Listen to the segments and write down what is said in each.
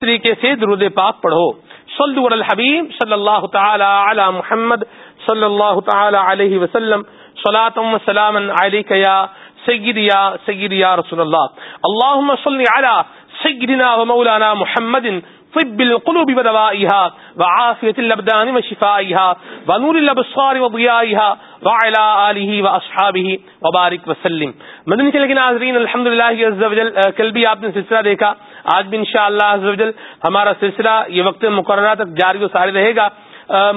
طریقے سے درود پاک پڑھو۔ صلو علی الحبیب صلی اللہ تعالی علی محمد صلی اللہ تعالی علیہ وسلم۔ صلاة و سلام علیک یا سید یا سید یا رسول اللہ۔ اللہم صلی علی سیدنا و مولانا محمد طب القلوب ودوائها وعافية الأبدان وشفائها ونور الأبصار وضيائها وعلى آله وأصحابه وبارك وسلم۔ مدنی چلے کے ناظرین، الحمدللہ عز و جل کل بھی آپ نے سلسلہ دیکھا۔ آج بھی انشاءاللہ عز و جل ہمارا سلسلہ یہ وقت مقررہ تک جاری و سارے رہے گا۔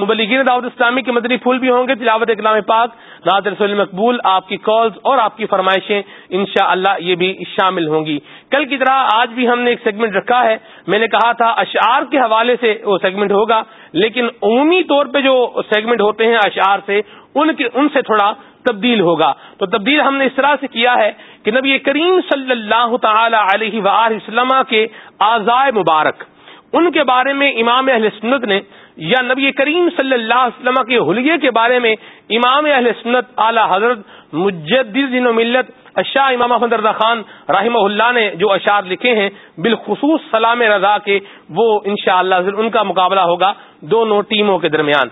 مبلغین دعوت اسلامی کے مدنی پھول بھی ہوں گے، تلاوت اکلام پاک ناد رسول مقبول، آپ کی کالز اور آپ کی فرمائشیں انشاءاللہ یہ بھی شامل ہوں گی۔ کل کی طرح آج بھی ہم نے ایک سیگمنٹ رکھا ہے۔ میں نے کہا تھا اشعار کے حوالے سے وہ سیگمنٹ ہوگا، لیکن عمومی طور پہ جو سیگمنٹ ہوتے ہیں اشعار سے ان کے ان سے تھوڑا تبدیل ہوگا۔ تو تبدیل ہم نے اس طرح سے کیا ہے کہ نبی کریم صلی اللہ تعالی علیہ وسلم کے آزائے مبارک، ان کے بارے میں امام اہل سنت نے، یا نبی کریم صلی اللہ علیہ وسلم کے حلیے کے بارے میں امام اہل سنت اعلی حضرت مجدد دین و ملت اشاہ امام احمد رضا خان رحمہ اللہ نے جو اشعار لکھے ہیں، بالخصوص سلام رضا کے، وہ انشاءاللہ اللہ ان کا مقابلہ ہوگا دونوں ٹیموں کے درمیان۔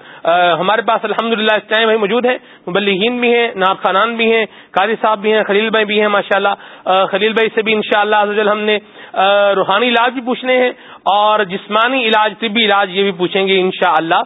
ہمارے پاس الحمد للہ اس ٹائم بھائی موجود ہیں، مبلغین بھی ہیں ناب خانان بھی ہیں قاری صاحب بھی ہیں، خلیل بھائی بھی ہیں ماشاء اللہ خلیل بھائی سے بھی ان شاء اللہ ہم نے روحانی علاج بھی پوچھنے ہیں اور جسمانی علاج، طبی علاج یہ بھی پوچھیں گے ان شاء اللہ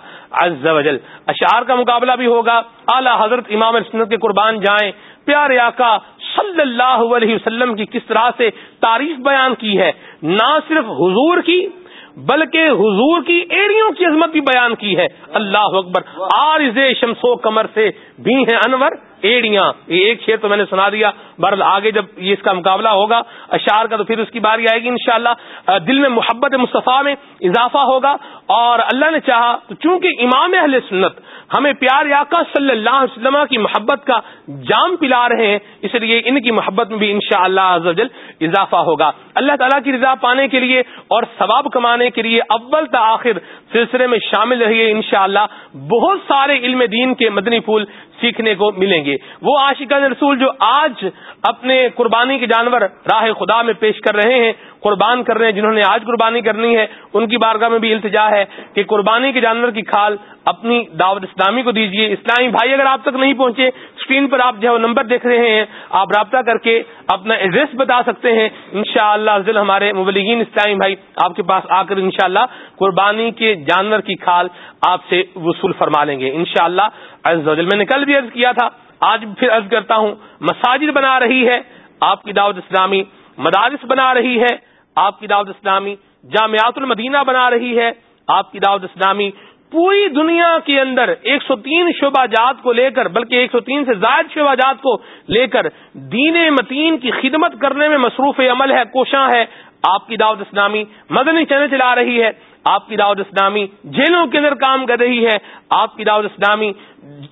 اشعار کا مقابلہ بھی ہوگا۔ اعلی حضرت امام سنت کے قربان جائیں۔ پیارے آقا صلی اللہ علیہ وسلم کی کس طرح سے تعریف بیان کی ہے، نہ صرف حضور کی، بلکہ حضور کی ایڑیوں کی عظمت بھی بیان کی ہے۔ اللہ اکبر۔ آرز شمسو کمر سے بھی ہیں انور ایڑیاں۔ یہ ایک شیر تو میں نے سنا دیا۔ بر آگے جب یہ اس کا مقابلہ ہوگا اشار کا تو پھر اس کی باری آئے گی انشاءاللہ۔ دل میں محبت مصطفیٰ میں اضافہ ہوگا۔ اور اللہ نے چاہا تو چونکہ امام اہل سنت ہمیں پیار یاقا صلی اللہ علیہ وسلم کی محبت کا جام پلا رہے ہیں، اس لیے ان کی محبت میں بھی ان شاء اللہ اضافہ ہوگا۔ اللہ تعالیٰ کی رضا پانے کے لیے اور ثواب کمانے کے لیے اول تاخر سلسلے میں شامل رہیے انشاءاللہ۔ بہت سارے علم دین کے مدنی پھول سیکھنے کو ملیں گے۔ وہ عاشقان رسول جو آج اپنے قربانی کے جانور راہ خدا میں پیش کر رہے ہیں، قربان کر رہے ہیں، جنہوں نے آج قربانی کرنی ہے، ان کی بارگاہ میں بھی التجا ہے کہ قربانی کے جانور کی کھال اپنی دعوت اسلامی کو دیجیے اسلامی بھائی اگر آپ تک نہیں پہنچے اسکرین پر آپ جو ہے وہ نمبر دیکھ رہے ہیں، آپ رابطہ کر کے اپنا ایڈریس بتا سکتے ہیں۔ ان شاء اللہ ہمارے مبلغین اسلامی بھائی آپ کے پاس آ کر انشاءاللہ قربانی کے جانور کی کھال آپ سے وصول فرما لیں گے۔ ان شاء اللہ میں نے کل بھی عرض کیا تھا، آج پھر عرض کرتا ہوں، مساجد بنا رہی ہے، آپ کی دعوت اسلامی مدارس بنا رہی ہے، آپ کی دعوت اسلامی جامعات المدینہ بنا رہی ہے، آپ کی دعوت اسلامی پوری دنیا کے اندر ایک سو تین شعبہ جات کو لے کر، بلکہ ایک سو تین سے زائد شعبہ جات کو لے کر دین متین کی خدمت کرنے میں مصروف عمل ہے، کوشاں ہے۔ آپ کی دعوت اسلامی مدنی چینل چلا رہی ہے۔ آپ کی دعوت اسلامی جیلوں کے اندر کام کر رہی ہے۔ آپ کی دعوت اسلامی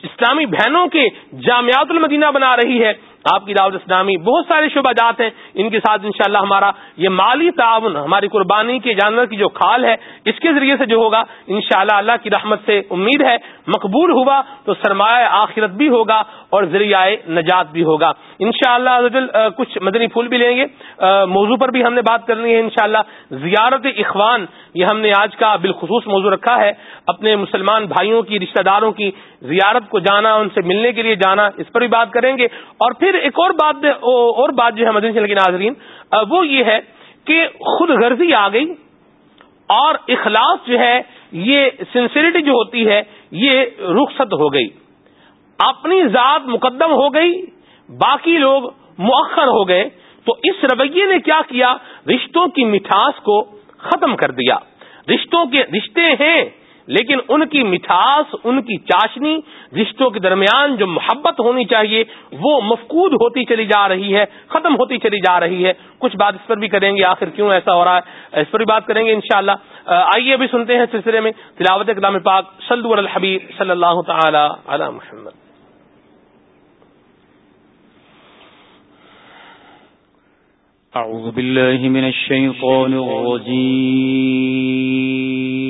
اسلامی بہنوں کے جامعات المدینہ بنا رہی ہے۔ آپ کی دعوت اسلامی بہت سارے شعبہ جات ہیں، ان کے ساتھ انشاءاللہ ہمارا یہ مالی تعاون، ہماری قربانی کے جانور کی جو کھال ہے، اس کے ذریعے سے جو ہوگا، انشاءاللہ اللہ کی رحمت سے امید ہے، مقبول ہوا تو سرمایہ آخرت بھی ہوگا اور ذریعہ نجات بھی ہوگا۔ انشاءاللہ شاء کچھ مدنی پھول بھی لیں گے۔ موضوع پر بھی ہم نے بات کرنی ہے انشاءاللہ۔ زیارت اخوان، یہ ہم نے آج کا بالخصوص موضوع رکھا ہے۔ اپنے مسلمان بھائیوں کی، رشتہ داروں کی زیارت کو جانا، ان سے ملنے کے لیے جانا، اس پر بھی بات کریں گے۔ اور پھر ایک اور بات اور بات جو ہے مدنی چل کے ناظرین وہ یہ ہے کہ خود غرضی آ گئی اور اخلاص جو ہے، یہ سنسریٹی جو ہوتی ہے، یہ رخصت ہو گئی۔ اپنی ذات مقدم ہو گئی، باقی لوگ مؤخر ہو گئے۔ تو اس رویے نے کیا کیا؟ رشتوں کی مٹھاس کو ختم کر دیا۔ رشتوں کے رشتے ہیں۔ لیکن ان کی مٹھاس، ان کی چاشنی رشتوں کے درمیان جو محبت ہونی چاہیے، وہ مفقود ہوتی چلی جا رہی ہے، ختم ہوتی چلی جا رہی ہے۔ کچھ بات اس پر بھی کریں گے، آخر کیوں ایسا ہو رہا ہے؟ اس پر بھی بات کریں گے انشاءاللہ۔ آئیے ابھی سنتے ہیں سلسلے میں تلاوت اقدام پاک۔ صلی الحبیب صلی اللہ تعالی علی محمد۔ أعوذ بالله من الشيطان الرجيم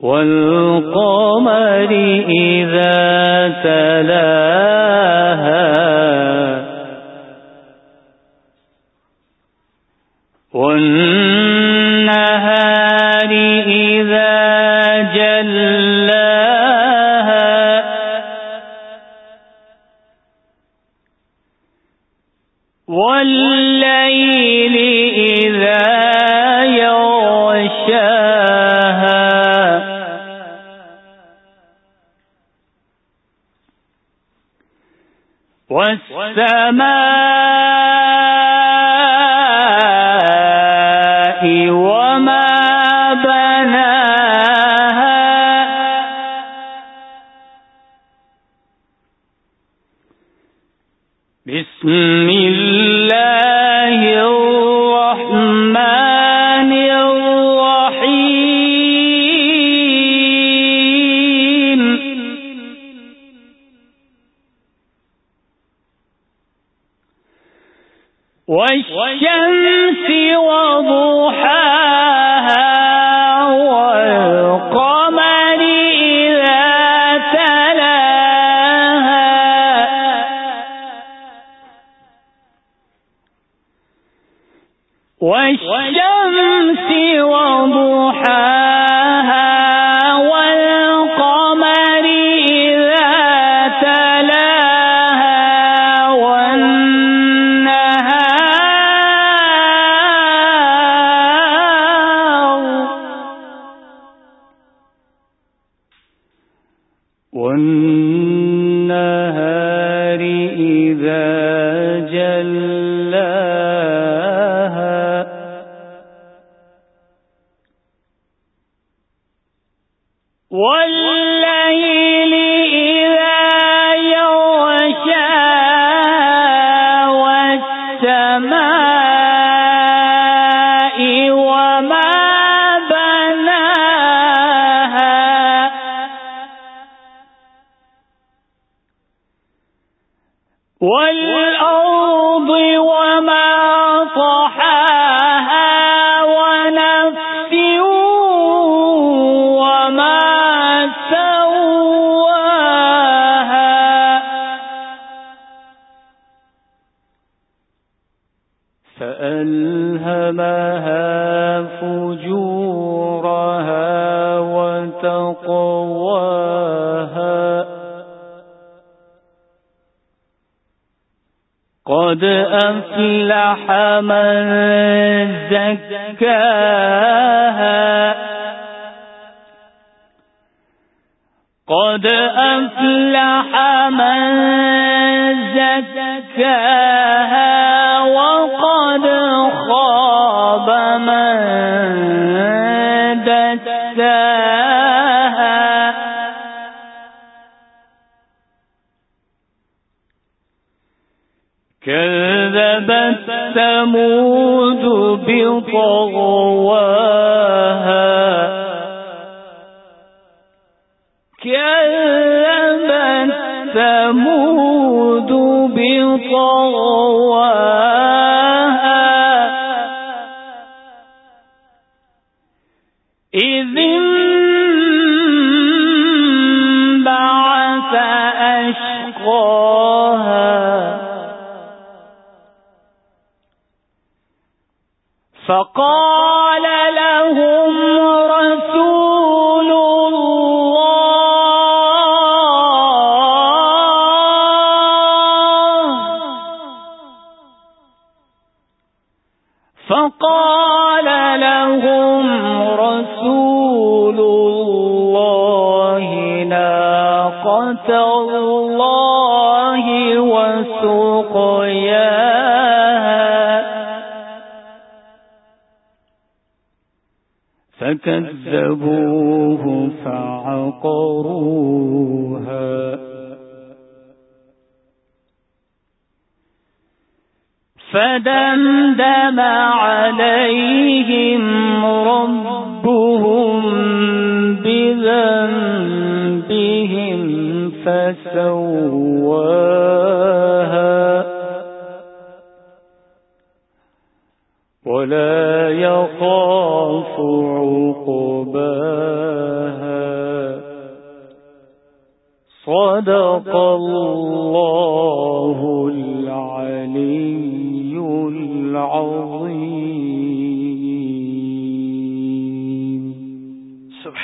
والقمر إذا تلاها. والنهار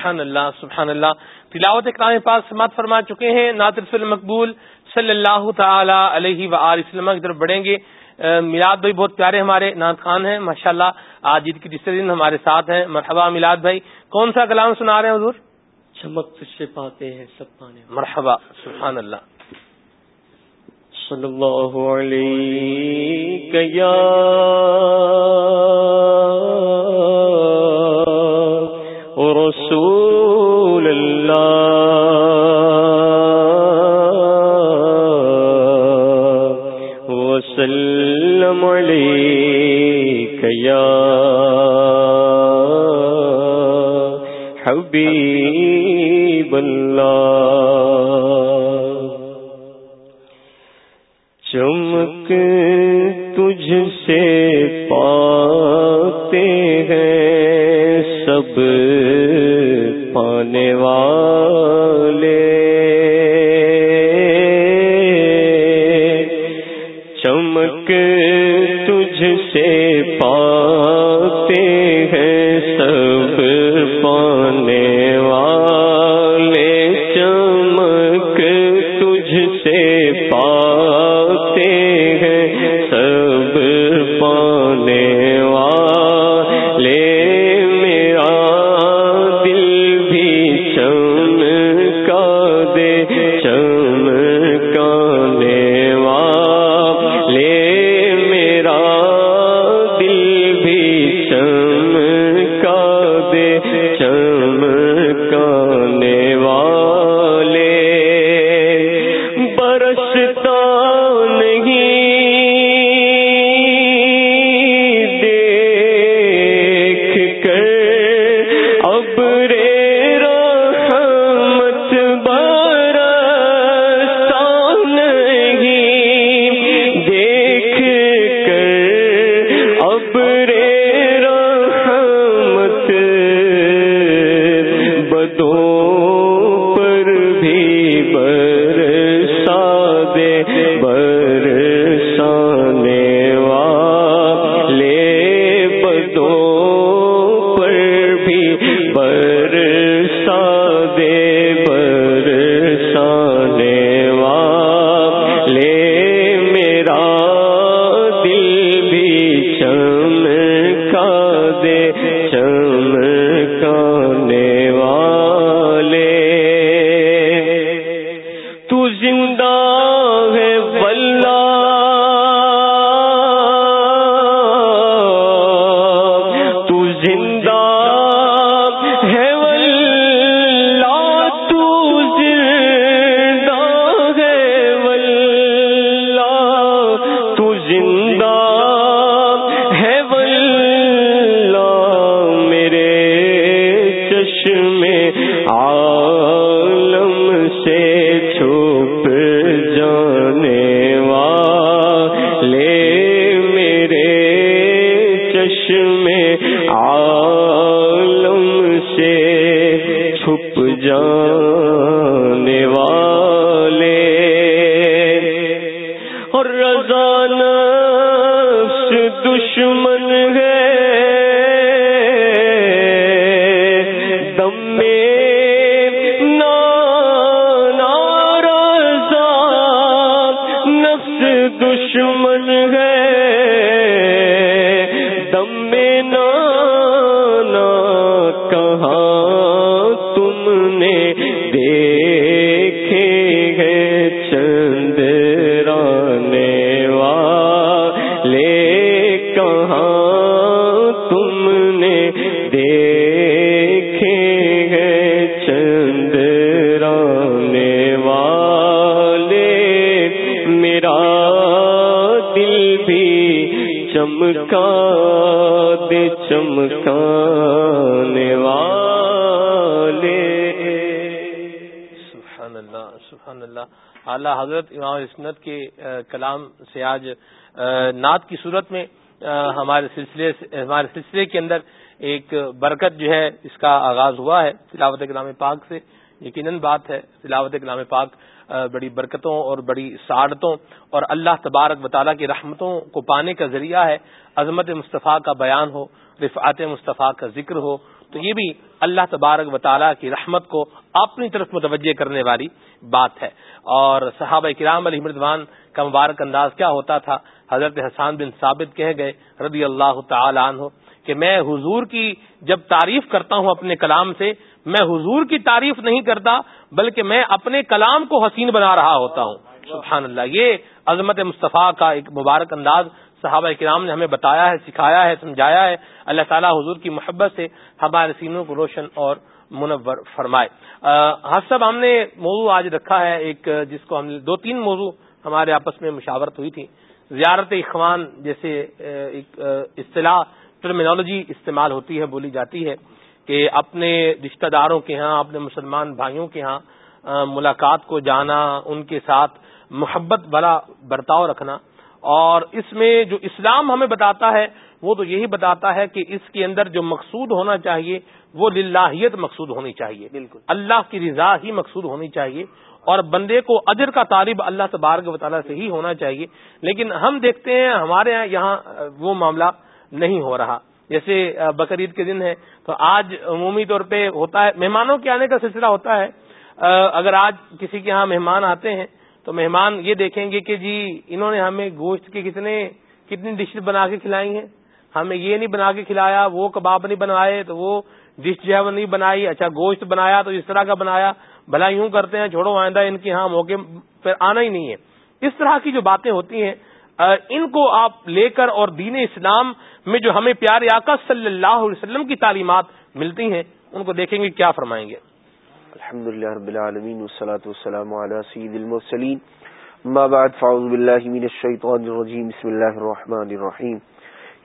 سبحان اللہ سبحان اللہ تلاوت اکرام پاس سماعت فرما چکے ہیں ناطر مقبول صلی اللہ تعالی علیہ و وسلم۔ کی طرف بڑھیں گے میلاد بھائی بہت پیارے ہمارے نعت خان ہیں ماشاء اللہ آج عید کے تیسرے دن ہمارے ساتھ ہیں۔ مرحبا میلاد بھائی کون سا کلام سنا رہے ہیں حضور؟ چمک سے پاتے ہیں سب پانے مرحبا سبحان اللہ صلی اللہ علیہ عالم سے چھپ جانے والے۔ اور رضا نفس دشمن ہمارے سلسلے ہمارے سلسلے کے اندر ایک برکت جو ہے اس کا آغاز ہوا ہے تلاوت کلام پاک سے۔ یقیناً بات ہے، تلاوت کلام پاک بڑی برکتوں اور بڑی سعادتوں اور اللہ تبارک وطالعہ کی رحمتوں کو پانے کا ذریعہ ہے۔ عظمت مصطفیٰ کا بیان ہو، رفعت مصطفیٰ کا ذکر ہو۔ تو یہ بھی اللہ تبارک و تعالیٰ کی رحمت کو اپنی طرف متوجہ کرنے والی بات ہے۔ اور صحابہ کرام علی مردوان کا مبارک انداز کیا ہوتا تھا؟ حضرت حسان بن ثابت کہہ گئے رضی اللہ تعالی عنہ کہ میں حضور کی جب تعریف کرتا ہوں اپنے کلام سے، میں حضور کی تعریف نہیں کرتا، بلکہ میں اپنے کلام کو حسین بنا رہا ہوتا ہوں۔ سبحان اللہ، یہ عظمت مصطفیٰ کا ایک مبارک انداز صحابہ کرام نے ہمیں بتایا ہے، سکھایا ہے، سمجھایا ہے۔ اللہ تعالیٰ حضور کی محبت سے ہمارے سینوں کو روشن اور منور فرمائے۔ ہر صاحب، ہم نے موضوع آج رکھا ہے، ایک جس کو ہم دو تین موضوع ہمارے آپس میں مشاورت ہوئی تھی۔ زیارت اخوان جیسے ایک اصطلاح ٹرمینالوجی استعمال ہوتی ہے بولی جاتی ہے کہ اپنے رشتہ داروں کے ہاں اپنے مسلمان بھائیوں کے ہاں ملاقات کو جانا ان کے ساتھ محبت بڑا برتاؤ رکھنا۔ اور اس میں جو اسلام ہمیں بتاتا ہے وہ تو یہی بتاتا ہے کہ اس کے اندر جو مقصود ہونا چاہیے وہ للہیت مقصود ہونی چاہیے۔ بالکل۔ اللہ کی رضا ہی مقصود ہونی چاہیے۔ اور بندے کو اجر کا طالب اللہ تبارک و تعالیٰ سے ہی ہونا چاہیے۔ لیکن ہم دیکھتے ہیں، ہمارے یہاں یہاں وہ معاملہ نہیں ہو رہا۔ جیسے بقرعید کے دن ہے۔ تو آج عمومی طور پہ ہوتا ہے، مہمانوں کے آنے کا سلسلہ ہوتا ہے۔ اگر آج کسی کے ہاں مہمان آتے ہیں، تو مہمان یہ دیکھیں گے کہ جی انہوں نے ہمیں گوشت کے کتنے، کتنی ڈش بنا کے کھلائی ہیں۔ ہمیں یہ نہیں بنا کے کھلایا، وہ کباب نہیں بنائے تو وہ ڈش جو ہے وہ نہیں بنائی۔ اچھا گوشت بنایا تو اس طرح کا بنایا۔ بھلا یوں کرتے ہیں، چھوڑو آئندہ ان کے ہاں موقع پہ آنا ہی نہیں ہے۔ اس طرح کی جو باتیں ہوتی ہیں ان کو آپ لے کر اور دین اسلام میں جو ہمیں پیارے آقا صلی اللہ علیہ وسلم کی تعلیمات ملتی ہیں، ان کو دیکھیں گے کیا فرمائیں گے۔ الحمد لله رب العالمين والصلاة والسلام على سيد المرسلين ما بعد فعوذ بالله من الشيطان الرجيم بسم الله الرحمن الرحيم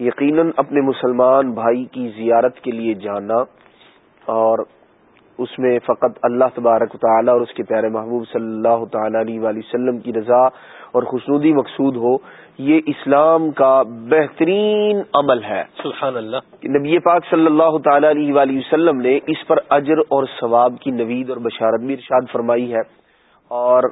یقیناً اپنے مسلمان بھائی کی زیارت کے لیے جانا اور اس میں فقط اللہ تبارک تعالی اور اس کے پیارے محبوب صلی اللہ تعالی علیہ وآلہ وسلم کی رضا اور خوشنودی مقصود ہو یہ اسلام کا بہترین عمل ہے۔ سبحان اللہ نبی پاک صلی اللہ تعالی علیہ وآلہ وسلم نے اس پر اجر اور ثواب کی نوید اور بشارت بھی ارشاد فرمائی ہے۔ اور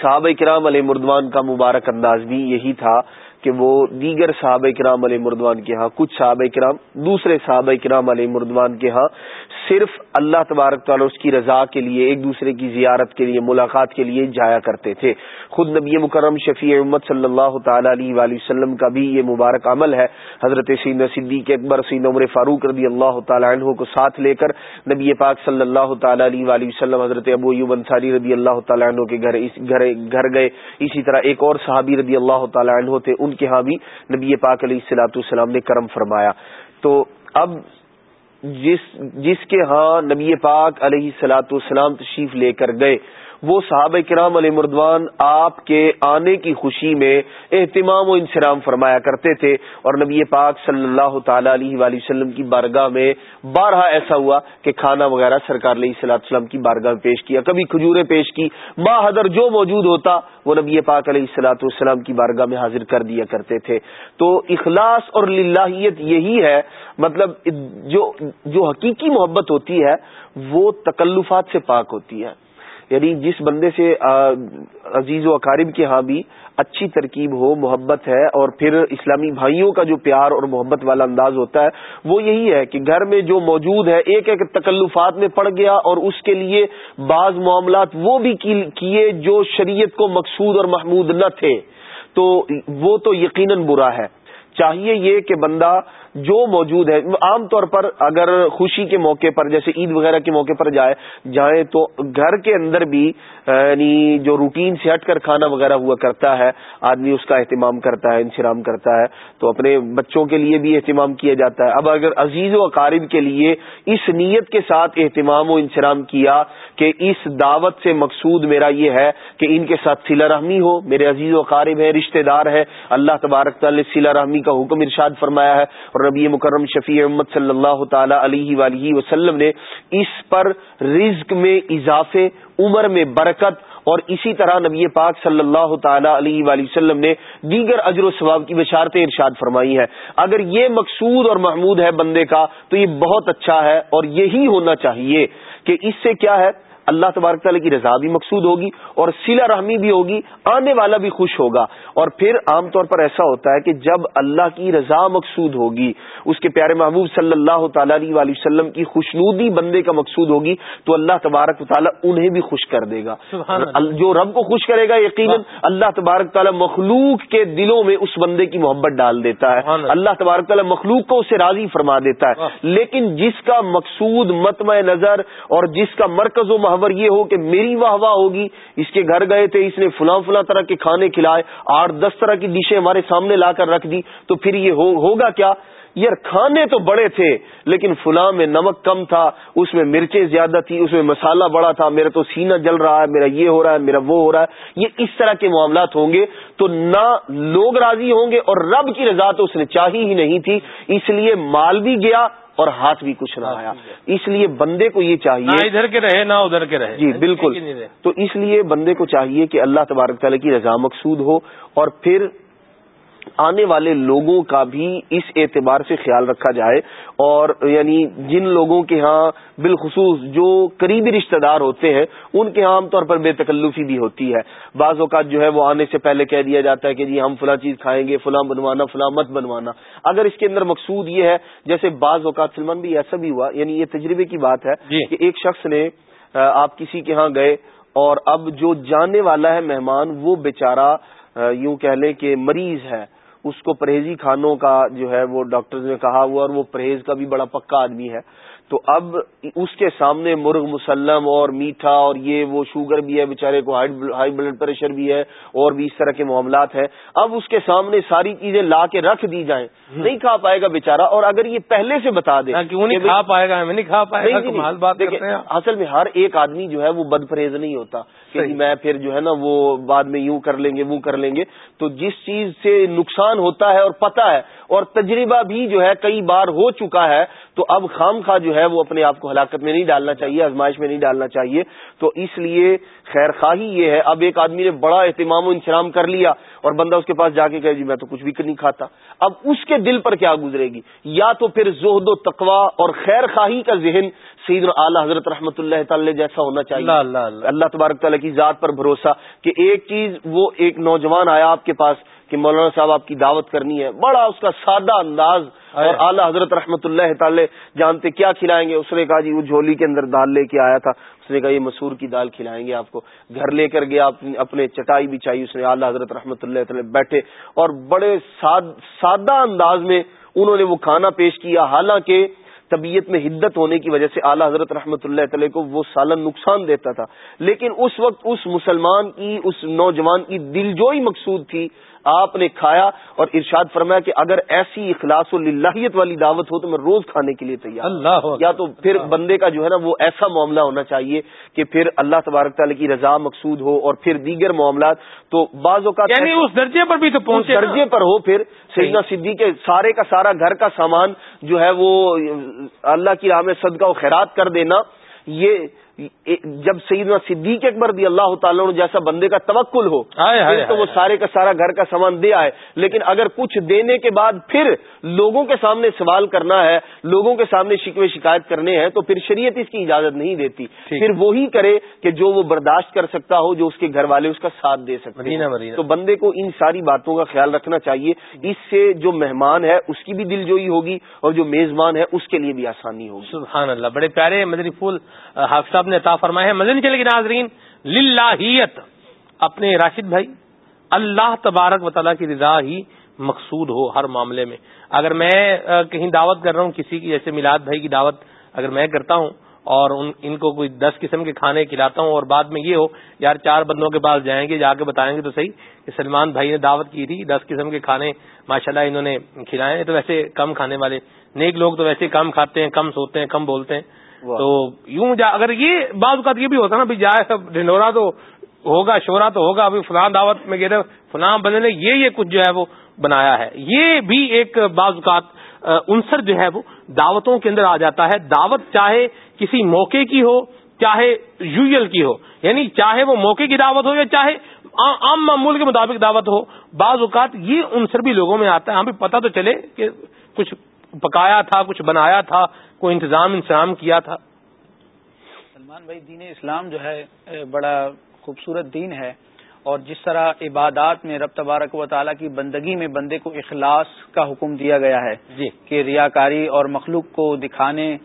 صحابہ کرام علیہ مردوان کا مبارک انداز بھی یہی تھا کہ وہ دیگر صحابہ کرام علیہ مردوان کے ہاں کچھ صحابہ کرام دوسرے صحابہ کرام علیہ مردوان کے ہاں صرف اللہ تبارک تعالیٰ اس کی رضا کے لیے، ایک دوسرے کی زیارت کے لیے، ملاقات کے لیے جایا کرتے تھے۔ خود نبی مکرم شفیع امت صلی اللہ تعالی علیہ وآلہ وسلم کا بھی یہ مبارک عمل ہے۔ حضرت سین صدیق اکبر سین عمر فاروق رضی اللہ تعالیٰ عنہ کو ساتھ لے کر نبی پاک صلی اللہ تعالی علیہ وآلہ وسلم، حضرت ابو یوب انصاری رضی اللہ تعالیٰ عنہ کے گھر گھر گئے۔ اسی طرح ایک اور صحابی رضی اللہ تعالیٰ عنہ تھے، ان کے ہاں بھی نبی پاک علیہ السلاۃ السلام نے کرم فرمایا۔ تو اب جس جس کے ہاں نبی پاک علیہ السلاۃ والسلام تشریف لے کر گئے وہ صحابہ کرام علیہ مردوان آپ کے آنے کی خوشی میں اہتمام و انسرام فرمایا کرتے تھے اور نبی پاک صلی اللہ تعالی علیہ وآلہ وسلم کی بارگاہ میں بارہا ایسا ہوا کہ کھانا وغیرہ سرکار علیہ صلاح وسلم کی بارگاہ میں پیش کیا، کبھی کھجورے پیش کی با حدر جو موجود ہوتا وہ نبی پاک علیہ السلاۃ والسلام کی بارگاہ میں حاضر کر دیا کرتے تھے۔ تو اخلاص اور للہیت یہی ہے مطلب جو جو حقیقی محبت ہوتی ہے وہ تکلفات سے پاک ہوتی ہے۔ یعنی جس بندے سے عزیز و اقارب کے ہاں بھی اچھی ترکیب ہو، محبت ہے اور پھر اسلامی بھائیوں کا جو پیار اور محبت والا انداز ہوتا ہے، وہ یہی ہے کہ گھر میں جو موجود ہے، ایک ایک تکلفات میں پڑ گیا اور اس کے لیے بعض معاملات وہ بھی کیے جو شریعت کو مقصود اور محمود نہ تھے۔ تو وہ تو یقیناً برا ہے۔ چاہیے یہ کہ بندہ جو موجود ہے عام طور پر اگر خوشی کے موقع پر، جیسے عید وغیرہ کے موقع پر جائے جائیں تو گھر کے اندر بھی یعنی جو روٹین سے ہٹ کر کھانا وغیرہ ہوا کرتا ہے، آدمی اس کا اہتمام کرتا ہے انسرام کرتا ہے، تو اپنے بچوں کے لیے بھی اہتمام کیا جاتا ہے۔ اب اگر عزیز و اقارب کے لیے اس نیت کے ساتھ اہتمام و انسرام کیا کہ اس دعوت سے مقصود میرا یہ ہے کہ ان کے ساتھ سلا رحمی ہو، میرے عزیز و اقارب ہیں، رشتہ دار ہے اللہ تبارک تعالی سلا رحمی کا حکم ارشاد فرمایا ہے، اور نبی مکرم شفیع احمد صلی اللہ تعالی علیہ وآلہ وسلم نے اس پر رزق میں اضافے، عمر میں برکت اور اسی طرح نبی پاک صلی اللہ تعالی علیہ وآلہ وسلم نے دیگر اجر و ثواب کی بشارتیں ارشاد فرمائی ہے اگر یہ مقصود اور محمود ہے بندے کا تو یہ بہت اچھا ہے اور یہی ہونا چاہیے کہ اس سے کیا ہے؟ اللہ تبارک تعالیٰ کی رضا بھی مقصود ہوگی اور سلا رحمی بھی ہوگی آنے والا بھی خوش ہوگا۔ اور پھر عام طور پر ایسا ہوتا ہے کہ جب اللہ کی رضا مقصود ہوگی اس کے پیارے محبوب صلی اللہ تعالی علیہ وسلم کی خوشنودی بندے کا مقصود ہوگی تو اللہ تبارک تعالیٰ انہیں بھی خوش کر دے گا۔ جو رب کو خوش کرے گا یقیناً اللہ تبارک تعالیٰ مخلوق کے دلوں میں اس بندے کی محبت ڈال دیتا ہے۔ اللہ۔ تبارک تعالیٰ مخلوق کو اسے راضی فرما دیتا ہے۔ لیکن جس کا مقصود متمع نظر اور جس کا مرکز و محور یہ ہو کہ میری واہ واہ ہوگی۔ اس کے گھر گئے تھے، اس نے فلاں فلاں طرح کے کھانے کھلائے، آٹھ دس طرح کی ڈشیں ہمارے سامنے لا کر رکھ دی۔ تو پھر یہ ہوگا کیا؟ یار کھانے تو بڑے تھے، لیکن فلاں میں نمک کم تھا، اس میں مرچیں زیادہ تھی اس میں مسالہ بڑا تھا، میرا تو سینہ جل رہا ہے، میرا یہ ہو رہا ہے، میرا وہ ہو رہا ہے۔ یہ اس طرح کے معاملات ہوں گے۔ تو نہ لوگ راضی ہوں گے اور رب کی رضا تو اس نے چاہی ہی نہیں تھی۔ اس لیے مال بھی گیا اور ہاتھ بھی کچھ نہ آیا۔ اس لیے بندے کو یہ چاہیے ادھر کے رہے نہ ادھر کے رہے۔ جی بالکل۔ تو اس لیے بندے کو چاہیے کہ اللہ تبارک تعالیٰ کی رضا مقصود ہو اور پھر آنے والے لوگوں کا بھی اس اعتبار سے خیال رکھا جائے اور یعنی جن لوگوں کے ہاں بالخصوص جو قریبی رشتہ دار ہوتے ہیں ان کے ہاں عام طور پر بے تکلفی بھی ہوتی ہے۔ بعض اوقات جو ہے وہ آنے سے پہلے کہہ دیا جاتا ہے کہ جی ہم فلاں چیز کھائیں گے فلاں بنوانا فلاں مت بنوانا۔ اگر اس کے اندر مقصود یہ ہے جیسے بعض اوقات سلمان بھی ایسا بھی ہوا یعنی یہ تجربے کی بات ہے جی۔ کہ ایک شخص نے آپ کسی کے ہاں گئے اور اب جو جانے والا ہے مہمان وہ بیچارہ یوں کہہ لیں کہ مریض ہے۔ اس کو پرہیزی کھانوں کا جو ہے وہ ڈاکٹر نے کہا ہوا اور وہ پرہیز کا بھی بڑا پکا آدمی ہے۔ تو اب اس کے سامنے مرغ مسلم اور میٹھا اور یہ وہ شوگر بھی ہے بیچارے کو ہائی بلڈ پریشر بھی ہے اور بھی اس طرح کے معاملات ہیں۔ اب اس کے سامنے ساری چیزیں لا کے رکھ دی جائیں۔ نہیں کھا پائے گا بیچارہ اور اگر یہ پہلے سے بتا دے کیوں نہیں کھا پائے گا نہیں کھا پائے گا اصل میں ہر ایک آدمی جو ہے وہ بد پرہیز نہیں ہوتا۔ کہ میں پھر جو ہے نا وہ بعد میں یوں کر لیں گے وہ کر لیں گے۔ تو جس چیز سے نقصان ہوتا ہے اور پتہ ہے اور تجربہ بھی جو ہے کئی بار ہو چکا ہے تو اب خام خواہ جو ہے وہ اپنے آپ کو ہلاکت میں نہیں ڈالنا چاہیے آزمائش میں نہیں ڈالنا چاہیے۔ تو اس لیے خیر خواہی یہ ہے۔ اب ایک آدمی نے بڑا اہتمام و انشرام کر لیا اور بندہ اس کے پاس جا کے کہ جی میں تو کچھ بھی نہیں کھاتا۔ اب اس کے دل پر کیا گزرے گی؟ یا تو پھر زہد و تقوا اور خیر خواہی کا ذہن سعید اعلیٰ حضرت رحمۃ اللہ تعالی جیسا ہونا چاہیے۔ اللہ اللہ اللہ تبارک تعالیٰ کی ذات پر بھروسہ کہ ایک چیز وہ ایک نوجوان آیا آپ کے پاس کہ مولانا صاحب آپ کی دعوت کرنی ہے۔ بڑا اس کا سادہ انداز اور اعلیٰ حضرت رحمۃ اللہ تعالی جانتے کیا کھلائیں گے؟ اس نے کہا جی وہ جھولی کے اندر دال لے کے آیا تھا۔ اس نے کہا یہ مسور کی دال کھلائیں گے آپ کو، گھر لے کر گیا اپنے چٹائی بھی چاہیے، اس نے اعلیٰ حضرت رحمۃ اللہ تعالی بیٹھے اور بڑے سادہ انداز میں انہوں نے وہ کھانا پیش کیا۔ حالانکہ طبیعت میں حدت ہونے کی وجہ سے اعلیٰ حضرت رحمۃ اللہ تعالی کو وہ سالن نقصان دیتا تھا۔ لیکن اس وقت اس مسلمان کی، اس نوجوان کی دلجوئی مقصود تھی آپ نے کھایا اور ارشاد فرمایا کہ اگر ایسی اخلاص و للہیت والی دعوت ہو تو میں روز کھانے کے لیے تیار اللہ یا تو پھر بندے کا جو ہے نا وہ ایسا معاملہ ہونا چاہیے کہ پھر اللہ تبارک تعالیٰ کی رضا مقصود ہو اور پھر دیگر معاملات۔ تو بعض اوقات یعنی اس درجے پر بھی تو پہنچے درجے پر ہو پھر سیدنا صدی کے سارے کا سارا گھر کا سامان جو ہے وہ اللہ کی راہ میں صدقہ و خیرات کر دینا یہ جب سیدنا صدیق اکبر دی اللہ تعالیٰ جیسا بندے کا توکل ہو تو وہ سارے کا سارا گھر کا سامان دے آئے۔ لیکن اگر کچھ دینے کے بعد پھر لوگوں کے سامنے سوال کرنا ہے لوگوں کے سامنے شکوے شکایت کرنے ہیں تو پھر شریعت اس کی اجازت نہیں دیتی۔ پھر وہی کرے کہ جو وہ برداشت کر سکتا ہو جو اس کے گھر والے اس کا ساتھ دے سکتے ہیں۔ تو بندے کو ان ساری باتوں کا خیال رکھنا چاہیے۔ اس سے جو مہمان ہے اس کی بھی دل جوئی ہوگی اور جو میزبان ہے اس کے لیے بھی آسانی ہوگی۔ سبحان اللہ۔ بڑے پیارے مدنی پھول حافظ صاحب نے عطا فرمایا ہے۔ مدنی چلے گی ناظرین۔ للہیت۔ اپنے راشد بھائی۔ اللہ تبارک و تعالیٰ کی رضا ہی مقصود ہو ہر معاملے میں۔ اگر میں کہیں دعوت کر رہا ہوں، کسی کی، جیسے میلاد بھائی کی دعوت اگر میں کرتا ہوں اور ان ان کو کوئی دس قسم کے کھانے کھلاتا ہوں اور بعد میں یہ ہو، یار چار بندوں کے پاس جائیں گے، جا کے بتائیں گے تو صحیح کہ سلمان بھائی نے دعوت کی تھی، دس قسم کے کھانے، ماشاءاللہ انہوں نے کھلائے تو ویسے کم کھانے والے، نیک لوگ تو ویسے کم کھاتے ہیں، کم سوتے ہیں، کم بولتے ہیں۔ تو یوں جا اگر یہ بعض اوقات یہ بھی ہوتا نا، بھی جائے سب ڈھنڈورا تو ہوگا، شورا تو ہوگا، ابھی فلاں دعوت میں گئے فلاں بندے نے یہ یہ کچھ جو ہے وہ بنایا ہے۔ یہ بھی ایک بعض اوقات عنصر جو ہے وہ دعوتوں کے اندر آ جاتا ہے۔ دعوت چاہے کسی موقع کی ہو، چاہے یوزل کی ہو یعنی چاہے وہ موقع کی دعوت ہو یا چاہے عام معمول کے مطابق دعوت ہو، بعض اوقات یہ عنصر بھی لوگوں میں آتا ہے۔ ہمیں پتہ تو چلے کہ کچھ پکایا تھا کچھ بنایا تھا کوئی انتظام انتظام کیا تھا۔ سلمان بھائی دین اسلام جو ہے بڑا خوبصورت دین ہے۔ اور جس طرح عبادات میں رب تبارک و تعالیٰ کی بندگی میں بندے کو اخلاص کا حکم دیا گیا ہے جی۔ کہ ریاکاری اور مخلوق کو دکھانے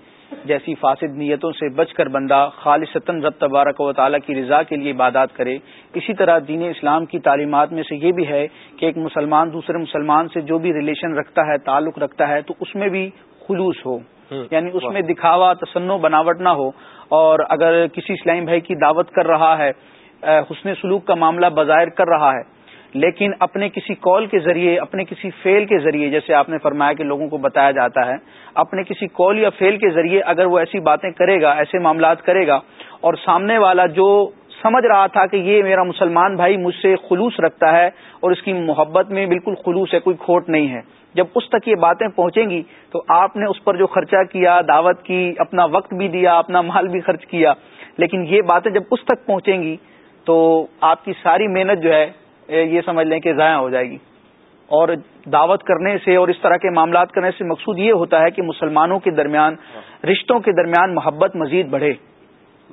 جیسی فاسد نیتوں سے بچ کر بندہ خالصتاً رب تبارک و تعالیٰ کی رضا کے لیے عبادات کرے اسی طرح دین اسلام کی تعلیمات میں سے یہ بھی ہے کہ ایک مسلمان دوسرے مسلمان سے جو بھی ریلیشن رکھتا ہے تعلق رکھتا ہے تو اس میں بھی خلوص ہو۔ یعنی اس میں دکھاوا تسنو بناوٹ نہ ہو۔ اور اگر کسی اسلام بھائی کی دعوت کر رہا ہے حسن سلوک کا معاملہ بظاہر کر رہا ہے لیکن اپنے کسی کال کے ذریعے، اپنے کسی فیل کے ذریعے، جیسے آپ نے فرمایا کہ لوگوں کو بتایا جاتا ہے، اپنے کسی کال یا فیل کے ذریعے اگر وہ ایسی باتیں کرے گا، ایسے معاملات کرے گا، اور سامنے والا جو سمجھ رہا تھا کہ یہ میرا مسلمان بھائی مجھ سے خلوص رکھتا ہے اور اس کی محبت میں بالکل خلوص ہے، کوئی کھوٹ نہیں ہے۔ جب اس تک یہ باتیں پہنچیں گی تو آپ نے اس پر جو خرچہ کیا، دعوت کی، اپنا وقت بھی دیا، اپنا مال بھی خرچ کیا، لیکن یہ باتیں جب اس تک پہنچیں گی تو آپ کی ساری محنت جو ہے یہ سمجھ لیں کہ ضائع ہو جائے گی۔ اور دعوت کرنے سے اور اس طرح کے معاملات کرنے سے مقصود یہ ہوتا ہے کہ مسلمانوں کے درمیان رشتوں کے درمیان محبت مزید بڑھے۔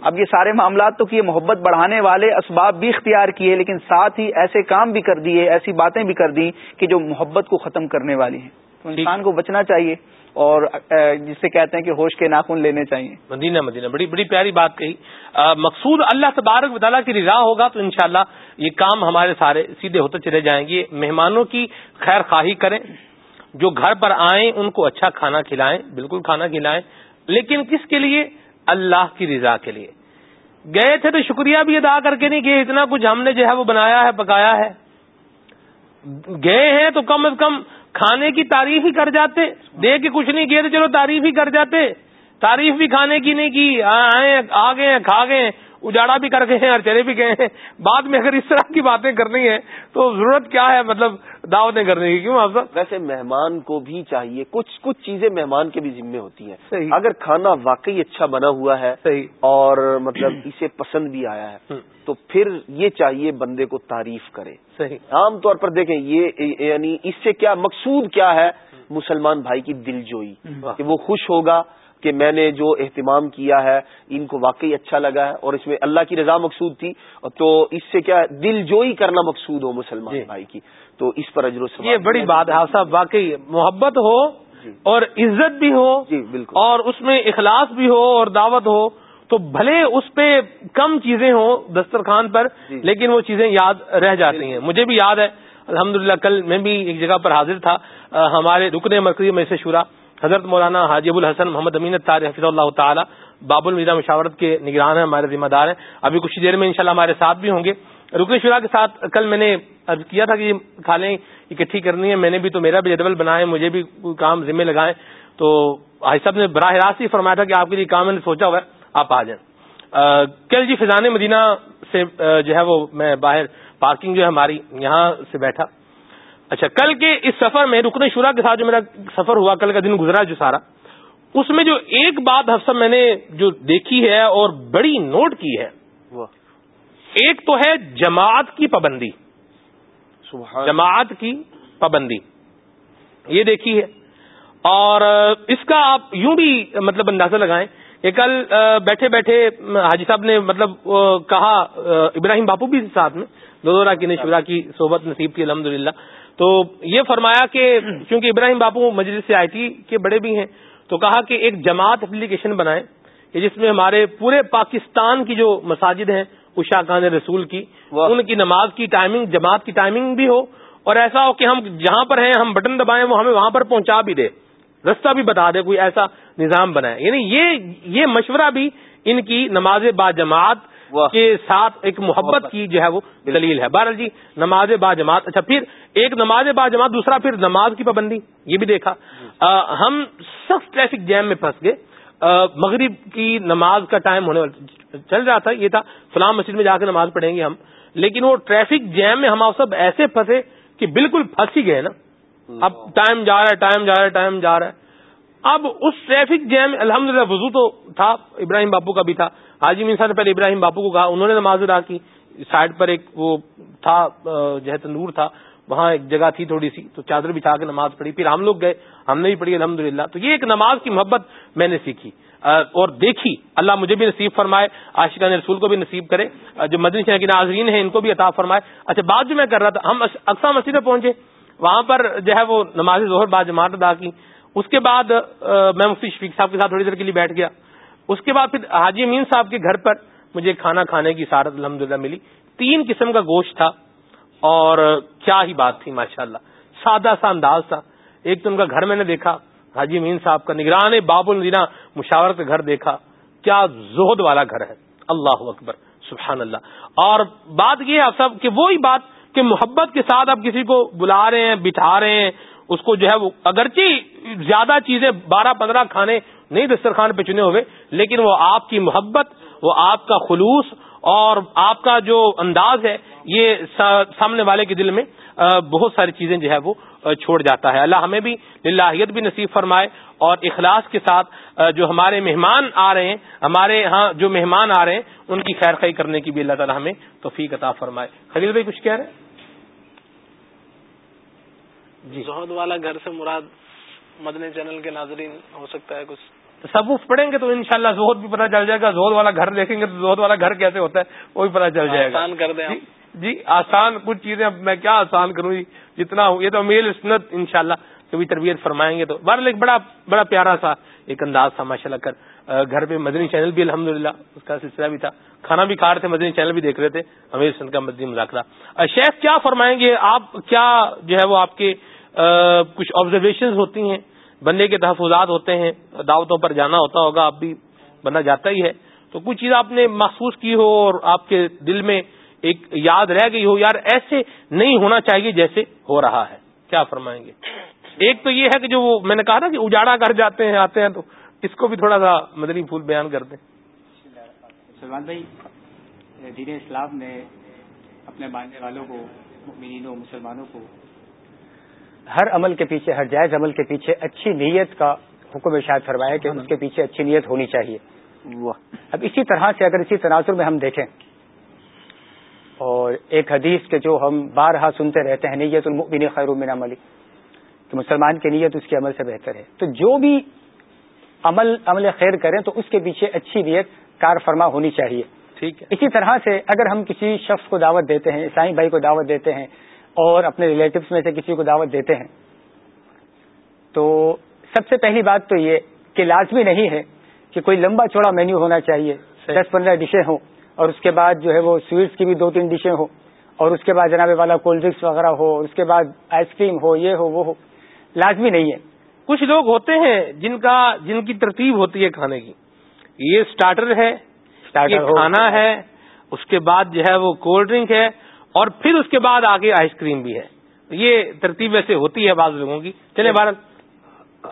اب یہ سارے معاملات تو کیے محبت بڑھانے والے اسباب بھی اختیار کیے لیکن ساتھ ہی ایسے کام بھی کر دیے ایسی باتیں بھی کر دی کہ جو محبت کو ختم کرنے والی ہیں۔ تو انسان کو بچنا چاہیے۔ اور جسے کہتے ہیں کہ ہوش کے ناخن لینے چاہیے۔ مدینہ مدینہ، بڑی بڑی پیاری بات کہی۔ مقصود اللہ تبارک وطالعہ کی رضا ہوگا تو انشاءاللہ یہ کام ہمارے سارے سیدھے ہوتے چلے جائیں گے۔ مہمانوں کی خیر خواہی کریں۔ جو گھر پر آئیں، ان کو اچھا کھانا کھلائیں، بالکل کھانا کھلائیں۔ لیکن کس کے لیے؟ اللہ کی رضا کے لیے۔ گئے تھے تو شکریہ بھی ادا کر کے نہیں کہ اتنا کچھ ہم نے جو ہے وہ بنایا ہے، پکایا ہے۔ گئے ہیں تو کم از کم کھانے کی تعریف ہی کر جاتے، دے کے کچھ نہیں کیے تو چلو تعریف ہی کر جاتے۔ تعریف بھی کھانے کی نہیں کی آئے، آ گئے، کھا گئے، اجاڑا بھی کر گئے اور چلے بھی گئے۔ ہیں بعد میں اگر اس طرح کی باتیں کرنی ہے تو ضرورت کیا ہے؟ مطلب دعوتیں کرنے کی کیوں آپ ویسے مہمان کو بھی چاہیے کچھ کچھ چیزیں مہمان کے بھی ذمے ہوتی ہیں۔ اگر کھانا واقعی اچھا بنا ہوا ہے صحیح۔ اور مطلب اسے پسند بھی آیا ہے تو پھر یہ چاہیے بندے کو تعریف کرے۔ صحیح۔ عام طور پر دیکھیں یہ یعنی اس سے کیا مقصود کیا ہے؟ مسلمان بھائی کی دل جوئی کہ وہ خوش ہوگا کہ میں نے جو اہتمام کیا ہے ان کو واقعی اچھا لگا ہے اور اس میں اللہ کی رضا مقصود تھی۔ تو اس سے کیا دل جوئی کرنا مقصود ہو مسلمان جی۔ بھائی کی۔ تو اس پر اجر و یہ بڑی بات ہے۔ صاحب واقعی محبت ہو جی۔ اور عزت بھی ہو جی بالکل۔ اور اس میں اخلاص بھی ہو اور دعوت ہو۔ تو بھلے اس پہ کم چیزیں ہوں دسترخوان پر جی۔ لیکن وہ چیزیں یاد رہ جاتی ہیں۔ مجھے بھی یاد ہے الحمدللہ کل میں بھی ایک جگہ پر حاضر تھا۔ ہمارے رکن مرکزی میں سے شورا۔ حضرت مولانا حاجب الحسن محمد امین حفظ اللہ تعالی باب المیرا مشاورت کے نگران ہیں، ہمارے ذمہ دار ہیں۔ ابھی کچھ دیر میں انشاءاللہ ہمارے ساتھ بھی ہوں گے۔ رکن شورا کے ساتھ کل میں نے عرض کیا تھا کہ کھالیں اکٹھی کرنی ہے۔ میں نے بھی تو میرا بھی جدول بنائے مجھے بھی کام ذمہ لگائے تو حاج صاحب نے براہ راست ہی فرمایا تھا کہ آپ کے لیے کام میں نے سوچا ہوا ہے، آپ آ جائیں۔ کل جی فضان مدینہ سے جو ہے وہ میں باہر پارکنگ جو ہے ہماری یہاں سے بیٹھا۔ اچھا کل کے اس سفر میں رکن شورا کے ساتھ جو میرا سفر ہوا کل کا دن گزرا جو سارا اس میں جو ایک بات حفص میں نے جو دیکھی ہے اور بڑی نوٹ کی ہے ایک تو ہے جماعت کی پابندی۔ جماعت کی پابندی۔ یہ دیکھی ہے۔ اور اس کا آپ یوں بھی مطلب اندازہ لگائیں کہ کل بیٹھے بیٹھے حاجی صاحب نے مطلب کہا ابراہیم باپو بھی ساتھ میں دو دورہ کی شورا کی صحبت نصیب کی الحمد تو یہ فرمایا کہ کیونکہ ابراہیم باپو مجلس سے آئی تھی کہ بڑے بھی ہیں تو کہا کہ ایک جماعت اپلیکیشن بنائے کہ جس میں ہمارے پورے پاکستان کی جو مساجد ہیں اشا خان رسول کی ان کی نماز کی ٹائمنگ جماعت کی ٹائمنگ بھی ہو اور ایسا ہو کہ ہم جہاں پر ہیں ہم بٹن دبائیں وہ ہمیں وہاں پر پہنچا بھی دے رستہ بھی بتا دے کوئی ایسا نظام بنائے۔ یعنی یہ یہ مشورہ بھی ان کی نماز با جماعت کے ساتھ ایک محبت کی جو ہے وہ دلیل ہے۔ بہرحال جی نماز با جماعت اچھا پھر ایک نماز با جماعت دوسرا پھر نماز کی پابندی یہ بھی دیکھا۔ ہم سخت ٹریفک جیم میں پھنس گئے۔ مغرب کی نماز کا ٹائم ہونے چل رہا تھا یہ تھا فلام مسجد میں جا کے نماز پڑھیں گے ہم۔ لیکن وہ ٹریفک جیم میں ہم آپ سب ایسے پھنسے کہ بالکل پھنس ہی گئے نا۔ اب ٹائم جا رہا ہے ٹائم جا رہا ہے ٹائم جا رہا ہے۔ اب اس ٹریفک جیم الحمد للہ وضو تو تھا ابراہیم باپو کا بھی تھا۔ حاجی مین صاحب نے پہلے ابراہیم باپو کو کہا، انہوں نے نماز ادا کی۔ سائڈ پر ایک وہ تھا جو ہے تندور تھا، وہاں ایک جگہ تھی تھوڑی سی، تو چادر بچھا کے نماز پڑھی۔ پھر ہم لوگ گئے، ہم نے بھی پڑھی الحمد تو یہ ایک نماز کی محبت میں نے سیکھی۔ اور دیکھی۔ اللہ مجھے بھی نصیب فرمائے عاشقان رسول کو بھی نصیب کرے۔ جو مدنی شہر کے ناظرین ہیں، ان کو بھی عطا فرمائے۔ اچھا بات جو میں کر رہا تھا، ہم اقسام مسجد میں پہنچے۔ وہاں پر جو ہے وہ نماز ظہر بعد جماعت ادا کی۔ اس کے بعد میں مفتی شفیق صاحب کے ساتھ تھوڑی دیر کے لیے بیٹھ گیا۔ اس کے بعد پھر حاجی امین صاحب کے گھر پر مجھے کھانا کھانے کی سارت الحمد ملی۔ تین قسم کا گوشت تھا اور کیا ہی بات تھی ماشاء اللہ سادہ سا انداز تھا۔ ایک تو ان کا گھر میں نے دیکھا، حاجی امین صاحب کا نگران باب الدینہ مشاورت کا گھر دیکھا۔ کیا زہد والا گھر ہے۔ اللہ اکبر سبحان اللہ اور بات یہ ہے صاحب کہ وہی بات کہ محبت کے ساتھ آپ کسی کو بلا رہے ہیں، بٹھا رہے ہیں، اس کو جو ہے وہ اگرچہ زیادہ چیزیں بارہ پندرہ کھانے نہیں دسترخوان پہ چنے ہوئے، لیکن وہ آپ کی محبت، وہ آپ کا خلوص اور آپ کا جو انداز ہے، یہ سامنے والے کے دل میں بہت ساری چیزیں جو ہے وہ چھوڑ جاتا ہے۔ اللہ ہمیں بھی للہیت بھی نصیب فرمائے اور اخلاص کے ساتھ جو ہمارے مہمان آ رہے ہیں، ہمارے ہاں جو مہمان آ رہے ہیں، ان کی خیر خی کرنے کی بھی اللہ تعالیٰ ہمیں توفیق عطا فرمائے۔ خلیل بھائی کچھ کہہ رہے ہیں؟ جی۔ زہد والا گھر سے مراد مدنی چینل کے ناظرین ہو سکتا ہے کچھ۔ تصوف پڑھیں گے تو انشاءاللہ شاء بھی پتہ چل جائے گا۔ زہد والا گھر دیکھیں گے تو زہد والا گھر کیسے ہوتا ہے وہ بھی پتہ چل جائے گا۔ آسان کر دیں جی, جی آسان کچھ چیزیں میں کیا آسان کروں جی جتنا ہوں یہ تو میل اسنت ان شاء اللہ کبھی تربیت فرمائیں گے تو۔ بہرحال ایک بڑا بڑا پیارا سا ایک انداز تھا ماشاء اللہ کر۔ گھر پہ مدنی چینل بھی الحمد اس کا سلسلہ بھی تھا۔ کھانا بھی کھا رہے تھے مدنی چینل بھی دیکھ رہے تھے۔ امیر سنت کا مدنی مذاکرہ۔ شیخ کیا فرمائیں گے؟ آپ کیا جو ہے وہ آپ کے کچھ آبزرویشن ہوتی ہیں بندے کے تحفظات ہوتے ہیں، دعوتوں پر جانا ہوتا ہوگا، آپ بھی بندہ جاتا ہی ہے۔ تو کچھ چیز آپ نے محسوس کی ہو اور آپ کے دل میں ایک یاد رہ گئی ہو، یار ایسے نہیں ہونا چاہیے جیسے ہو رہا ہے۔ کیا فرمائیں گے؟ ایک تو یہ ہے کہ جو وہ میں نے کہا نا کہ اجاڑا کر جاتے ہیں، آتے ہیں تو اس کو بھی تھوڑا سا مدنی پھول بیان کر دیں۔ سلمان بھائی، دین اسلام نے اپنے ماننے والوں کو مسلمانوں کو ہر عمل کے پیچھے ہر جائز عمل کے پیچھے اچھی نیت کا حکم اشاعت فرمایا کہ اس کے پیچھے اچھی نیت ہونی چاہیے۔ اب اسی طرح سے اگر اسی تناظر میں ہم دیکھیں اور ایک حدیث کے جو ہم بارہا سنتے رہتے ہیں نیت المؤمن خیر من عملی کہ مسلمان کی نیت اس کے عمل سے بہتر ہے۔ تو جو بھی عمل عمل خیر کریں تو اس کے پیچھے اچھی نیت کار فرما ہونی چاہیے۔ ٹھیک ہے۔ اسی طرح سے اگر ہم کسی شخص کو دعوت دیتے ہیں عیسائی بھائی کو دعوت دیتے ہیں اور اپنے ریلیٹوس میں سے کسی کو دعوت دیتے ہیں۔ تو سب سے پہلی بات تو یہ کہ لازمی نہیں ہے کہ کوئی لمبا چوڑا مینیو ہونا چاہیے۔ دس پندرہ ڈشیں ہوں اور اس کے بعد جو ہے وہ سویٹس کی بھی دو تین ڈشیں ہوں اور اس کے بعد جناب والا کولڈ ڈرنکس وغیرہ ہو اس کے بعد آئس کریم ہو یہ ہو وہ ہو۔ لازمی نہیں ہے۔ کچھ لوگ ہوتے ہیں جن کا جن کی ترتیب ہوتی ہے کھانے کی۔ یہ اسٹارٹر ہے کھانا ہے اس کے بعد جو ہے وہ کولڈ ڈرنک ہے اور پھر اس کے بعد آگے آئس کریم بھی ہے۔ یہ ترتیب ویسے ہوتی ہے بعض لوگوں کی۔ چلے بھارت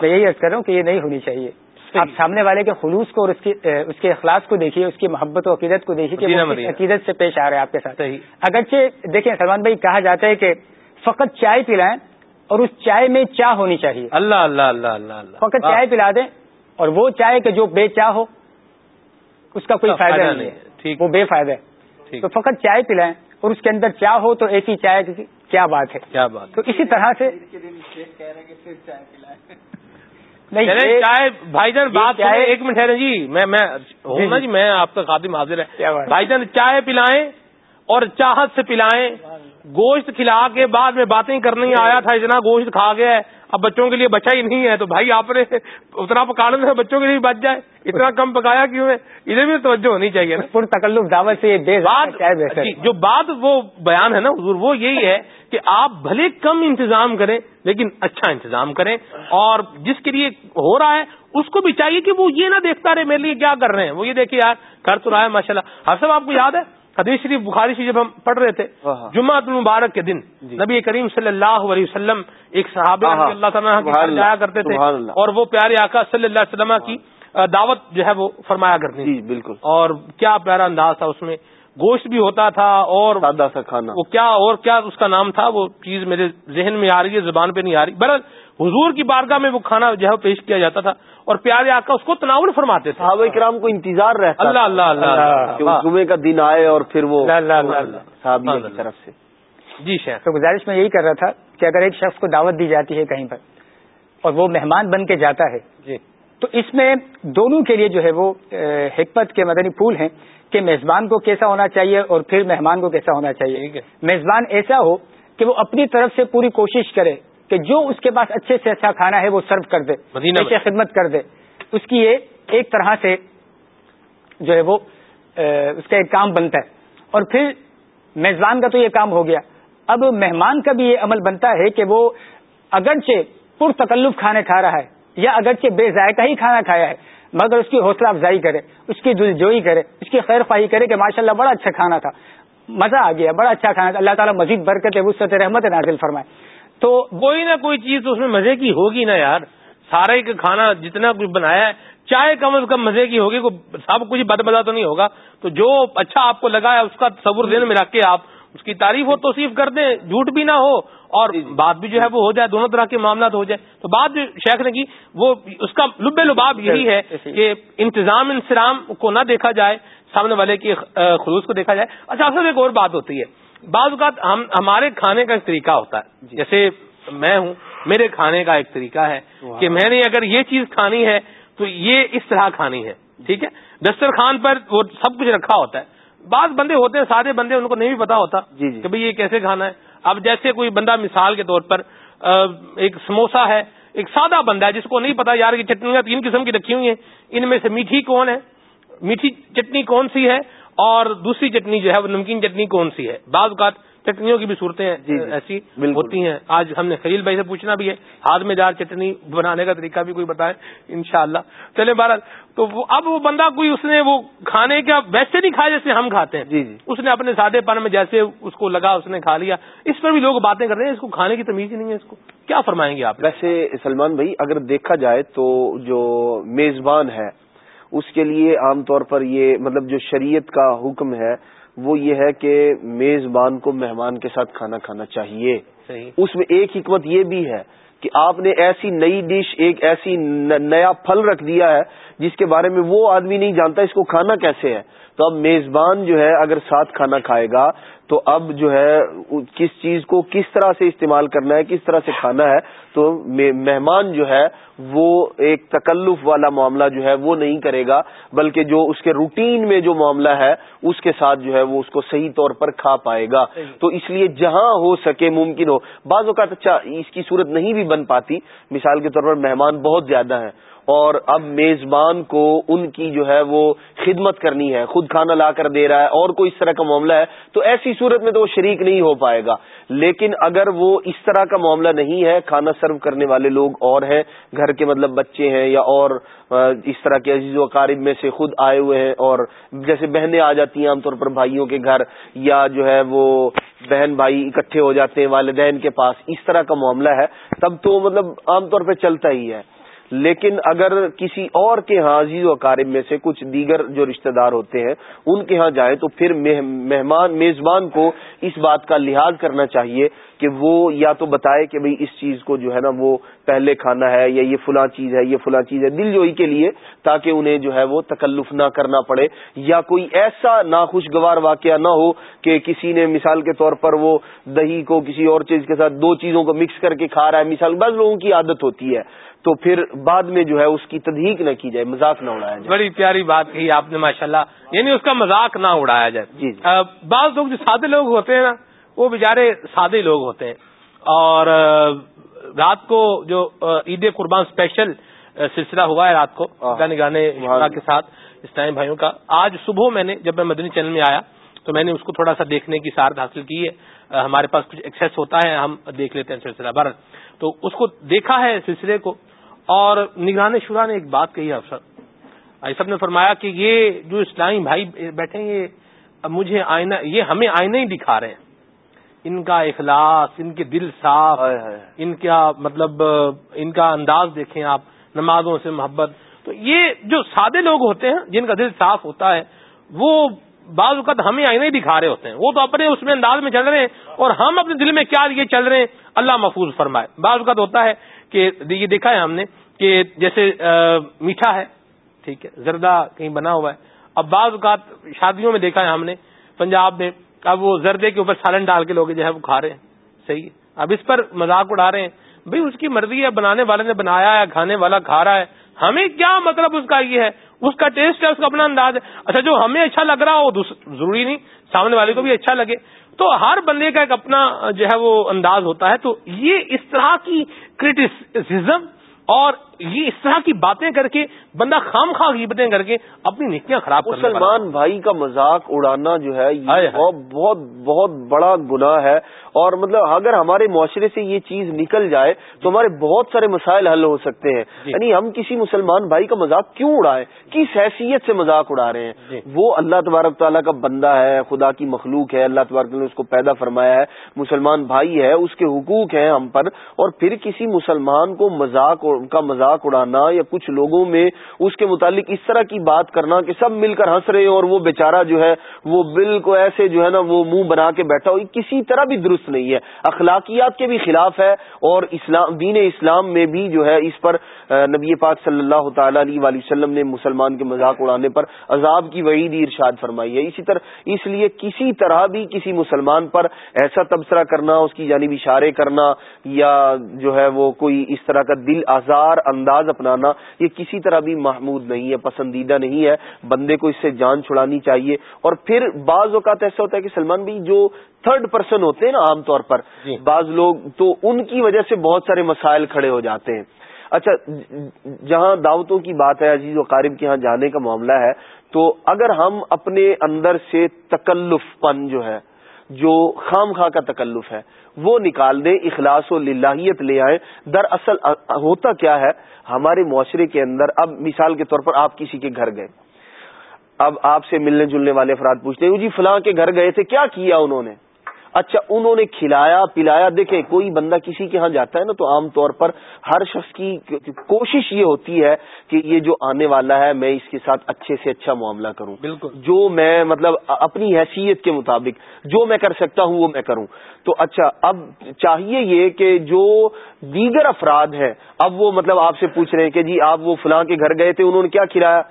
میں یہی عرض کر رہا ہوں کہ یہ نہیں ہونی چاہیے۔ آپ سامنے والے کے خلوص کو اور اس اس کے اخلاص کو دیکھیے اس کی محبت و عقیدت کو دیکھیے کہ عقیدت سے پیش آ رہے ہیں آپ کے ساتھ۔ اگرچہ دیکھیں سلمان بھائی کہا جاتا ہے کہ فقط چائے پلائیں اور اس چائے میں چاہ ہونی چاہیے۔ اللہ اللہ اللہ اللہ اللہ۔ فقط چائے پلا دیں اور وہ چائے کہ جو بے چاہ ہو اس کا کوئی فائدہ نہیں وہ بے فائدہ ہے۔ تو فقط چائے پلائیں اور اس کے اندر چائے ہو تو ایک ہی چائے کی کیا بات ہے؟ کیا بات تو اسی طرح سے نہیں چائے بھائی جان بات ایک منٹ ہے جی میں میں ہوں نا جی۔ میں آپ کا خادم حاضر ہے؟ بھائی جان چائے پلائیں۔ اور چاہت سے پلائیں۔ گوشت کھلا کے بعد میں باتیں کرنے آیا تھا اتنا گوشت کھا گیا ہے اب بچوں کے لیے بچا ہی نہیں ہے۔ تو بھائی آپ نے اتنا پکانے سے بچوں کے لیے بچ جائے۔ اتنا کم پکایا کیوں ہے؟ ادھر بھی توجہ ہونی چاہیے نا۔ تکلف دعوت سے جو بات وہ بیان ہے نا حضور وہ یہی ہے کہ آپ بھلے کم انتظام کریں لیکن اچھا انتظام کریں۔ اور جس کے لیے ہو رہا ہے اس کو بھی چاہیے کہ وہ یہ نہ دیکھتا رہے میرے لیے کیا کر رہے ہیں۔ وہ یہ دیکھیے یار کر تو رہا ہے ماشاء اللہ ہر سب آپ کو یاد ہے؟ حدیث شریف بخاری سے جب ہم پڑھ رہے تھے جمعہ المبارک کے دن جی۔ نبی کریم صلی اللہ علیہ وسلم ایک صحابہ اللہ تعالیٰ جایا کرتے تھے اور وہ پیارے آقا صلی اللہ علیہ وسلم کی دعوت جو ہے وہ فرمایا کرتے جی بالکل۔ اور کیا پیارا انداز تھا اس میں۔ گوشت بھی ہوتا تھا اور سادہ سا کھانا۔ وہ کیا اور کیا اس کا نام تھا؟ وہ چیز میرے ذہن میں آ رہی ہے زبان پہ نہیں آ رہی۔ بہرحال حضور کی بارگاہ میں وہ کھانا جو ہے پیش کیا جاتا تھا اور پیارے آقا اس کو تناول فرماتے تھے۔ صحابہ کرام کو انتظار رہتا اللہ اللہ اللہ کہ وہ جمعے کا دن آئے اور پھر وہ اللہ اللہ اللہ کی طرف سے۔ جی شیخ۔ تو گزارش میں یہی کر رہا تھا کہ اگر ایک شخص کو دعوت دی جاتی ہے کہیں پر اور وہ مہمان بن کے جاتا ہے جی۔ تو اس میں دونوں کے لیے جو ہے وہ حکمت کے مدنی پھول ہیں کہ میزبان کو کیسا ہونا چاہیے اور پھر مہمان کو کیسا ہونا چاہیے۔ میزبان ایسا ہو کہ وہ اپنی طرف سے پوری کوشش کرے۔ کہ جو اس کے پاس اچھے سے اچھا کھانا ہے وہ سرو کر دے۔ اچھے خدمت کر دے۔ اس کی یہ ایک طرح سے جو ہے وہ اس کا ایک کام بنتا ہے۔ اور پھر میزبان کا تو یہ کام ہو گیا۔ اب مہمان کا بھی یہ عمل بنتا ہے کہ وہ اگرچہ پر تکلف کھانے کھا رہا ہے یا اگرچہ بے ذائقہ ہی کھانا کھایا ہے مگر اس کی حوصلہ افزائی کرے اس کی دلجوئی کرے اس کی خیر خواہی کرے کہ ماشاءاللہ بڑا اچھا کھانا تھا۔ مزہ آ گیا بڑا اچھا کھانا تھا۔ اللہ تعالیٰ مزید برکت وسط رحمت نازل فرمائے۔ تو کوئی نہ کوئی چیز تو اس میں مزے کی ہوگی نا یار۔ سارے کا کھانا جتنا کچھ بنایا ہے چاہے کم از کم مزے کی ہوگی سب کچھ بد مزہ تو نہیں ہوگا۔ تو جو اچھا آپ کو لگا ہے اس کا تصور ذہن میں رکھ کے آپ اس کی تعریف و توصیف کر دیں۔ جھوٹ بھی نہ ہو اور بات بھی جو ہے وہ ہو جائے دونوں طرح کے معاملات ہو جائے تو بات جو شیخ نے کی وہ اس کا لب لباب یہی ہے کہ انتظام انسرام کو نہ دیکھا جائے سامنے والے کی خلوص کو دیکھا جائے۔ اچھا اصل ایک اور بات ہوتی ہے۔ بعض اوقات ہم ہمارے کھانے کا ایک طریقہ ہوتا ہے۔ جیسے میں ہوں میرے کھانے کا ایک طریقہ ہے کہ میں نے اگر یہ چیز کھانی ہے تو یہ اس طرح کھانی ہے ٹھیک ہے؟ دسترخوان پر وہ سب کچھ رکھا ہوتا ہے۔ بعض بندے ہوتے ہیں سادے بندے ان کو نہیں بھی پتا ہوتا جی جی۔ کہ بھئی یہ کیسے کھانا ہے۔ اب جیسے کوئی بندہ مثال کے طور پر ایک سموسا ہے ایک سادہ بندہ ہے جس کو نہیں پتا یار یہ چٹنیاں تین قسم کی رکھی ہوئی ہیں ان میں سے میٹھی کون ہے؟ میٹھی چٹنی کون سی ہے؟ اور دوسری چٹنی جو ہے وہ نمکین چٹنی کون سی ہے؟ بعض اوقات چٹنیوں کی بھی صورتیں جی، جی، ایسی۔ ہوتی ہیں۔ آج ہم نے خلیل بھائی سے پوچھنا بھی ہے ہاتھ میں دار چٹنی بنانے کا طریقہ بھی کوئی بتائے؟ انشاءاللہ۔ چلے بہرحال تو وہ اب وہ بندہ کوئی اس نے وہ کھانے کا ویسے نہیں کھایا جیسے ہم کھاتے ہیں۔ جی، جی۔ اس نے اپنے سادے پن میں جیسے اس کو لگا اس نے کھا لیا۔ اس پر بھی لوگ باتیں کر رہے ہیں اس کو کھانے کی تمیز ہی نہیں ہے اس کو۔ کیا فرمائیں گے آپ؟ ویسے سلمان بھائی اگر دیکھا جائے تو جو میزبان ہے اس کے لیے عام طور پر یہ مطلب جو شریعت کا حکم ہے وہ یہ ہے کہ میزبان کو مہمان کے ساتھ کھانا کھانا چاہیے۔ صحیح۔ اس میں ایک حکمت یہ بھی ہے کہ آپ نے ایسی نئی ڈش ایک ایسی نیا پھل رکھ دیا ہے جس کے بارے میں وہ آدمی نہیں جانتا اس کو کھانا کیسے ہے۔ تو اب میزبان جو ہے اگر ساتھ کھانا کھائے گا تو اب جو ہے کس چیز کو کس طرح سے استعمال کرنا ہے کس طرح سے کھانا ہے تو مہمان جو ہے وہ ایک تکلف والا معاملہ جو ہے وہ نہیں کرے گا بلکہ جو اس کے روٹین میں جو معاملہ ہے اس کے ساتھ جو ہے وہ اس کو صحیح طور پر کھا پائے گا۔ تو اس لیے جہاں ہو سکے ممکن ہو۔ بعض اوقات اچھا اس کی صورت نہیں بھی بن پاتی۔ مثال کے طور پر مہمان بہت زیادہ ہیں۔ اور اب میزبان کو ان کی جو ہے وہ خدمت کرنی ہے، خود کھانا لا کر دے رہا ہے اور کوئی اس طرح کا معاملہ ہے، تو ایسی صورت میں تو وہ شریک نہیں ہو پائے گا۔ لیکن اگر وہ اس طرح کا معاملہ نہیں ہے، کھانا سرو کرنے والے لوگ اور ہیں، گھر کے مطلب بچے ہیں یا اور اس طرح کے عزیز و اقارب میں سے خود آئے ہوئے ہیں اور جیسے بہنیں آ جاتی ہیں عام طور پر بھائیوں کے گھر یا جو ہے وہ بہن بھائی اکٹھے ہو جاتے ہیں، والدین کے پاس، اس طرح کا معاملہ ہے، تب تو مطلب عام طور پہ چلتا ہی ہے۔ لیکن اگر کسی اور کے ہاں عزیز و اقارب میں سے کچھ دیگر جو رشتہ دار ہوتے ہیں، ان کے ہاں جائیں تو پھر مہمان، میزبان کو اس بات کا لحاظ کرنا چاہیے کہ وہ یا تو بتائے کہ بھئی اس چیز کو جو ہے نا وہ پہلے کھانا ہے یا یہ فلاں چیز ہے، یہ فلاں چیز ہے، دل جوئی کے لیے تاکہ انہیں جو ہے وہ تکلف نہ کرنا پڑے یا کوئی ایسا ناخوشگوار واقعہ نہ ہو کہ کسی نے مثال کے طور پر وہ دہی کو کسی اور چیز کے ساتھ دو چیزوں کو مکس کر کے کھا رہا ہے۔ مثال بعض لوگوں کی عادت ہوتی ہے۔ تو پھر بعد میں جو ہے اس کی تدہیق نہ کی جائے مذاق نہ اڑایا جائے۔ بڑی پیاری بات کہی آپ نے ماشاءاللہ۔ یعنی اس کا مذاق نہ اڑایا جائے۔ جی جی۔ بعض لوگ جو سادے لوگ ہوتے ہیں نا وہ بےچارے سادے لوگ ہوتے ہیں۔ اور رات کو جو عید قربان اسپیشل سلسلہ ہوا ہے رات کو گانے گانے کے ساتھ اسلامی بھائیوں کا۔ آج صبح میں نے جب میں مدنی چینل میں آیا تو میں نے اس کو تھوڑا سا دیکھنے کی سارت حاصل کی ہے۔ ہمارے پاس کچھ ایکسیس ہوتا ہے ہم دیکھ لیتے ہیں سلسلہ بھر۔ تو اس کو دیکھا ہے سلسلے کو۔ اور نگران شورا نے ایک بات کہی افسر۔ آئی صاحب نے فرمایا کہ یہ جو اسلامی بھائی بیٹھے یہ مجھے آئینہ یہ ہمیں آئینہ ہی دکھا رہے ہیں۔ ان کا اخلاص ان کے دل صاف ان کا مطلب ان کا انداز دیکھیں آپ نمازوں سے محبت۔ تو یہ جو سادے لوگ ہوتے ہیں جن کا دل صاف ہوتا ہے وہ بعض اوقات ہمیں آئینہ ہی دکھا رہے ہوتے ہیں۔ وہ تو اپنے اس میں انداز میں چل رہے ہیں اور ہم اپنے دل میں کیا یہ چل رہے ہیں اللہ محفوظ فرمائے۔ بعض اوقات ہوتا ہے کہ یہ دیکھا ہے ہم نے کہ جیسے میٹھا ہے، ٹھیک ہے، زردہ کہیں بنا ہوا ہے۔ اب بعض اوقات شادیوں میں دیکھا ہے ہم نے، پنجاب میں، اب وہ زردے کے اوپر سالن ڈال کے لوگ جو ہے وہ کھا رہے ہیں۔ صحیح ہے۔ اب اس پر مذاق اڑا رہے ہیں۔ بھائی، اس کی مرضی ہے، بنانے والے نے بنایا ہے، کھانے والا کھا رہا ہے۔ ہمیں کیا مطلب اس کا یہ ہے؟ اس کا ٹیسٹ ہے، اس کا اپنا انداز ہے۔ اچھا جو ہمیں اچھا لگ رہا ہو ضروری نہیں، سامنے والے کو بھی اچھا لگے۔ تو ہر بندے کا ایک اپنا جو ہے وہ انداز ہوتا ہے۔ تو یہ اس طرح کی کریٹیسم اور یہ اس طرح کی باتیں کر کے بندہ خام خواہ غیبتیں کر کے اپنی نکیاں خراب مسلمان بھائی کا مذاق اڑانا جو ہے یہ بہت بہت بڑا گناہ ہے۔ اور مطلب اگر ہمارے معاشرے سے یہ چیز نکل جائے تو ہمارے بہت سارے مسائل حل ہو سکتے ہیں۔ جی۔ یعنی ہم کسی مسلمان بھائی کا مذاق کیوں اڑائیں؟ کس حیثیت سے مذاق اڑا رہے ہیں؟ جی۔ وہ اللہ تبارک تعالیٰ کا بندہ ہے خدا کی مخلوق ہے اللہ تبارک نے اس کو پیدا فرمایا ہے۔ مسلمان بھائی ہے اس کے حقوق ہیں ہم پر۔ اور پھر کسی مسلمان کو مذاق کا مذاق اڑانا یا کچھ لوگوں میں اس کے متعلق اس طرح کی بات کرنا کہ سب مل کر ہنس رہے اور وہ بیچارہ جو ہے وہ بل کو ایسے جو ہے نا وہ منہ بنا کے بیٹھا ہو کسی طرح بھی درست نہیں ہے۔ اخلاقیات کے بھی خلاف ہے اور اسلام، دین اسلام میں بھی جو ہے اس پر نبی پاک صلی اللہ تعالی علیہ وآلہ وسلم نے مسلمان کے مذاق اڑانے پر عذاب کی وعید ارشاد فرمائی ہے۔ اسی طرح اس لیے کسی طرح بھی کسی مسلمان پر ایسا تبصرہ کرنا اس کی جانب اشارے کرنا یا جو ہے وہ کوئی اس طرح کا دل آزار انداز اپنانا یہ کسی طرح بھی محمود نہیں ہے پسندیدہ نہیں ہے۔ بندے کو اس سے جان چھڑانی چاہیے۔ اور پھر بعض اوقات ایسا ہوتا ہے کہ سلمان بھی جو تھرڈ پرسن ہوتے ہیں نا عام طور پر جی۔ بعض لوگ تو ان کی وجہ سے بہت سارے مسائل کھڑے ہو جاتے ہیں۔ اچھا جہاں دعوتوں کی بات ہے، عزیز و قارب کے یہاں جانے کا معاملہ ہے، تو اگر ہم اپنے اندر سے تکلف پن جو ہے، جو خام خواہ کا تکلف ہے، وہ نکال دیں، اخلاص و للہیت لے آئیں۔ دراصل، ہوتا کیا ہے، ہمارے معاشرے کے اندر، اب مثال کے طور پر آپ کسی کے گھر گئے۔ اب آپ سے ملنے جلنے والے افراد پوچھتے ہیں جی فلاں کے گھر گئے تھے، کیا کیا انہوں نے؟ اچھا انہوں نے کھلایا پلایا دیکھیں کوئی بندہ کسی کے ہاں جاتا ہے نا تو عام طور پر ہر شخص کی کوشش یہ ہوتی ہے کہ یہ جو آنے والا ہے میں اس کے ساتھ اچھے سے اچھا معاملہ کروں۔ بالکل۔ جو میں مطلب اپنی حیثیت کے مطابق جو میں کر سکتا ہوں وہ میں کروں۔ تو اچھا اب چاہیے یہ کہ جو دیگر افراد ہیں اب وہ مطلب آپ سے پوچھ رہے ہیں کہ جی آپ وہ فلاں کے گھر گئے تھے انہوں نے کیا کھلایا؟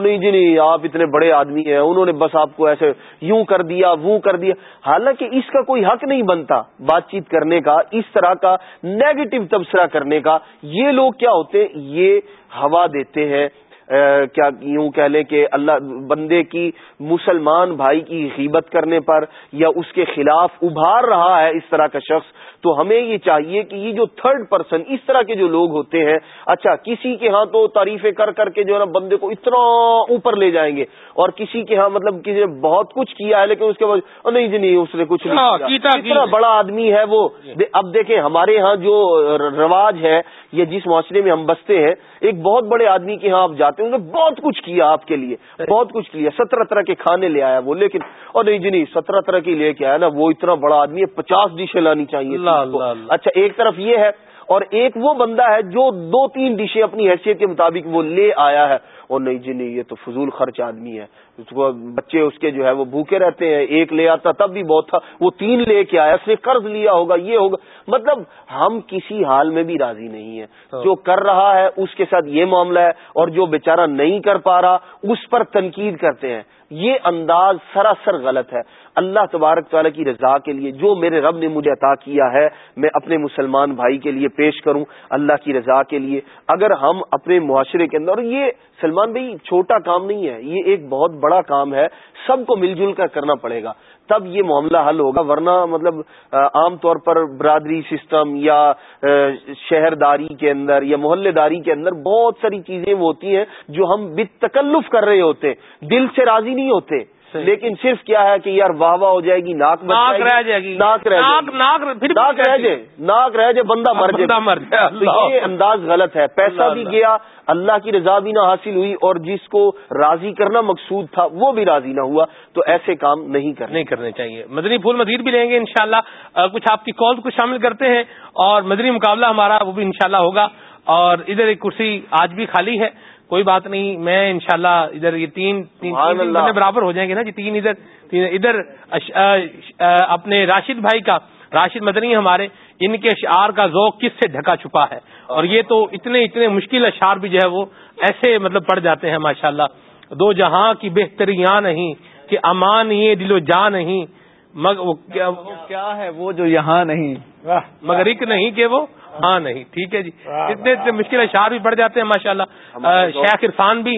نہیں جی نہیں، آپ اتنے بڑے آدمی ہیں، انہوں نے بس آپ کو ایسے یوں کر دیا، وہ کر دیا۔ حالانکہ اس کا کوئی حق نہیں بنتا بات چیت کرنے کا، اس طرح کا نیگیٹو تبصرہ کرنے کا۔ یہ لوگ کیا ہوتے ہیں؟ یہ ہوا دیتے ہیں۔ کیا یوں کہہ لیں کہ اللہ، بندے کی، مسلمان بھائی کی غیبت کرنے پر یا اس کے خلاف ابھار رہا ہے اس طرح کا شخص۔ تو ہمیں یہ چاہیے کہ یہ جو تھرڈ پرسن اس طرح کے جو لوگ ہوتے ہیں اچھا کسی کے ہاں تو تعریفیں کر کر کے جو ہے نا بندے کو اتنا اوپر لے جائیں گے اور کسی کے ہاں مطلب کسی نے بہت کچھ کیا ہے لیکن اس کے بعد نہیں جی نہیں اس نے کچھ نہیں ہاں، کیا. اتنا بڑا آدمی ہے وہ۔ اب دیکھیں ہمارے ہاں جو رواج ہے یا جس معاشرے میں ہم بستے ہیں ایک بہت بڑے آدمی کے ہاں آپ جاتے ہیں بہت کچھ کیا آپ کے لیے بہت کچھ کیا۔ سترہ طرح کے کھانے لے آیا وہ لیکن اور نہیں جی نہیں سترہ طرح کی لے کے آیا نا وہ اتنا بڑا آدمی ہے پچاس ڈشیں لانی چاہیے اچھا ایک طرف یہ ہے اور ایک وہ بندہ ہے جو دو تین ڈشیں اپنی حیثیت کے مطابق وہ لے آیا ہے۔ اور نہیں جی نہیں یہ تو فضول خرچ آدمی ہے۔ اس کو بچے اس کے جو ہے وہ بھوکے رہتے ہیں۔ ایک لے آتا تب بھی بہت تھا۔ وہ تین لے کے آیا اس نے قرض لیا ہوگا یہ ہوگا۔ مطلب ہم کسی حال میں بھی راضی نہیں ہے ہاں۔ جو کر رہا ہے اس کے ساتھ یہ معاملہ ہے۔ اور جو بیچارہ نہیں کر پا رہا اس پر تنقید کرتے ہیں۔ یہ انداز سراسر غلط ہے۔ اللہ تبارک تعالیٰ کی رضا کے لیے جو میرے رب نے مجھے عطا کیا ہے میں اپنے مسلمان بھائی کے لیے پیش کروں۔ اللہ کی رضا کے لیے۔ اگر ہم اپنے معاشرے کے اندر اور یہ سلمان بھائی، چھوٹا کام نہیں ہے، یہ ایک بہت بڑا کام ہے۔ سب کو مل جل کر کرنا پڑے گا۔ تب یہ معاملہ حل ہوگا، ورنہ مطلب عام طور پر برادری سسٹم یا شہرداری کے اندر یا محلے داری کے اندر بہت ساری چیزیں وہ ہوتی ہیں جو ہم بے تکلف کر رہے ہوتے دل سے راضی نہیں ہوتے۔ لیکن صرف کیا ہے کہ یار واہ واہ ہو جائے گی ناک ناک رہ جائے گی۔ ناک رہ ناک ناک رہ جائے ناک رہ جائے بندہ مر جائے۔ مر جائے۔ یہ انداز غلط ہے۔ پیسہ بھی گیا اللہ کی رضا بھی نہ حاصل ہوئی اور جس کو راضی کرنا مقصود تھا وہ بھی راضی نہ ہوا۔ تو ایسے کام نہیں کرنے۔ نہیں کرنے چاہیے۔ مدنی پھول مزید بھی لیں گے انشاءاللہ۔ کچھ آپ کی کال کو شامل کرتے ہیں اور مدنی مقابلہ ہمارا وہ بھی انشاءاللہ ہوگا۔ اور ادھر ایک کرسی آج بھی خالی ہے۔ کوئی بات نہیں میں انشاءاللہ ادھر یہ تین تین برابر ہو جائیں گے نا جی تین ادھر ادھر اپنے راشد بھائی کا راشد مدنی ہمارے ان کے اشعار کا ذوق کس سے ڈھکا چھپا ہے؟ اور یہ تو اتنے اتنے مشکل اشعار بھی جو ہے وہ ایسے مطلب پڑ جاتے ہیں ماشاءاللہ۔ دو جہاں کی بہتری یہاں نہیں کہ امان یہ دل و جاں نہیں مگ وہ کیا ہے؟ وہ جو یہاں نہیں۔ مگر ایک نہیں کہ وہ ہاں نہیں ٹھیک ہے جی۔ اتنے اتنے مشکل اشعار بھی پڑ جاتے ہیں ماشاءاللہ۔ اللہ شیخ عرفان بھی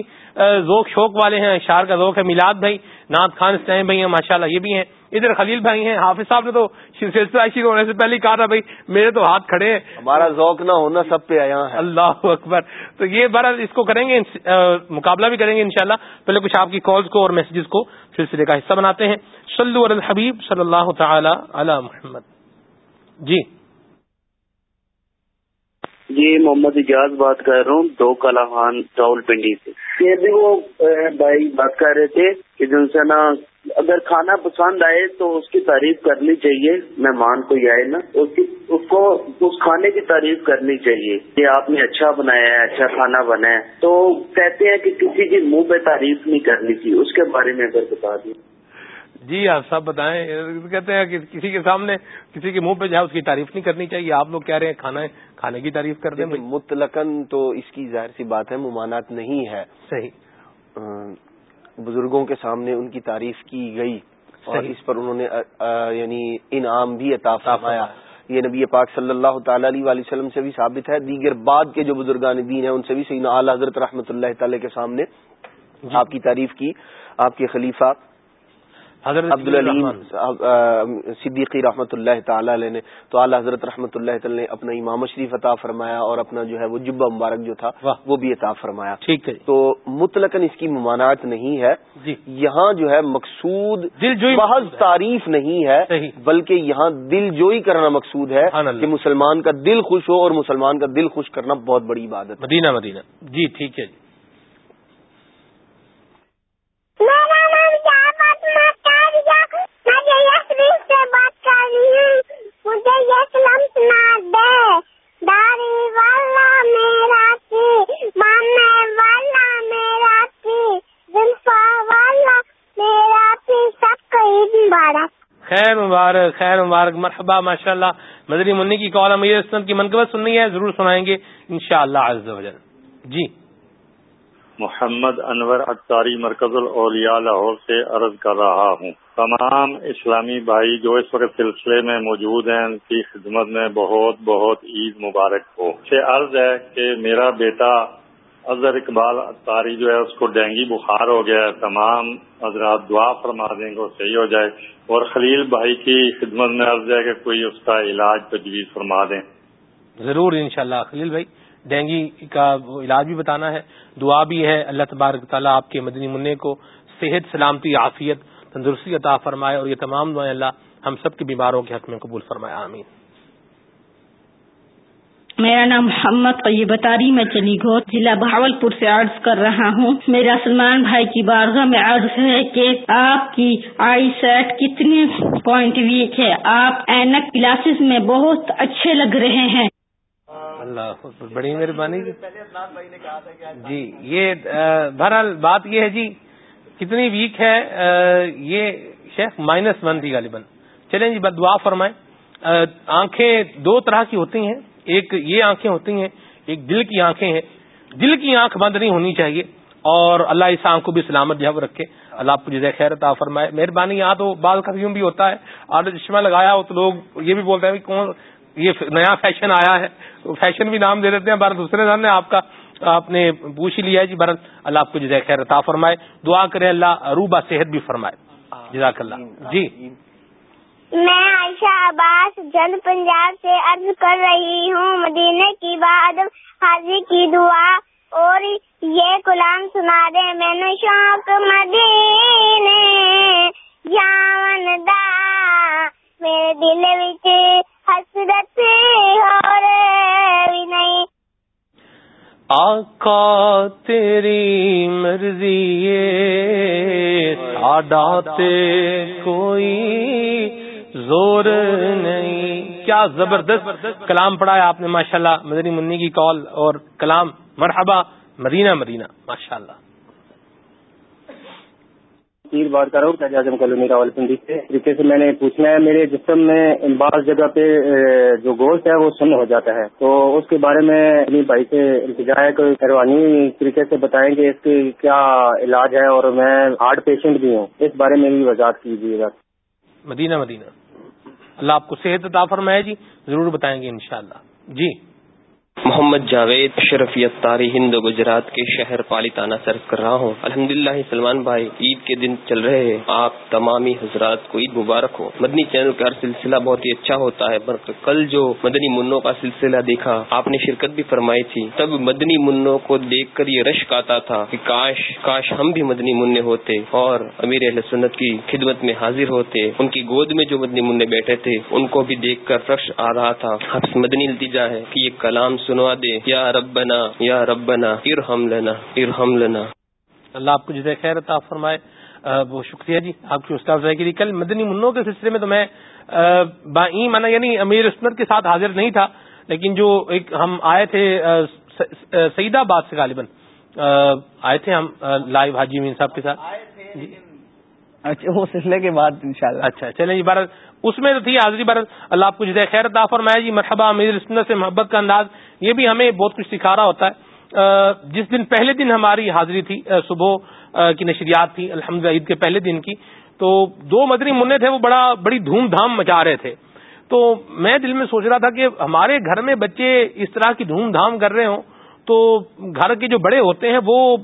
ذوق شوق والے ہیں اشعار کا ذوق ہے۔ میلاد بھائی نعت خان اسلام بھائی ہیں ماشاءاللہ یہ بھی ہیں۔ ادھر خلیل بھائی ہیں حافظ صاحب نے تو سلسلہ ایسی ہونے سے پہلے کہا تھا بھائی میرے تو ہاتھ کھڑے ہیں۔ ہمارا ذوق نہ ہونا سب پہ آیا ہے۔ اللہ اکبر۔ تو یہ بارہ اس کو کریں گے مقابلہ بھی کریں گے انشاءاللہ۔ پہلے کچھ آپ کی کالز کو اور میسجز کو سلسلے کا حصہ بناتے ہیں۔ صلو علی الحبیب صلی اللہ تعالی علی محمد۔ جی۔ جی محمد اجاز بات کر رہا ہوں، دو کلاحان راول پنڈی سے۔ یہ بھی وہ بھائی بات کر رہے تھے کہ جن سے نا، اگر کھانا پسند آئے تو اس کی تعریف کرنی چاہیے، مہمان کوئی آئے نا، اس کی، اس کو، اس کھانے کی تعریف کرنی چاہیے کہ آپ نے اچھا بنایا ہے اچھا کھانا بنایا ہے۔ تو کہتے ہیں کہ کسی کے منہ پہ تعریف نہیں کرنی چاہیے اس کے بارے میں اگر بتا دیں۔ جی آپ سب بتائیں کہتے ہیں کہ کسی کے سامنے کسی کے منہ پہ جو ہے اس کی تعریف نہیں کرنی چاہیے۔ آپ لوگ کہہ رہے ہیں کھانا کھانے کی تعریف کر دیں مطلقاً تو اس کی ظاہر سی بات ہے ممانعت نہیں ہے۔ صحیح۔ بزرگوں کے سامنے ان کی تعریف کی گئی اور۔ اس پر انہوں نے یعنی انعام بھی عطا فرمایا۔ یہ نبی پاک صلی اللہ تعالی علیہ وآلہ وسلم سے بھی ثابت ہے۔ دیگر بعد کے جو بزرگان دین ہیں ان سے بھی سیدنا اعلی حضرت رحمۃ اللہ تعالی کے سامنے جی۔ آپ کی تعریف کی۔ آپ کے خلیفہ حضرت عبدالعلیم۔ صدیقی رحمۃ اللہ تعالی علیہ نے تو اعلی حضرت رحمۃ اللہ تعالی نے اپنا امام شریف عطا فرمایا اور اپنا جو ہے وہ جبہ مبارک جو تھا۔ وہ بھی عطا فرمایا ٹھیک ہے جی تو مطلقاً اس کی ممانعت نہیں ہے جی یہاں جو ہے مقصود دل جوئی محض۔ تعریف نہیں ہے۔ بلکہ یہاں دل جوئی کرنا مقصود ہے۔ کہ مسلمان کا دل خوش ہو اور مسلمان کا دل خوش کرنا بہت بڑی عبادت ہے مدینہ مدینہ جی ٹھیک ہے میرا نام شہبت مکاریا میں یسریف سے بات کر رہی ہوں۔ مجھے یہ سلم سنا دے۔ داری والا میرا کی مانے والا میرا کی زلفا والا میرا کی سب کو عید مبارک۔ خیر مبارک خیر مبارک مرحبا ماشاء اللہ مدنی منی کی کال امیر اسلم کی منقبت سننی ہے ضرور سنائیں گے انشاءاللہ عز و جل۔ جی۔ محمد انور اختاری مرکز الاولیاء لاہور سے عرض کر رہا ہوں۔ تمام اسلامی بھائی جو اس وقت سلسلے میں موجود ہیں، ان کی خدمت میں بہت بہت عید مبارک ہو۔ سے عرض ہے کہ میرا بیٹا اظہر اقبال اختاری جو ہے، اس کو ڈینگی بخار ہو گیا ہے۔ تمام حضرات دعا فرما دیں گے صحیح ہو جائے۔ اور خلیل بھائی کی خدمت میں عرض ہے کہ کوئی اس کا علاج تجویز فرما دیں۔ ضرور، انشاءاللہ۔ خلیل بھائی، ڈینگی کا علاج بھی بتانا ہے۔ دعا بھی ہے۔ اللہ تبارک تعالیٰ آپ کے مدنی منع کو صحت، سلامتی، عافیت تندرستی عطا فرمائے اور یہ تمام دعائیں اللہ ہم سب کے بیماروں کے حق میں قبول فرمائے آمین۔ میرا نام محمد طیب تاری میں چلی گو ضلع بہاول پور سے عرض کر رہا ہوں۔ میرا سلمان بھائی کی بارگاہ میں عرض ہے کہ آپ کی آئی سیٹ کتنے پوائنٹ ویک ہے؟ آپ اینک کلاسز میں بہت اچھے لگ رہے ہیں۔ اللہ بڑی مہربانی۔ جی یہ بہرحال بات یہ ہے جی کتنی ویک ہے یہ شیخ مائنس ون تھی غالباً۔ چلیں جی بد دعا فرمائیں۔ آنکھیں دو طرح کی ہوتی ہیں۔ ایک یہ آنکھیں ہوتی ہیں، ایک دل کی آنکھیں ہیں۔ دل کی آنکھ بند نہیں ہونی چاہیے۔ اور اللہ اس آنکھ کو بھی سلامت جو رکھے۔ اللہ آپ کو جزائے خیر عطا فرمائے۔ مہربانی، یہاں تو بعض کا یوں بھی ہوتا ہے۔ اور چشمہ لگایا ہو تو لوگ یہ بھی بولتے ہیں کہ کون یہ نیا فیشن آیا ہے۔ فیشن بھی نام دے دیتے ہیں بار دوسرے نام نے آپ کا آپ نے پوچھ ہی لیا ہے جی بھرت اللہ آپ کو جزائے خیر عطا فرمائے۔ دعا کرے اللہ روبا صحت بھی فرمائے۔ جزاک اللہ۔ جی۔ میں عائشہ عباس جن پنجاب سے عرض کر رہی ہوں مدینے کی بعد حاضی کی دعا۔ اور یہ کلام سنا دے میں نے شوق مدینے جان دا میرے دل وچ حسرت نہیں۔ آقا تیری مرضی سادات کوئی زور نہیں۔ کیا زبردست کلام پڑھا ہے آپ نے، ماشاءاللہ، مدنی منی کی کال اور کلام۔ مرحبا، مدینہ مدینہ ماشاء اللہ تیر بات کر رہا ہوں قید اعظم کالونی راول پنڈی سے۔ طریقے سے میں نے پوچھنا ہے میرے جسم میں بعض جگہ پہ جو گوشت ہے وہ سن ہو جاتا ہے۔ تو اس کے بارے میں اپنی بھائی سے التجا ہے کوئی روانی طریقے سے بتائیں کہ اس کی کیا علاج ہے؟ اور میں ہارٹ پیشنٹ بھی ہوں۔ اس بارے میں بھی وضاحت کیجیے گا۔ مدینہ مدینہ۔ اللہ آپ کو صحت عطا فرمائے جی ضرور بتائیں گے انشاءاللہ۔ جی۔ محمد جاوید شرفیت تاری ہند گجرات کے شہر پالیتانہ سرف کر رہا ہوں۔ الحمد للہ سلمان بھائی کے دن چل رہے ہیں۔ آپ تمامی حضرات کو عید مبارک ہو۔ مدنی چینل کا سلسلہ بہت ہی اچھا ہوتا ہے کل جو مدنی منوں کا سلسلہ دیکھا، آپ نے شرکت بھی فرمائی تھی۔ تب مدنی منوں کو دیکھ کر یہ رشک آتا تھا کہ کاش کاش ہم بھی مدنی منع ہوتے اور امیر اہل سنت کی خدمت میں حاضر ہوتے۔ ان کی گود میں جو مدنی منع بیٹھے تھے، ان کو بھی دیکھ کر رش آ رہا تھا۔ آپ سے مدنی التجا ہے کہ یہ کلام سنوا دے۔ یا ربنا یا ربنا، ارحم لنا ارحم لنا۔ اللہ آپ کو جزے خیر عطا فرمائے۔ بہت شکریہ جی آپ کی استاد ذائقی کل مدنی منوں کے سلسلے میں تو میں آ، بائیں مانا یعنی امیر اسمت کے ساتھ حاضر نہیں تھا لیکن جو ایک ہم آئے تھے سعید آباد سے غالباً آئے تھے ہم لائیو حاجی مین صاحب کے ساتھ۔ جی۔ اچھا وہ سلسلے کے بعد انشاءاللہ۔ اچھا چلیں جی بارت اس میں تو تھی حاضری بارت اللہ آپ کو جزائے خیر عطا فرمائے جی مرحبا امیر سنت سے محبت کا انداز۔ یہ بھی ہمیں بہت کچھ سکھا رہا ہوتا ہے۔ جس دن پہلے دن ہماری حاضری تھی صبح کی نشریات تھی الحمد عید کے پہلے دن کی۔ تو دو مدنی منع تھے، وہ بڑا، بڑی دھوم دھام مچا رہے تھے۔ تو میں دل میں سوچ رہا تھا کہ ہمارے گھر میں بچے اس طرح کی دھوم دھام کر رہے ہوں، تو گھر کے جو بڑے ہوتے ہیں، وہ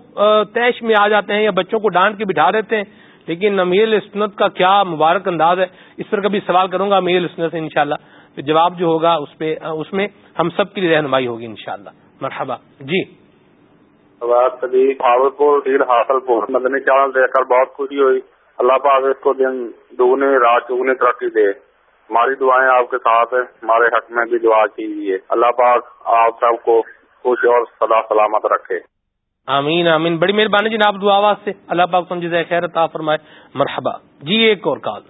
تیش میں آ جاتے ہیں یا بچوں کو ڈانٹ کے بٹھا دیتے ہیں۔ لیکن امیر سنت کا کیا مبارک انداز ہے۔ اس پر کبھی سوال کروں گا امیر سنت سے انشاءاللہ۔ تو جواب جو ہوگا اس پہ اس میں ہم سب کی رہنمائی ہوگی انشاءاللہ۔ مرحبا۔ جی۔ بھاول پور ڈیل حاصل پور مدنی چینل دیکھ کر بہت خوشی ہوئی۔ اللہ پاک اس کو دن دگنے رات چگنے ترقی دے۔ ہماری دعائیں آپ کے ساتھ ہیں، ہمارے حق میں بھی دعا کیجیے اللہ پاک آپ سب کو خوش اور سدا سلامت رکھے۔ آمین آمین۔ بڑی مہربانی جناب دعا آواز سے اللہ پاک سمجھے خیر عطا فرمائے۔ مرحبا۔ جی ایک اور کال۔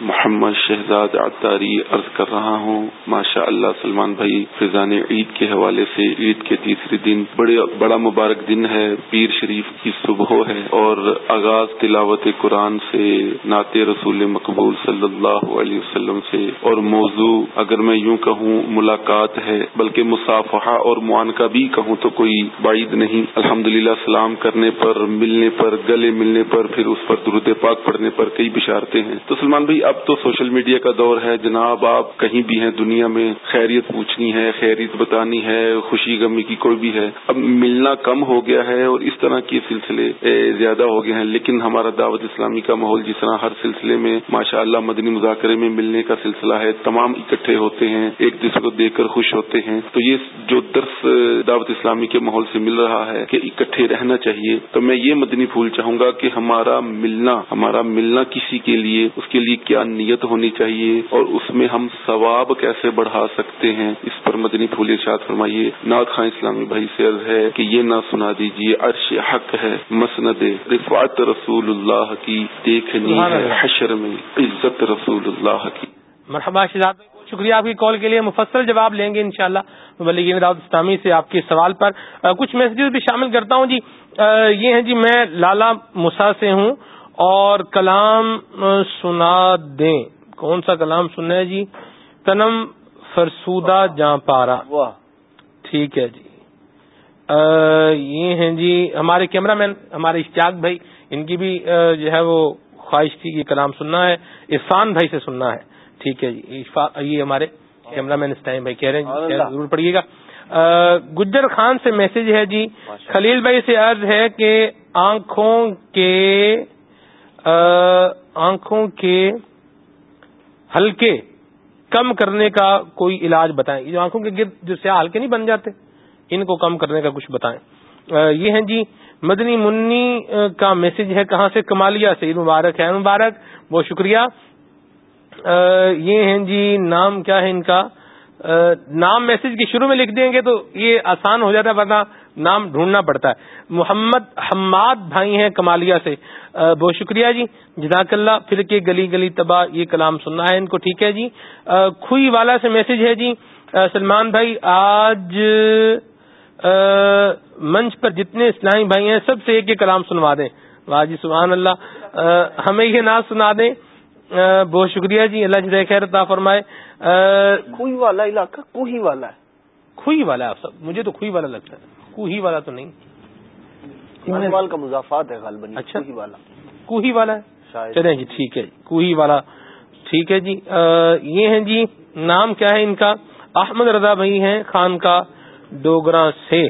محمد شہزاد عطاری عرض کر رہا ہوں ماشاء اللہ سلمان بھائی، فیضان عید کے حوالے سے عید کے تیسرے دن بڑے، بڑا مبارک دن ہے، پیر شریف کی صبح ہے اور آغاز تلاوت قرآن سے نعت رسول مقبول صلی اللہ علیہ وسلم سے اور موضوع اگر میں یوں کہوں ملاقات ہے، بلکہ مصافحہ اور معانقہ بھی کہوں تو کوئی بعید نہیں۔ الحمد سلام کرنے پر، ملنے پر، گلے ملنے پر، پھر اس پر درود پاک پڑھنے پر کئی بشارتیں ہیں۔ تو سلمان بھائی اب تو سوشل میڈیا کا دور ہے۔ جناب، آپ کہیں بھی ہیں دنیا میں، خیریت پوچھنی ہے، خیریت بتانی ہے، خوشی غمی کی کوئی بھی ہے۔ اب ملنا کم ہو گیا ہے اور اس طرح کے سلسلے زیادہ ہو گئے ہیں۔ لیکن ہمارا دعوت اسلامی کا ماحول جس طرح ہر سلسلے میں ماشاء اللہ مدنی مذاکرے میں ملنے کا سلسلہ ہے، تمام اکٹھے ہوتے ہیں، ایک دوسرے کو دیکھ کر خوش ہوتے ہیں۔ تو یہ جو درس دعوت اسلامی کے ماحول سے مل رہا ہے کہ اکٹھے رہنا چاہیے، تو میں یہ مدنی پھول چاہوں گا کہ ہمارا ملنا ہمارا ملنا کسی کے لیے، اس کے لیے کیا نیت ہونی چاہیے اور اس میں ہم ثواب کیسے بڑھا سکتے ہیں؟ اس پر مدنی پھول ارشاد فرمائیے۔ نعت خان اسلامی بھائی سے عرض ہے کہ یہ نہ سنا دیجیے عرش حق ہے مسند رفعت رسول اللہ کی دیکھنی ہے اللہ۔ حشر میں عزت رسول اللہ کی۔ مرحبا شہزاد شکریہ آپ کی کال کے لیے۔ مفصل جواب لیں گے انشاءاللہ۔ مبلغین دعوت اسلامی سے آپ کے سوال پر۔ کچھ میسجز بھی شامل کرتا ہوں جی۔ یہ ہیں جی میں لالا مسا سے ہوں۔ اور کلام سنا دیں۔ کون سا کلام سننا ہے جی؟ تنم فرسودہ جاں پارا۔ ٹھیک ہے جی۔ یہ ہیں جی ہمارے کیمرہ مین ہمارے اشتیاق بھائی ان کی بھی جو ہے وہ خواہش تھی کہ کلام سننا ہے عرفان بھائی سے سننا ہے۔ ٹھیک ہے جی۔ یہ ہمارے کیمرہ مین اس ٹائم بھائی کہہ رہے ہیں۔ ضرور پڑھیے گا۔ گجر خان سے میسج ہے جی۔ خلیل بھائی سے عرض ہے کہ آنکھوں کے آنکھوں کے ہلکے کم کرنے کا کوئی علاج بتائیں۔ یہ جو آنکھوں کے گرد جو سیاہ ہلکے نہیں بن جاتے، ان کو کم کرنے کا کچھ بتائیں۔ یہ ہیں جی مدنی منی کا میسج ہے کہاں سے؟ کمالیا سے۔ مبارک ہے مبارک، بہت شکریہ۔ یہ ہیں جی نام کیا ہے ان کا؟ نام میسج کے شروع میں لکھ دیں گے تو یہ آسان ہو جاتا ہے، ورنہ نام ڈھونڈنا پڑتا ہے۔ محمد حماد بھائی ہیں کمالیا سے۔ بہت شکریہ جی۔ جزاک اللہ۔ پھر کے گلی گلی تباہ یہ کلام سننا ہے ان کو ٹھیک ہے جی۔ کھوئی والا سے میسج ہے جی۔ سلمان بھائی آج منچ پر جتنے اسلامی بھائی ہیں سب سے ایک ایک کلام سنوا دیں۔ واہ جی سبحان اللہ۔ ہمیں یہ ناز سنا دیں۔ بہت شکریہ جی۔ اللہ جی خیر عطا فرمائے۔ کوئی والا علاقہ کوئی والا۔ ہے کھوئی والا ہے سب مجھے تو کھوئی والا لگتا ہے۔ کوہی والا تو نہیں۔ وال کا مضافات ہے غالباً اچھا۔ کوہی والا۔ کوہی والا ہے۔ چلیں جی ٹھیک ہے۔ کوہی والا۔ ٹھیک ہے جی۔ یہ ہیں جی نام کیا ہے ان کا؟ احمد رضا بھائی ہیں خان کا ڈوگرا سے۔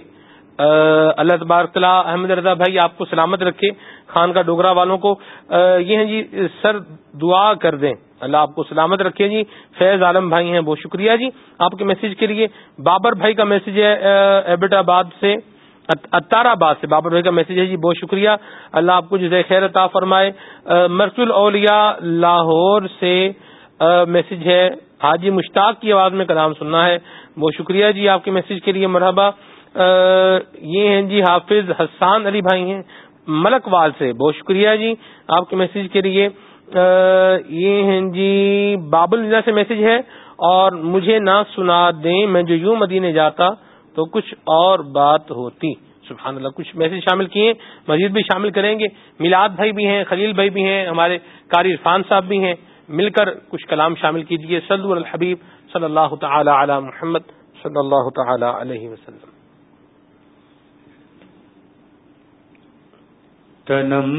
اللہ تبارک احمد رضا بھائی آپ کو سلامت رکھے خان کا ڈوگرا والوں کو۔ یہ ہیں جی سر دعا کر دیں۔ اللہ آپ کو سلامت رکھے جی۔ فیض عالم بھائی ہیں، بہت شکریہ جی۔ آپ کے میسج کے لیے بابر بھائی کا میسج ہے ایبٹ آباد سے اتار آباد سے بابر بھائی کا میسج ہے جی بہت شکریہ۔ اللہ آپ کو جزے خیر عطا فرمائے۔ مرس الاولیا لاہور سے میسج ہے۔ حاجی مشتاق کی آواز میں کلام سننا ہے۔ بہت شکریہ جی آپ کے میسج کے لیے مرحبا۔ یہ ہیں جی حافظ حسان علی بھائی ہیں، ملک وال سے۔ بہت شکریہ جی آپ کے میسج کے لیے۔ یہ ہیں جی بابل میرا سے میسج ہے اور مجھے نہ سنا دیں، میں جو یوں مدینے جاتا تو کچھ اور بات ہوتی۔ سبحان اللہ، کچھ میسج شامل کیے، مزید بھی شامل کریں گے۔ میلاد بھائی بھی ہیں، خلیل بھائی بھی ہیں، ہمارے قاری عرفان صاحب بھی ہیں۔ مل کر کچھ کلام شامل کیجیے صلی الحبیب صلی اللہ تعالی علی محمد صلی اللہ تعالی علیہ وسلم۔ تنم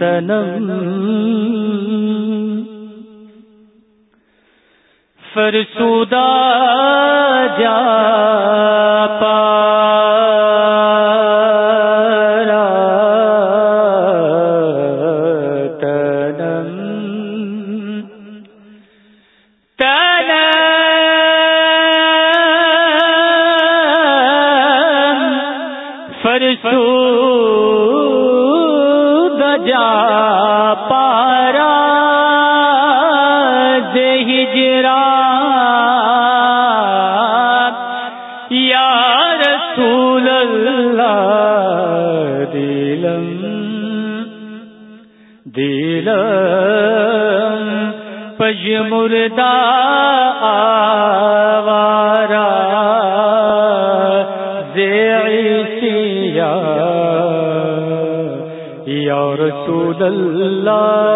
تنم. فرسودا جا یہ مردہ آوارا زیعیسیا یا رسول اللہ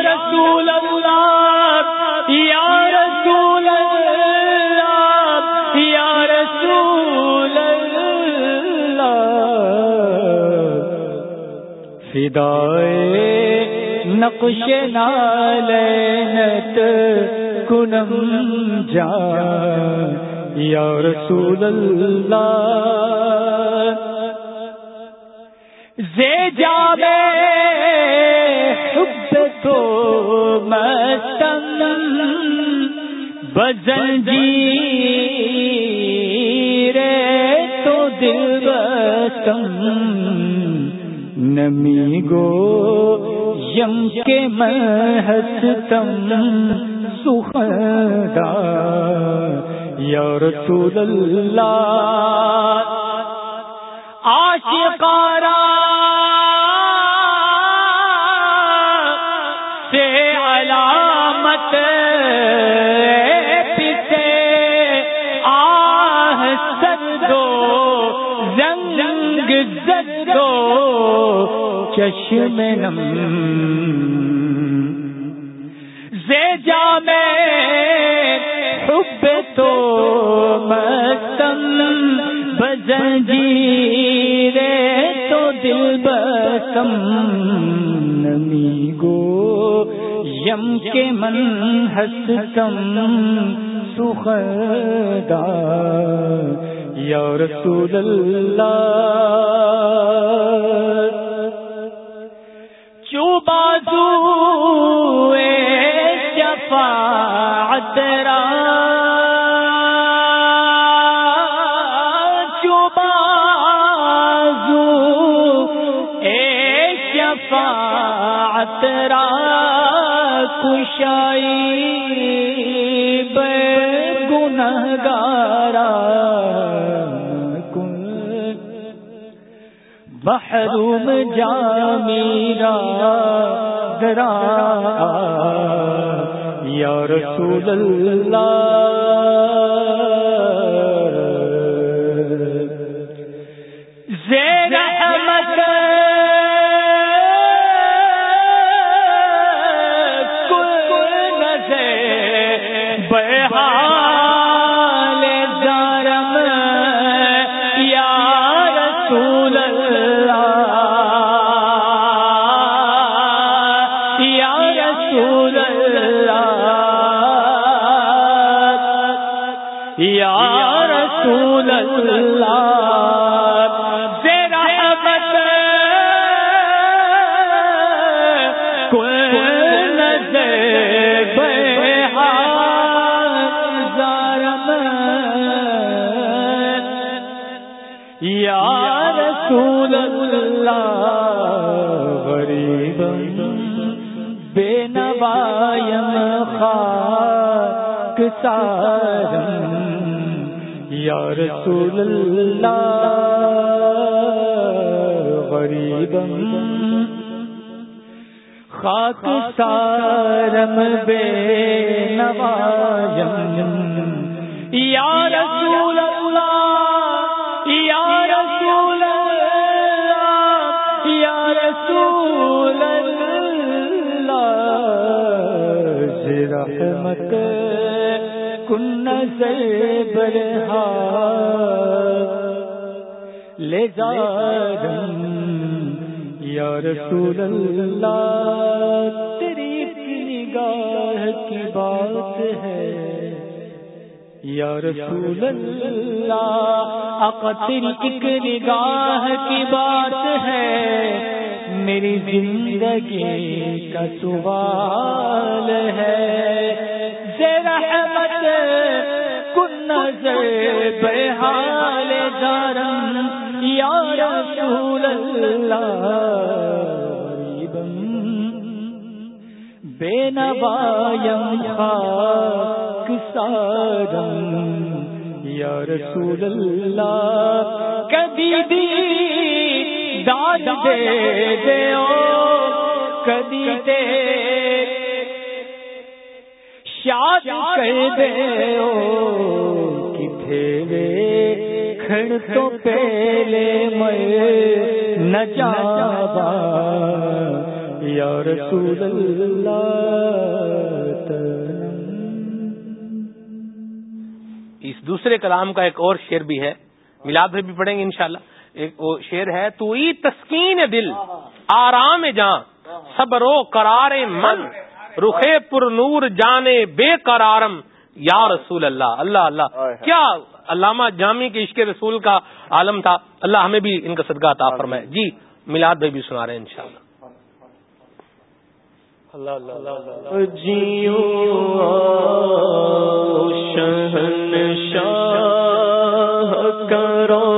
رسول اللہ۔ زے جاوے حب تو مستم بزن جی رے تو دل بستم نمی گو یم کے میں ہستم سخدا یا رسول اللہ عاشقارا سے علامت چشم نم زے جا میں حب تو مستم بزنجی رے تو دل بسم نمی گو یم کے من ہستم سخدا یا رسول اللہ شفاعت را چو بازو اے شفاعت را کشائی بے گنہ گارا محروم جا میرا درا یا رسول اللہ رسول اللہ غریب بے نوایم خاک سارم یا رسول اللہ غریب خاک سارم بے نوایم یا رسول اللہ، یا رسول اللہ، یا رسول اللہ جی رحمت۔ کن نظر برہا لے جارم یا رسول اللہ، تیری نگاہ کی بات ہے۔ یا رسول اللہ، آقا تیری ایک نگاہ کی بات ہے۔ میری زندگی کا سوال ہے۔ زیر احمد کن نظر بحال دارم، یا رسول اللہ، غریبم، بے نوایم خاک سارم، یا رسول اللہ، کبھی دی داد دے دے کبھی دے شاد کر دے کتنے کھڑ تو پہلے میں نہ جابا یا رسول اللہ اس دوسرے کلام کا ایک اور شعر بھی ہے میلاد میں بھی پڑھیں گے انشاءاللہ۔ ایک وہ شعر ہے تو ای تسکین دل آرام جاں صبر و قرار من۔ رخے پر نور جانے بے قرارم یا رسول اللہ اللہ اللہ۔ کیا علامہ جامی کے عشق رسول کا عالم تھا؟ اللہ ہمیں بھی ان کا صدقہ عطا فرمائے۔ جی میلاد بھائی بھی سنا رہے ہیں انشاءاللہ۔ اللہ اللہ جیو شہن شاہ کروزہ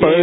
پر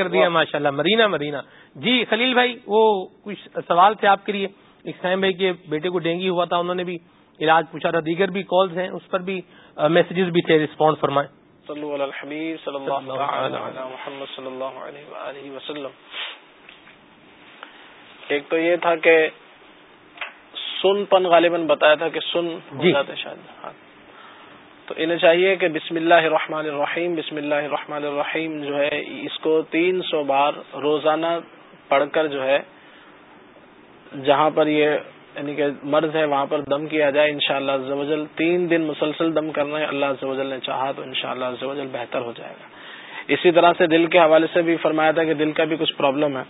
کر دیا ماشاء اللہ مدینہ مدینہ۔ جی خلیل بھائی وہ کچھ سوال تھے آپ کے لیے۔ اقسام بھائی کے بیٹے کو ڈینگی ہوا تھا انہوں نے بھی علاج پوچھا تھا۔ دیگر بھی کالز ہیں اس پر بھی میسجز بھی تھے رسپانڈ فرمائے محمد صلی اللہ علیہ وسلم۔ ایک تو یہ تھا کہ سن پن غالباً بتایا تھا کہ سن جی۔ شاید ہاں تو انہیں چاہیے کہ بسم اللہ الرحمن الرحیم، بسم اللہ الرحمن الرحیم جو ہے، اس کو تین سو بار روزانہ پڑھ کر جو ہے، جہاں پر یہ یعنی کہ مرض ہے، وہاں پر دم کیا جائے، انشاءاللہ شاء اللہ تین دن مسلسل دم کرنا ہے، اللہ زوجل نے چاہا تو انشاءاللہ شاء اللہ بہتر ہو جائے گا۔ اسی طرح سے دل کے حوالے سے بھی فرمایا تھا کہ دل کا بھی کچھ پرابلم ہے۔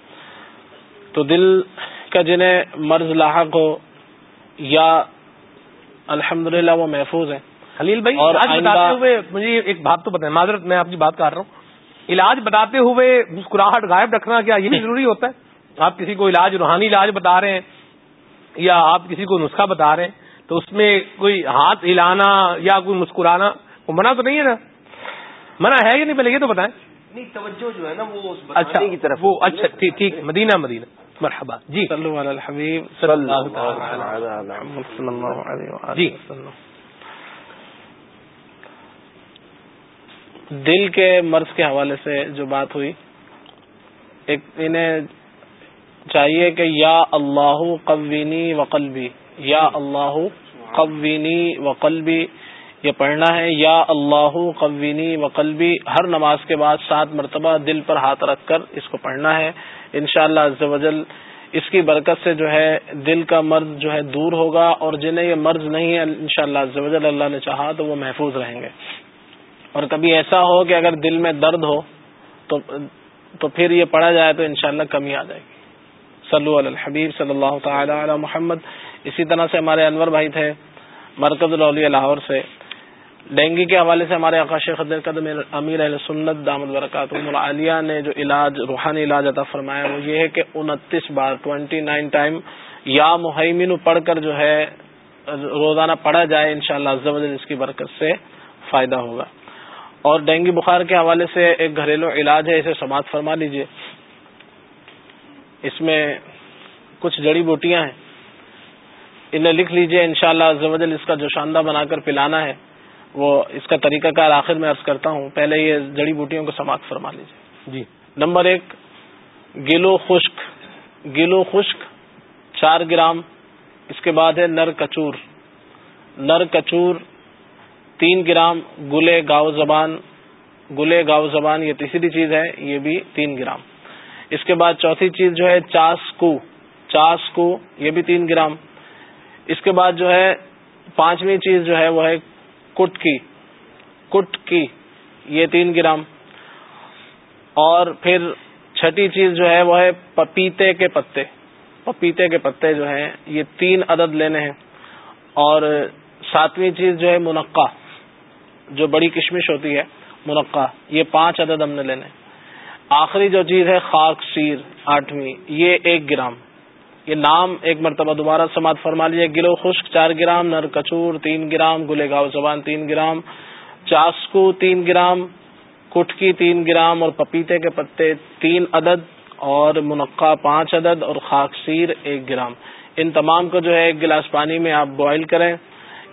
تو دل کا جنہیں مرض لاحق ہو یا الحمدللہ وہ محفوظ ہے خلیل بھائی اور علاج آئندہ- بتاتے ہوئے مجھے ایک بات تو بتائیں معذرت میں آپ کی بات کر رہا ہوں۔ علاج بتاتے ہوئے مسکراہٹ غائب رکھنا کیا یہ بھی ضروری ہوتا ہے؟ آپ کسی کو علاج روحانی علاج بتا رہے ہیں یا آپ کسی کو نسخہ بتا رہے ہیں تو اس میں کوئی ہاتھ ہلانا یا کوئی مسکرانا وہ منع تو نہیں ہے نا؟ منع ہے یا نہیں پہلے یہ تو بتائیں۔ نہیں توجہ جو ہے نا وہ اچھا وہ اچھا ٹھیک ٹھیک مدینہ مدینہ۔ مرحبا جی۔ صلو علی الحبیب۔ صلی اللہ علیہ وآلہ جی۔ دل کے مرض کے حوالے سے جو بات ہوئی، ایک انہیں چاہیے کہ یا اللہ قوینی و قلبی، یا اللہ قوینی و قلبی، یہ پڑھنا ہے، یا اللہ قوینی و قلبی، ہر نماز کے بعد سات مرتبہ دل پر ہاتھ رکھ کر اس کو پڑھنا ہے۔ انشاءاللہ شاء اللہ اس کی برکت سے جو ہے دل کا مرض جو ہے دور ہوگا اور جنہیں یہ مرض نہیں ہے، انشاءاللہ شاء اللہ اللہ نے چاہا تو وہ محفوظ رہیں گے۔ اور کبھی ایسا ہو کہ اگر دل میں درد ہو تو تو پھر یہ پڑھا جائے تو انشاءاللہ کمی آ جائے گی۔ صلو علی الحبیب صلی اللہ تعالی علی محمد۔ اسی طرح سے ہمارے انور بھائی تھے، مرکز الاولیاء لاہور سے۔ ڈینگی کے حوالے سے ہمارے آقا شیخ عبد القدم امیر اہل سنت دامد برکات العالیہ نے جو علاج، روحانی علاج عطا فرمایا، وہ یہ ہے کہ انتیس بار ٹوینٹی نائن ٹائم یا محیمین پڑھ کر جو ہے، روزانہ پڑھا جائے، انشاءاللہ شاء اللہ اس کی برکت سے فائدہ ہوگا۔ اور ڈینگی بخار کے حوالے سے ایک گھریلو علاج ہے اسے سماعت فرما لیجیے۔ اس میں کچھ جڑی بوٹیاں ہیں۔ انہیں لکھ لیجیے انشاءاللہ شاء اللہ اس کا جو شاندہ بنا کر پلانا ہے وہ اس کا طریقہ کار آخر میں عرض کرتا ہوں۔ پہلے یہ جڑی بوٹیوں کو سماعت فرما لیجیے جی۔ نمبر ایک گلو خشک۔ گلو خشک چار گرام۔ اس کے بعد ہے نر کچور۔ نر کچور تین گرام گلے گاؤ زبان، گلے گاؤ زبان یہ تیسری چیز ہے، یہ بھی تین گرام۔ اس کے بعد چوتھی چیز جو ہے چاسکو چاسکو یہ بھی تین گرام۔ اس کے بعد جو ہے پانچویں چیز جو ہے وہ ہے کٹ کی کٹ کی یہ تین گرام۔ اور پھر چھٹی چیز جو ہے وہ ہے پپیتے کے پتے۔ پپیتے کے پتے جو ہیں، یہ تین عدد لینے ہیں۔ اور ساتویں چیز جو ہے منقع۔ جو بڑی کشمش ہوتی ہے، منقع، یہ پانچ عدد ہم نے لینے۔ آخری جو چیز ہے خاک سیر، آٹھویں، یہ ایک گرام۔ یہ نام ایک مرتبہ دوبارہ سماعت فرما لیجیے گلو خشک، چار گرام، نر کچور، تین گرام، گلے گاؤ زبان، تین گرام۔ چاسکو، تین گرام۔ کٹکی، تین گرام۔ اور پپیتے کے پتے، تین عدد۔ اور منقع، پانچ عدد۔ اور خاک سیر، ایک گرام۔ ان تمام کو جو ہے، ایک گلاس پانی میں آپ بوائل کریں،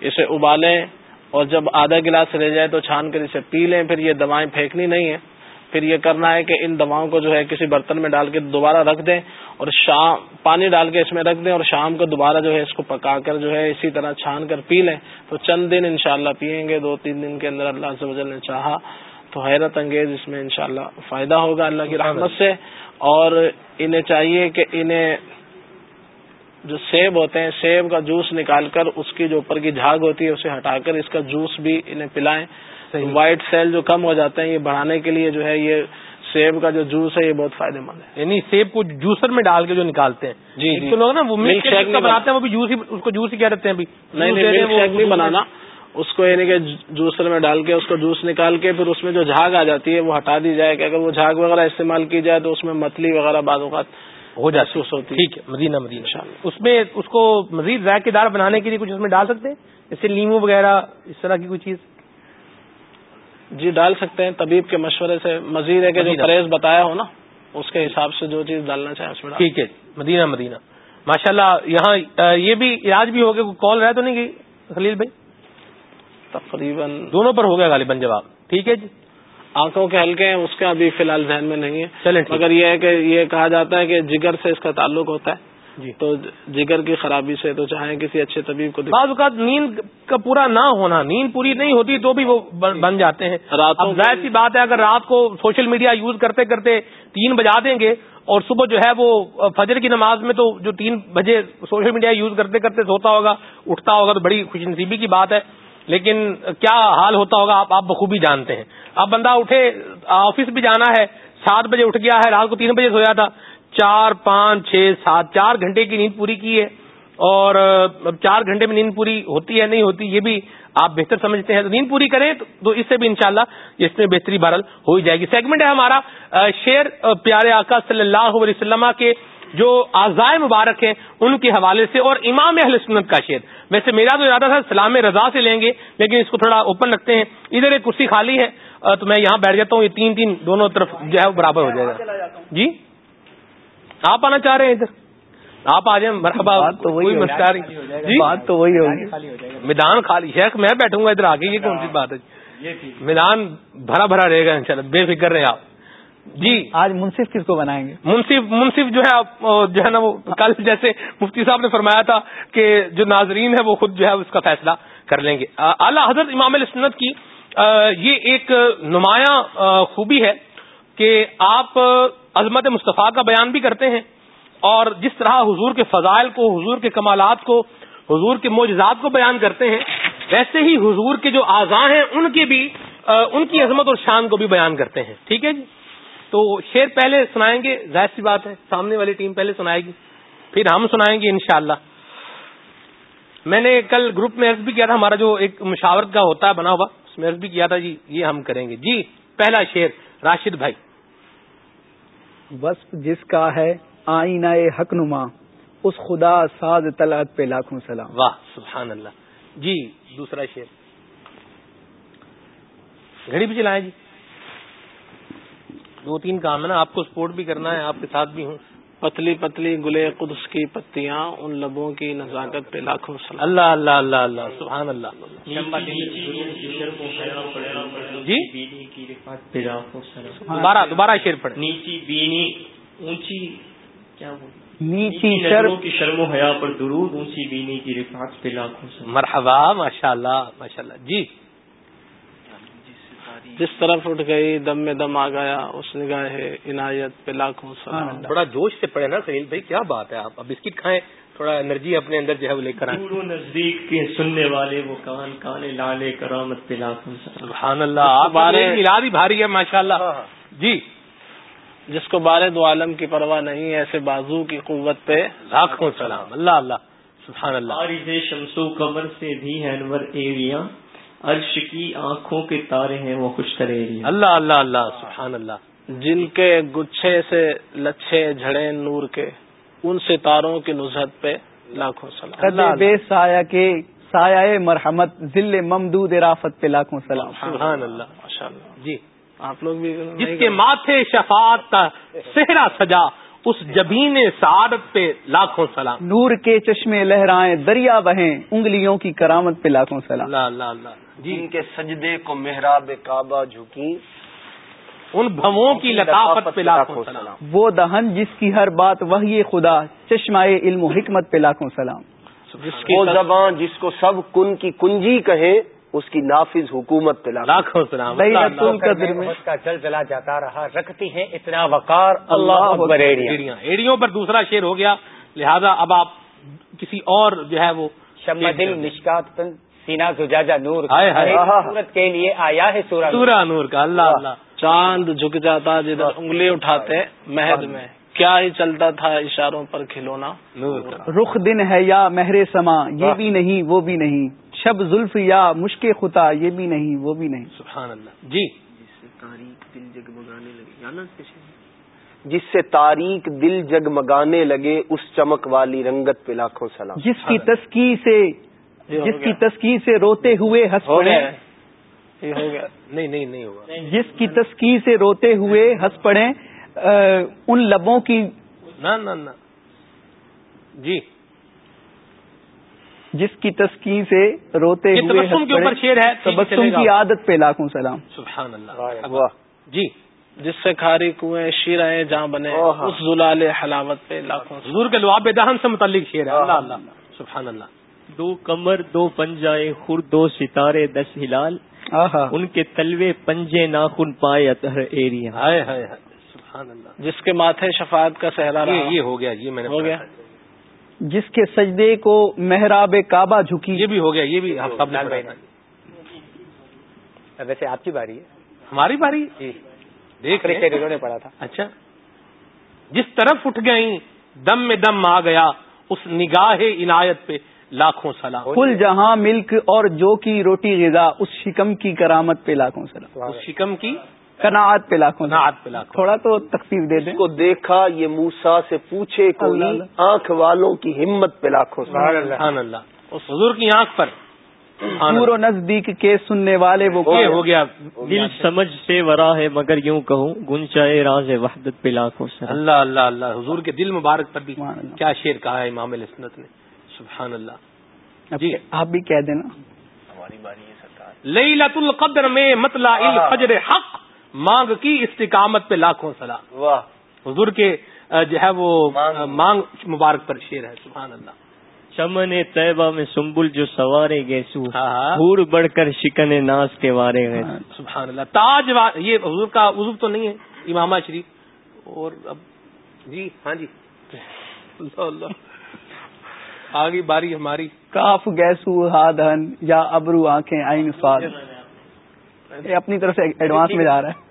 اسے ابالیں۔ اور جب آدھا گلاس رہ جائے تو چھان کر اسے پی لیں، پھر یہ دوائیں پھینکنی نہیں ہے پھر یہ کرنا ہے کہ ان دواؤں کو جو ہے کسی برتن میں ڈال کے دوبارہ رکھ دیں اور شام، پانی ڈال کے اس میں رکھ دیں اور شام کو دوبارہ جو ہے اس کو پکا کر جو ہے اسی طرح چھان کر پی لیں۔ تو چند دن انشاءاللہ اللہ پیئیں گے، دو تین دن کے اندر اللہ سے نے چاہا تو حیرت انگیز اس میں انشاءاللہ فائدہ ہوگا اللہ کی رحمت سے۔ اور انہیں چاہیے کہ انہیں جو سیب ہوتے ہیں سیب کا جوس نکال کر اس کی جو اوپر کی جھاگ ہوتی ہے اسے ہٹا کر اس کا جوس بھی انہیں پلائیں۔ وائٹ سیل جو کم ہو جاتے ہیں یہ بڑھانے کے لیے جو ہے یہ سیب کا جو جوس ہے یہ بہت فائدہ مند ہے۔ یعنی سیب کو جوسر میں ڈال کے جو نکالتے ہیں۔ جی جی۔ لوگ نا وہ ملک شیک بناتے ہیں وہ بھی جوس ہی اس کو جوس ہی کہہ دیتے ہیں نہیں ملک شیک نہیں بنانا۔ اس کو یعنی کہ جوسر میں ڈال کے اس کو جوس نکال کے پھر اس میں جو جھاگ آ جاتی ہے وہ ہٹا دی جائے کہ اگر وہ جھاگ وغیرہ استعمال کی جائے تو اس میں متلی وغیرہ بعض اوقات ہو جاتی ہوتی ٹھیک ہے مدینہ مدینہ۔ اس میں اس کو مزید ذائقے دار بنانے کے لیے کچھ اس میں ڈال سکتے ہیں؟ جیسے لیمو وغیرہ اس طرح کی کوئی چیز؟ جی ڈال سکتے ہیں۔ طبیب کے مشورے سے مزید ہے کہ جو پرہیز بتایا ہو نا اس کے حساب سے جو چیز ڈالنا چاہے اس میں ٹھیک ہے مدینہ مدینہ۔ ماشاء اللہ یہاں یہ بھی علاج بھی ہو گیا کال رہا تو نہیں گئی خلیل بھائی؟ تقریباً دونوں پر ہو گیا غالباً جواب۔ ٹھیک ہے جی۔ آنکھوں کے ہلکے ہیں اس کا ابھی فی الحال ذہن میں نہیں ہے چلیں مگر یہ ہے کہ یہ کہا جاتا ہے کہ جگر سے اس کا تعلق ہوتا ہے۔ جی۔ تو جگر کی خرابی سے تو چاہیں کسی اچھے طبیب کو بعض اوقات نیند کا پورا نہ ہونا نیند پوری نہیں ہوتی تو بھی وہ بن جاتے ہیں۔ اب ظاہر سی بات ہے اگر رات کو سوشل میڈیا یوز کرتے کرتے تین بجا دیں گے اور صبح جو ہے وہ فجر کی نماز میں تو جو تین بجے سوشل میڈیا یوز کرتے کرتے سوتا ہوگا اٹھتا ہوگا تو بڑی خوش نصیبی کی بات ہے۔ لیکن کیا حال ہوتا ہوگا آپ آپ بخوبی جانتے ہیں۔ اب بندہ اٹھے آفس بھی جانا ہے، سات بجے اٹھ گیا ہے، رات کو تین بجے سویا تھا۔ چار، پانچ، چھ، سات، چار گھنٹے کی نیند پوری کی ہے۔ اور چار گھنٹے میں نیند پوری ہوتی ہے، نہیں ہوتی، یہ بھی آپ بہتر سمجھتے ہیں۔ تو نیند پوری کریں تو اس سے بھی انشاءاللہ اس میں بہتری بہرحال ہو ہی جائے گی۔ سیگمنٹ ہے ہمارا شیر پیارے آقا صلی اللہ علیہ وسلم کے جو آزائے مبارک ہیں، ان کے حوالے سے اور امام اہل سنت کا شعر ویسے میرا تو ارادہ تھا سلام رضا سے لیں گے، لیکن اس کو تھوڑا اوپن رکھتے ہیں۔ ادھر ایک کرسی خالی ہے۔ تو میں یہاں بیٹھ جاتا ہوں یہ تین تین دونوں طرف جو ہے وہ برابر ہو جائے گا۔ جی؟ آپ آنا چاہ رہے ہیں ادھر؟ آپ آ جائیں مرحبا تو وہی جی؟ بات تو وہی ہوگی۔ میدان خالی شیخ میں بیٹھوں گا ادھر آگے یہ کون سی بات ہے؟ میدان بھرا بھرا رہے گا انشاءاللہ بے فکر رہے آپ۔ جی؟ آج منصف کس کو بنائیں گے؟ منصف منصف جو ہے جو ہے نا وہ کل جیسے مفتی صاحب نے فرمایا تھا کہ جو ناظرین ہے وہ خود جو ہے اس کا فیصلہ کر لیں گے۔ اعلیٰ حضرت امام السنت کی یہ ایک نمایاں خوبی ہے کہ آپ عظمت مصطفیٰ کا بیان بھی کرتے ہیں اور جس طرح حضور کے فضائل کو، حضور کے کمالات کو، حضور کے معجزات کو بیان کرتے ہیں، ویسے ہی حضور کے جو اعضاء ہیں، ان کے بھی ان کی عظمت اور شان کو بھی بیان کرتے ہیں۔ ٹھیک ہے جی؟ تو شیر پہلے سنائیں گے، ظاہر سی بات ہے، سامنے والی ٹیم پہلے سنائے گی، پھر ہم سنائیں گے انشاءاللہ۔ میں نے کل گروپ میں عرض بھی کیا تھا، ہمارا جو ایک مشاورت کا ہوتا ہے، بنا ہوا اس میں عرض بھی کیا تھا جی یہ ہم کریں گے۔ جی پہلا شیر راشد بھائی۔ بس جس کا ہے آئینہ حق نما اس خدا ساز طلعت پہ لاکھوں سلام۔ واہ سبحان اللہ۔ جی دوسرا شیر گھڑی بھی چلائیں جی۔ دو تین کام ہے نا آپ کو سپورٹ بھی کرنا ہے آپ کے ساتھ بھی ہوں۔ پتلی پتلی گلے قدس کی پتیاں ان لبوں کی نزاکت پہ لاکھوں سلام۔ اللہ اللہ اللہ اللہ سبحان اللہ۔ جی؟ دوبارہ دوبارہ شیر پڑے نیچی بینی اونچی کیا نیچی کی شرم و حیا پر درود اونچی بینی کی رفاقت پہ لاکھوں مرحبا ماشاء اللہ ماشاء اللہ جی۔ جس طرف اٹھ گئی دم میں دم آ گیا اس نگاہ عنایت پہ لاکھوں سلام۔ بڑا جوش سے پڑے نا سہیل بھائی کیا بات ہے آپ؟ اب بسکٹ کھائیں تھوڑا انرجی اپنے اندر جو ہے وہ لے کر آئیں۔ نزدیک کے سننے والے وہ کان کان لالے کرامت پہ لاکھوں سبحان اللہ آپ ملاد ہی بھاری ہے ماشاء اللہ جی۔ جس کو بارے دو عالم کی پرواہ نہیں ایسے بازو کی قوت پہ۔ لاکھوں سلام اللہ اللہ سبحان اللہ۔ شمسو قمر سے بھی ہے انور ایریاں عرش کی آنکھوں کے تارے ہیں وہ خوش کرے اللہ اللہ اللہ سبحان اللہ۔ جن کے گچھے سے لچھے جھڑے نور کے ان سے تاروں کی نظہت پہ لاکھوں سلام۔ بے سایہ کے سایہ مرحمت ذل ممدود رافت پہ لاکھوں سلام۔ سبحان اللہ ماشاء اللہ جی آپ لوگ بھی جس کے ماتھے شفاعت کا صحرا سجا اس جبین سعادت پہ لاکھوں سلام۔ نور کے چشمے لہرائیں دریا بہیں انگلیوں کی کرامت پہ لاکھوں سلام۔ اللہ اللہ اللہ۔ جن کے سجدے کو محراب کعبہ جھکی ان بھووں کی لطافت پہ لاکھوں سلام۔ وہ دہن جس کی ہر بات وہی خدا چشمائے علم و حکمت پہ لاکھوں سلام۔ وہ زبان جس کو سب کن کی کنجی کہے اس کی نافذ حکومت پہ لاکھوں۔ سلام۔ کا چل چلا جاتا رہا رکھتی ہیں اتنا وقار۔ اللہ ایڑیوں پر دوسرا شیر ہو گیا۔ لہذا اب آپ کسی اور جو ہے وہ شمع دل مشکات سینا زجاجہ نور سورت کے لیے آیا ہے سورہ سورہ نور۔ کا اللہ اللہ۔ چاند جھک جاتا جدھر انگلی اٹھاتے مہد میں۔ کیا ہی چلتا تھا اشاروں پر کھلونا۔ رخ دن ہے یا مہر سما یہ بھی نہیں وہ بھی نہیں۔ شب زلف یا مشک خطا یہ بھی نہیں وہ بھی نہیں۔ سبحان اللہ۔ جی۔ جس سے تاریخ دل جگمگانے لگے۔ اس چمک والی رنگت پہ لاکھوں سلام۔ جس کی تسکی سے جس کی تسکی سے روتے ہوئے ہنس پڑے۔ نہیں نہیں نہیں ہوگا جس کی تسکی سے روتے ہوئے ہنس پڑے ان لبوں کی نہ جی۔ جس کی تسکی سے روتے ہوئے کے اوپر شیر ہے تبسم کی عادت پہ لاکھوں سلام۔ سبحان اللہ۔ جی۔ جس سے کھاری کنویں شیرائیں جہاں بنے اس زلال حلاوت پہ لاکھوں حضور کے لواب دہن سے متعلق شیر ہے۔ اللہ اللہ۔ سبحان اللہ۔ دو کمر دو پنجائے خور دو ستارے دس ہلال۔ ان کے تلوے پنجے ناخن پائے اتر ایریا۔ ہائے ہائے سبحان اللہ۔ جس کے ماتھے شفاعت کا صحرا یہ ہو گیا یہ میں نے ہو گیا۔ جس کے سجدے کو محراب کعبہ جھکی۔ یہ بھی ہو گیا یہ بھی سب نے ویسے آپ کی باری ہے۔ ہماری باری؟ جی۔ دیکھ رہے نے پڑھا تھا۔ اچھا۔ جس طرف اٹھ گئی دم میں دم آ گیا اس نگاہ عنایت پہ۔ لاکھوں سلام۔ کل جہاں ملک اور جو کی روٹی غذا اس شکم کی کرامت پہ لاکھوں سلام۔ اس شکم کی؟ کناعت پہ لاکھوں کناعت پہ لاکھوں۔ تھوڑا تو تقسیم دے دیں۔ کو دیکھا یہ موسا سے پوچھے کوئی آنکھ والوں کی ہمت پہ لاکھوں سبحان اللہ۔ اس حضور کی آنکھ پر۔ دور و نزدیک کے سننے والے وہ ہو گیا دل سمجھ سے ورا ہے مگر یوں کہوں گنچائے راز وحدت پہ لاکھوں سے اللہ اللہ اللہ۔ حضور کے دل مبارک پر بھی کیا شعر کہا ہے امام السنت نے۔ سبحان اللہ۔ جی۔ آپ بھی کہہ دینا۔ ہماری باری لئی لت القدر میں مطلع الفجر حق مانگ کی استقامت پہ لاکھوں سلام۔ واہ۔ حضور کے جو ہے وہ مانگ۔ مبارک پر شیر ہے سبحان اللہ۔ چمن طیبہ میں سنبل جو سوارے گئے سو۔ پور بڑھ کر شکن ناز کے وارے گئے سبحان اللہ۔ تاج یہ حضور کا عضو تو نہیں ہے امام شریف۔ اور اب جی ہاں جی۔ اللہ اللہ۔ آگے باری ہماری۔ کاف گیسو ہادن یا ابرو آنکھیں آئین سواد۔ یہ اپنی طرف سے ایڈوانس میں جا رہا ہے۔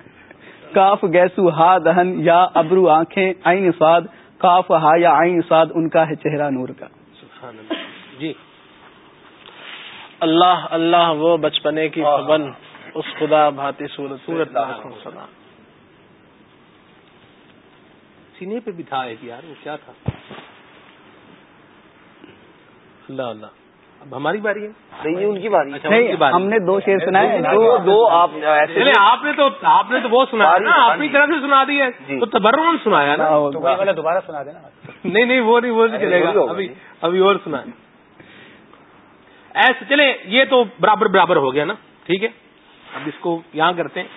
کاف گیسو ہا دہن یا ابرو آنکھیں آئین سواد۔ کاف ہا یا آئین سواد ان کا ہے چہرہ نور کا۔ جی۔ اللہ اللہ وہ بچپنے کی پابند اس خدا بھاتی سورت سورت سینے پہ بھی تھا ایک یار وہ کیا تھا؟ اللہ اللہ اب ہماری باری ہے۔ نہیں ان کی باری نہیں ہم نے دو شیر سنائے دو دو آپ آپ نے تو آپ نے تو وہ سنا نا اپنی طرف سے سنا دی ہے۔ تو تبرون سنایا نا۔ دوبارہ سنا دینا۔ نہیں نہیں وہ نہیں وہ نہیں چلے گا۔ ابھی ابھی اور سنا ایسے چلے یہ تو برابر برابر ہو گیا نا۔ ٹھیک ہے۔ اب اس کو یہاں کرتے ہیں۔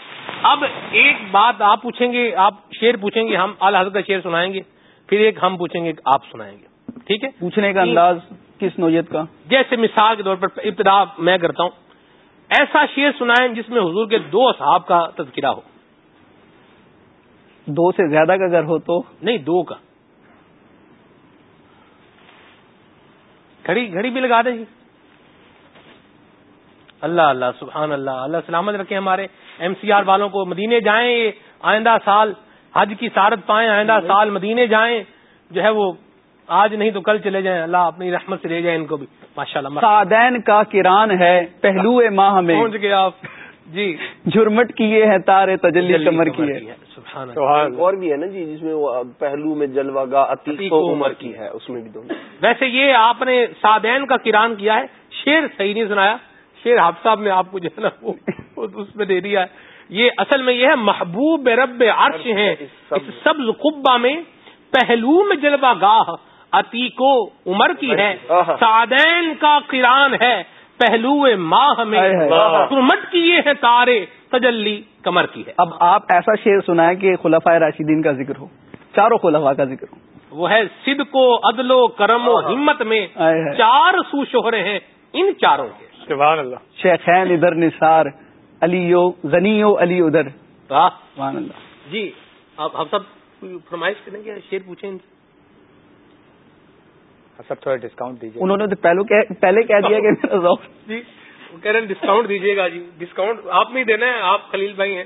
اب ایک بات آپ پوچھیں گے آپ شیر پوچھیں گے ہم حضرت کا شیر سنائیں گے۔ پھر ایک ہم پوچھیں گے آپ سنائیں گے۔ ٹھیک ہے۔ پوچھنے کا انداز۔ کس نوعیت کا؟ جیسے مثال کے طور پر ابتدا میں کرتا ہوں۔ ایسا شیر سنائیں جس میں حضور کے دو اصحاب کا تذکرہ ہو۔ دو سے زیادہ کا اگر ہو تو؟ نہیں دو کا۔ گھڑی گھڑی بھی لگا دیں جی اللہ اللہ سبحان اللہ۔ اللہ سلامت رکھے ہمارے ایم سی آر والوں کو۔ مدینے جائیں آئندہ سال حج کی سارت پائیں آئندہ سال مدینے جائیں۔ جو ہے وہ آج نہیں تو کل چلے جائیں اللہ اپنی رحمت سے لے جائیں ان کو بھی۔ ماشاء اللہ سادین کا کران ہے پہلو ماہ میں۔ پہنچ گئے آپ۔ جی۔ جھرمٹ کیے ہیں تارے تجلی کمر کی ہے۔ اور بھی ہے نا جی جس میں وہ پہلو میں جلوا گا عمر کی ہے اس میں بھی دونوں ویسے یہ آپ نے سادین کا کران کیا ہے شیر صحیح نہیں سنایا۔ شیر حافظ صاحب نے آپ کو جو ہے نا وہ اس میں دے دیا ہے۔ یہ اصل میں یہ ہے محبوب رب عرش ہیں۔ اس سبز۔ قبا میں پہلو میں جلوہ گاہ۔ عتیقو عمر کی ہے سادین کا کران ہے پہلو ماہ میں مٹ کیے ہیں تارے تجلی کمر کی ہے۔ اب آپ ایسا شعر سنائیں کہ خلفۂ راشدین کا ذکر ہو چاروں خلفا کا ذکر ہو۔ وہ ہے صدق و عدل و کرم و ہمت میں چار سو شہرے ہیں ان چاروں کے۔ سبحان اللہ۔ شیخین ادھر نثار علی غنی علی ادھر۔ سبحان اللہ۔ جی آپ ہم سب فرمائش کریں گے شیر پوچھیں سب تھوڑا ڈسکاؤنٹ دیجیے۔ انہوں نے تو پہلے کہہ دیا کہ جی وہ کہہ رہے ہیں ڈسکاؤنٹ دیجیے گا جی۔ ڈسکاؤنٹ آپ نہیں دینا ہے آپ خلیل بھائی ہیں۔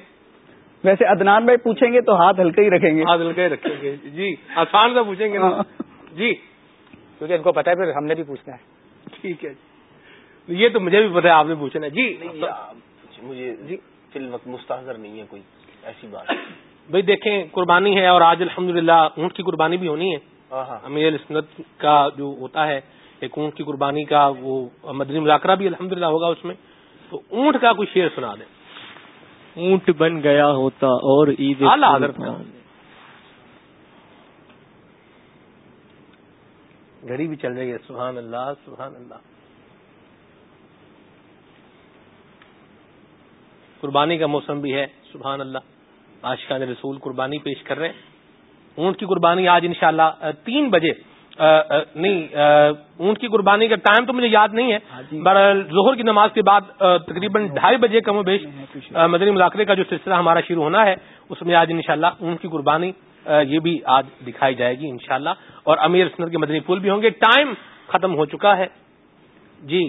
ویسے ادنان بھائی پوچھیں گے تو ہاتھ ہلکے ہی رکھیں گے۔ ہاتھ ہلکے ہی رکھیں گے۔ جی آسان سے پوچھیں گے نا۔ جی۔ کیونکہ ان کو پتا ہے پھر ہم نے بھی پوچھنا ہے۔ ٹھیک ہے جی۔ یہ تو مجھے بھی پتا ہے آپ نے پوچھنا جی۔ مجھے جی۔ فی الوقت مستحضر نہیں ہے کوئی ایسی بات۔ بھائی دیکھیں قربانی ہے اور آج الحمدللہ اونٹ کی قربانی بھی ہونی ہے۔ امیر سنت کا جو ہوتا ہے ایک اونٹ کی قربانی کا وہ مدنی مذاکرہ بھی الحمدللہ ہوگا اس میں۔ تو اونٹ کا کوئی شعر سنا دیں۔ اونٹ بن گیا ہوتا اور عید حضرت گھڑی بھی چل رہی ہے سبحان اللہ سبحان اللہ۔ قربانی کا موسم بھی ہے سبحان اللہ۔ آشقان رسول قربانی پیش کر رہے ہیں۔ اونٹ کی قربانی آج انشاءاللہ تین بجے نہیں اونٹ کی قربانی کا ٹائم تو مجھے یاد نہیں ہے ہاں جی۔ ظہر کی نماز کے بعد تقریباً ڈھائی بجے کم و بیش مدنی مذاکرے کا جو سلسلہ ہمارا شروع ہونا ہے اس میں آج انشاءاللہ اونٹ کی قربانی یہ بھی آج دکھائی جائے گی انشاءاللہ اور امیر سنت کے مدنی پھول بھی ہوں گے۔ ٹائم ختم ہو چکا ہے۔ جی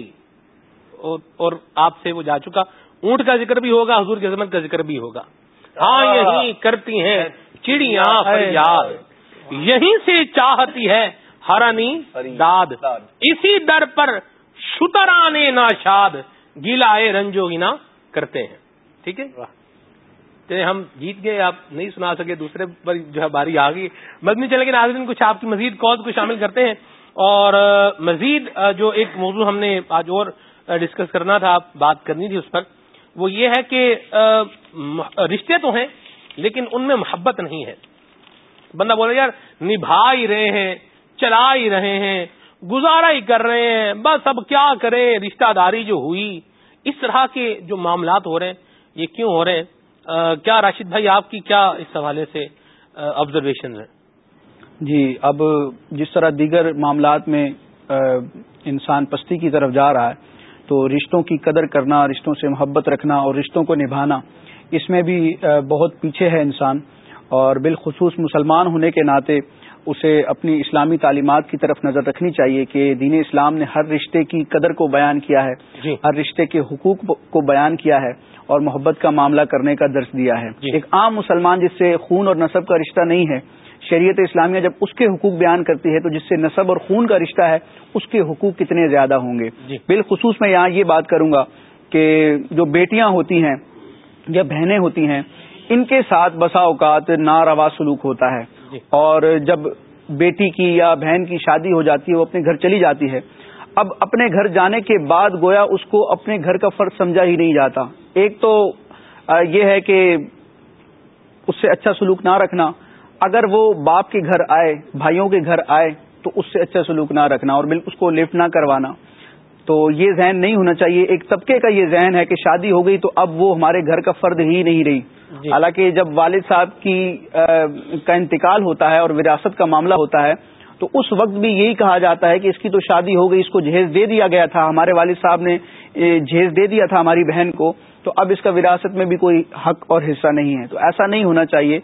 اور آپ سے وہ جا چکا۔ اونٹ کا ذکر بھی ہوگا حضور کی عظمت کا ذکر بھی ہوگا۔ ہاں یہی کرتی ہیں۔ چڑیاں فریاد۔ یہیں سے چاہتی ہے ہرنی داد۔ اسی در پر شترانے ناشاد گیلا رنجو گنا کرتے ہیں۔ ٹھیک ہے؟ ہم جیت گئے آپ نہیں سنا سکے دوسرے پر جو ہے باری آ گئی۔ مدنی چلے گا ناظرین کچھ آپ کی مزید کال کو شامل کرتے ہیں۔ اور مزید جو ایک موضوع ہم نے آج اور ڈسکس کرنا تھا بات کرنی تھی اس پر وہ یہ ہے کہ رشتے تو ہیں، لیکن ان میں محبت نہیں ہے۔ بندہ بولے، یار نبھا ہی رہے ہیں چلا ہی رہے ہیں گزارا ہی کر رہے ہیں، بس اب کیا کریں؟ رشتہ داری جو ہوئی، اس طرح کے جو معاملات ہو رہے ہیں، یہ کیوں ہو رہے ہیں؟ کیا راشد بھائی، آپ کی کیا اس حوالے سے آبزرویشن ہے جی اب جس طرح دیگر معاملات میں انسان پستی کی طرف جا رہا ہے، تو رشتوں کی قدر کرنا، رشتوں سے محبت رکھنا اور رشتوں کو نبھانا اس میں بھی بہت پیچھے ہے انسان اور بالخصوص مسلمان ہونے کے ناطے اسے اپنی اسلامی تعلیمات کی طرف نظر رکھنی چاہیے کہ دین اسلام نے ہر رشتے کی قدر کو بیان کیا ہے جی۔ ہر رشتے کے حقوق کو بیان کیا ہے اور محبت کا معاملہ کرنے کا درس دیا ہے۔ جی۔ ایک عام مسلمان جس سے خون اور نصب کا رشتہ نہیں ہے شریعت اسلامیہ جب اس کے حقوق بیان کرتی ہے تو جس سے نصب اور خون کا رشتہ ہے اس کے حقوق کتنے زیادہ ہوں گے۔ جی۔ بالخصوص میں یہاں یہ بات کروں گا کہ جو بیٹیاں ہوتی ہیں یا بہنیں ہوتی ہیں ان کے ساتھ بسا اوقات ناروا سلوک ہوتا ہے۔ جی۔ اور جب بیٹی کی یا بہن کی شادی ہو جاتی ہے وہ اپنے گھر چلی جاتی ہے۔ اب اپنے گھر جانے کے بعد گویا اس کو اپنے گھر کا فرض سمجھا ہی نہیں جاتا۔ ایک تو یہ ہے کہ اس سے اچھا سلوک نہ رکھنا۔ اگر وہ باپ کے گھر آئے بھائیوں کے گھر آئے تو اس سے اچھا سلوک نہ رکھنا اور بالکل اس کو لفٹ نہ کروانا۔ تو یہ ذہن نہیں ہونا چاہیے۔ ایک طبقے کا یہ ذہن ہے کہ شادی ہو گئی تو اب وہ ہمارے گھر کا فرد ہی نہیں رہی۔ جی۔ حالانکہ جب والد صاحب کی کا انتقال ہوتا ہے اور وراثت کا معاملہ ہوتا ہے تو اس وقت بھی یہی کہا جاتا ہے کہ اس کی تو شادی ہو گئی اس کو جہیز دے دیا گیا تھا۔ ہمارے والد صاحب نے جہیز دے دیا تھا ہماری بہن کو۔ تو اب اس کا وراثت میں بھی کوئی حق اور حصہ نہیں ہے۔ تو ایسا نہیں ہونا چاہیے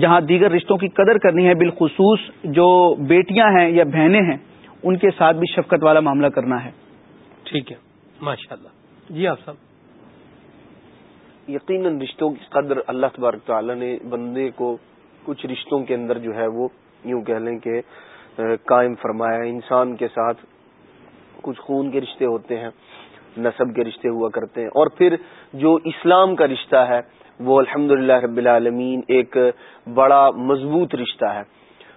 جہاں دیگر رشتوں کی قدر کرنی ہے بالخصوص جو بیٹیاں ہیں یا بہنیں ہیں ان کے ساتھ بھی شفقت والا معاملہ کرنا ہے۔ ٹھیک ہے۔ ماشاء اللہ جی آپ صاحب۔ یقیناً رشتوں کی قدر اللہ تبارک تعالیٰ نے بندے کو کچھ رشتوں کے اندر جو ہے وہ یوں کہہ لیں کہ قائم فرمایا۔ انسان کے ساتھ کچھ خون کے رشتے ہوتے ہیں نصب کے رشتے ہوا کرتے ہیں۔ اور پھر جو اسلام کا رشتہ ہے، وہ الحمد رب العالمین ایک بڑا مضبوط رشتہ ہے۔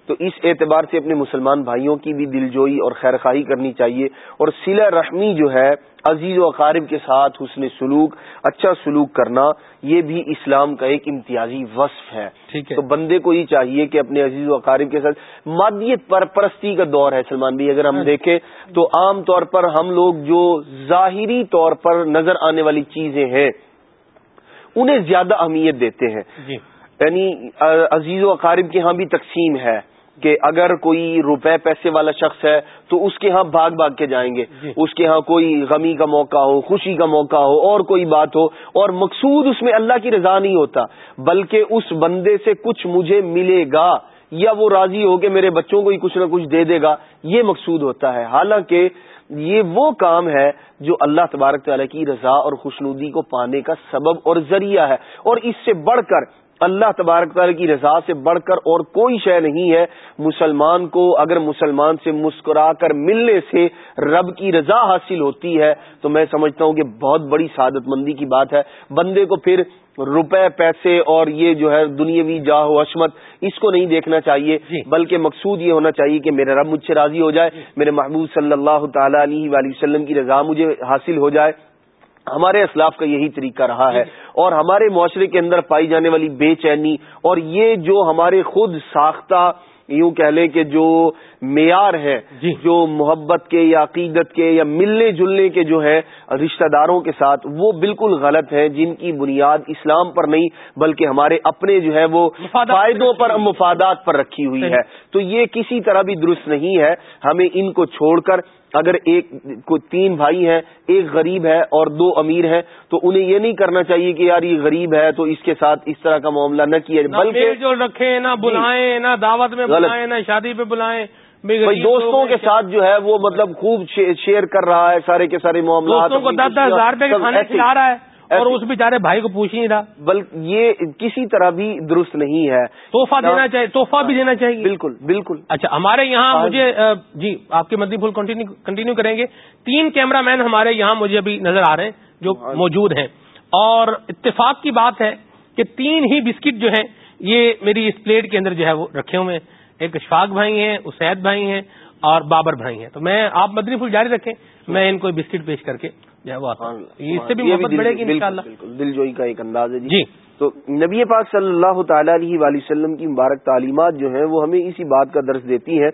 تو اس اعتبار سے اپنے مسلمان بھائیوں کی بھی دلجوئی اور خیر خواہی کرنی چاہیے اور سلا رحمی جو ہے عزیز و اقارب کے ساتھ حسن سلوک اچھا سلوک کرنا یہ بھی اسلام کا ایک امتیازی وصف ہے۔ تو بندے کو یہ چاہیے کہ اپنے عزیز و اقارب کے ساتھ مادیت پر پرستی کا دور ہے سلمان بھی اگر ہم ہاں۔ دیکھیں تو عام طور پر ہم لوگ جو ظاہری طور پر نظر آنے والی چیزیں ہیں انہیں زیادہ اہمیت دیتے ہیں۔ جی۔ یعنی عزیز و اقارب کے ہاں بھی تقسیم ہے۔ کہ اگر کوئی روپے پیسے والا شخص ہے تو اس کے ہاں بھاگ بھاگ کے جائیں گے۔ جی۔ اس کے ہاں کوئی غمی کا موقع ہو خوشی کا موقع ہو اور کوئی بات ہو اور مقصود اس میں اللہ کی رضا نہیں ہوتا بلکہ اس بندے سے کچھ مجھے ملے گا یا وہ راضی ہو کہ میرے بچوں کو ہی کچھ نہ کچھ دے دے گا یہ مقصود ہوتا ہے۔ حالانکہ یہ وہ کام ہے جو اللہ تبارک تعالیٰ کی رضا اور خوشنودی کو پانے کا سبب اور ذریعہ ہے۔ اور اس سے بڑھ کر اللہ تبارک تعالیٰ کی رضا سے بڑھ کر اور کوئی شے نہیں ہے مسلمان کو اگر مسلمان سے مسکرا کر ملنے سے رب کی رضا حاصل ہوتی ہے تو میں سمجھتا ہوں کہ بہت بڑی سعادت مندی کی بات ہے۔ بندے کو پھر روپے پیسے اور یہ جو ہے دنیاوی جاہ و عشمت اس کو نہیں دیکھنا چاہیے۔ جی۔ بلکہ مقصود یہ ہونا چاہیے کہ میرا رب مجھ سے راضی ہو جائے جی میرے محبوب صلی اللہ تعالی علیہ وآلہ وسلم کی رضا مجھے حاصل ہو جائے۔ ہمارے اسلاف کا یہی طریقہ رہا ہے اور ہمارے معاشرے کے اندر پائی جانے والی بے چینی اور یہ جو ہمارے خود ساختہ یوں کہہ لیں کہ جو معیار ہے جی. جو محبت کے یا عقیدت کے یا ملنے جلنے کے جو ہے رشتہ داروں کے ساتھ وہ بالکل غلط ہے جن کی بنیاد اسلام پر نہیں بلکہ ہمارے اپنے جو ہے وہ فائدوں پر مفادات پر رکھی ہوئی ہے تو یہ کسی طرح بھی درست نہیں ہے ہمیں ان کو چھوڑ کر اگر ایک تین بھائی ہیں ایک غریب ہے اور دو امیر ہیں تو انہیں یہ نہیں کرنا چاہیے کہ یار یہ غریب ہے تو اس کے ساتھ اس طرح کا معاملہ نہ کیا بلکہ جو رکھے نہ جی۔ بلائیں نہ دعوت میں بلائیں نہ شادی پہ بلائیں۔ بھائی دوستوں کے ساتھ جو ہے وہ مطلب خوب شیئر کر رہا ہے سارے کے سارے معاملات دس دس ہزار روپے کھانے کھلا رہا ہے۔ اور اس بیچارے بھائی کو پوچھ نہیں رہا۔ بلکہ یہ کسی طرح بھی درست نہیں ہے۔ توحفہ دینا چاہیے توحفہ بھی دینا چاہیے۔ بالکل بالکل۔ اچھا ہمارے یہاں مجھے جی۔ آپ کے مدی پھول کنٹینیو کریں گے۔ تین کیمرہ مین ہمارے یہاں مجھے ابھی نظر آ رہے ہیں جو موجود ہیں۔ اور اتفاق کی بات ہے کہ تین ہی بسکٹ جو ہیں یہ میری اس پلیٹ کے اندر جو ہے وہ رکھے ہوئے ہیں۔ ایک اشفاق بھائی ہیں اسید بھائی ہیں اور بابر بھائی ہیں۔ تو میں آپ مدنی پھول جاری رکھیں میں ان کو بسکٹ پیش کر کے اس سے بھی محبت بڑھے گی بالکل دل جوئی کا ایک انداز ہے جی۔ تو نبی پاک صلی اللہ تعالی علیہ وآلہ وسلم کی مبارک تعلیمات جو ہیں وہ ہمیں اسی بات کا درس دیتی ہے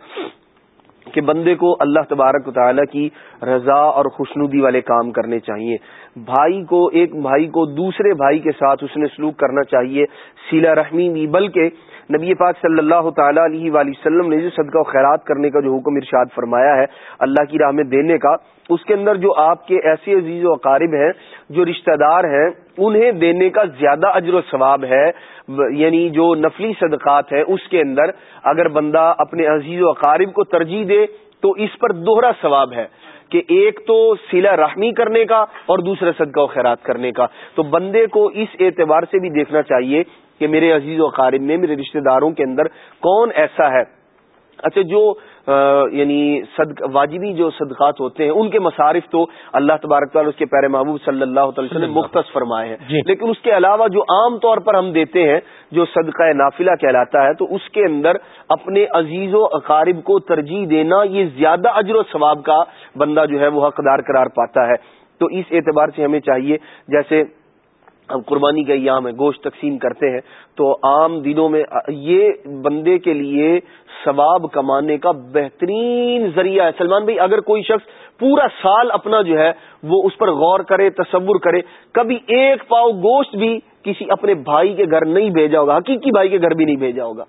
کہ بندے کو اللہ تبارک و تعالیٰ کی رضا اور خوشنودی والے کام کرنے چاہیے۔ بھائی کو ایک بھائی کو دوسرے بھائی کے ساتھ اس نے سلوک کرنا چاہیے سیلا رحمی بھی بلکہ نبی پاک صلی اللہ تعالیٰ علیہ وآلہ وسلم نے جو صدقہ و خیرات کرنے کا جو حکم ارشاد فرمایا ہے اللہ کی راہ میں دینے کا، اس کے اندر جو آپ کے ایسے عزیز و اقارب ہیں، جو رشتہ دار ہیں، انہیں دینے کا زیادہ اجر و ثواب ہے یعنی جو نفلی صدقات ہیں، اس کے اندر اگر بندہ اپنے عزیز و اقارب کو ترجیح دے تو اس پر دوہرا ثواب ہے کہ ایک تو سیلا رحمی کرنے کا اور دوسرا صدقہ و خیرات کرنے کا۔ تو بندے کو اس اعتبار سے بھی دیکھنا چاہیے کہ میرے عزیز و قارب میں میرے رشتہ داروں کے اندر کون ایسا ہے؟ اچھا جو یعنی صدق واجبی جو صدقات ہوتے ہیں ان کے مصارف تو اللہ تبارک تعالیٰ اس کے پیر محبوب صلی اللہ تعالی وسلم مختص فرمائے ہیں۔ جی۔ لیکن اس کے علاوہ جو عام طور پر ہم دیتے ہیں جو صدقہ نافلہ کہلاتا ہے تو اس کے اندر اپنے عزیز و اقارب کو ترجیح دینا یہ زیادہ اجر و ثواب کا بندہ جو ہے وہ حقدار قرار پاتا ہے۔ تو اس اعتبار سے ہمیں چاہیے جیسے ہم قربانی کا ایام ہے، گوشت تقسیم کرتے ہیں، تو عام دنوں میں یہ بندے کے لیے ثواب کمانے کا بہترین ذریعہ ہے۔ سلمان بھائی، اگر کوئی شخص پورا سال اپنا جو ہے، وہ اس پر غور کرے، تصور کرے، کبھی ایک پاؤ گوشت بھی کسی اپنے بھائی کے گھر نہیں بھیجا ہوگا، حقیقی بھائی کے گھر بھی نہیں بھیجا ہوگا۔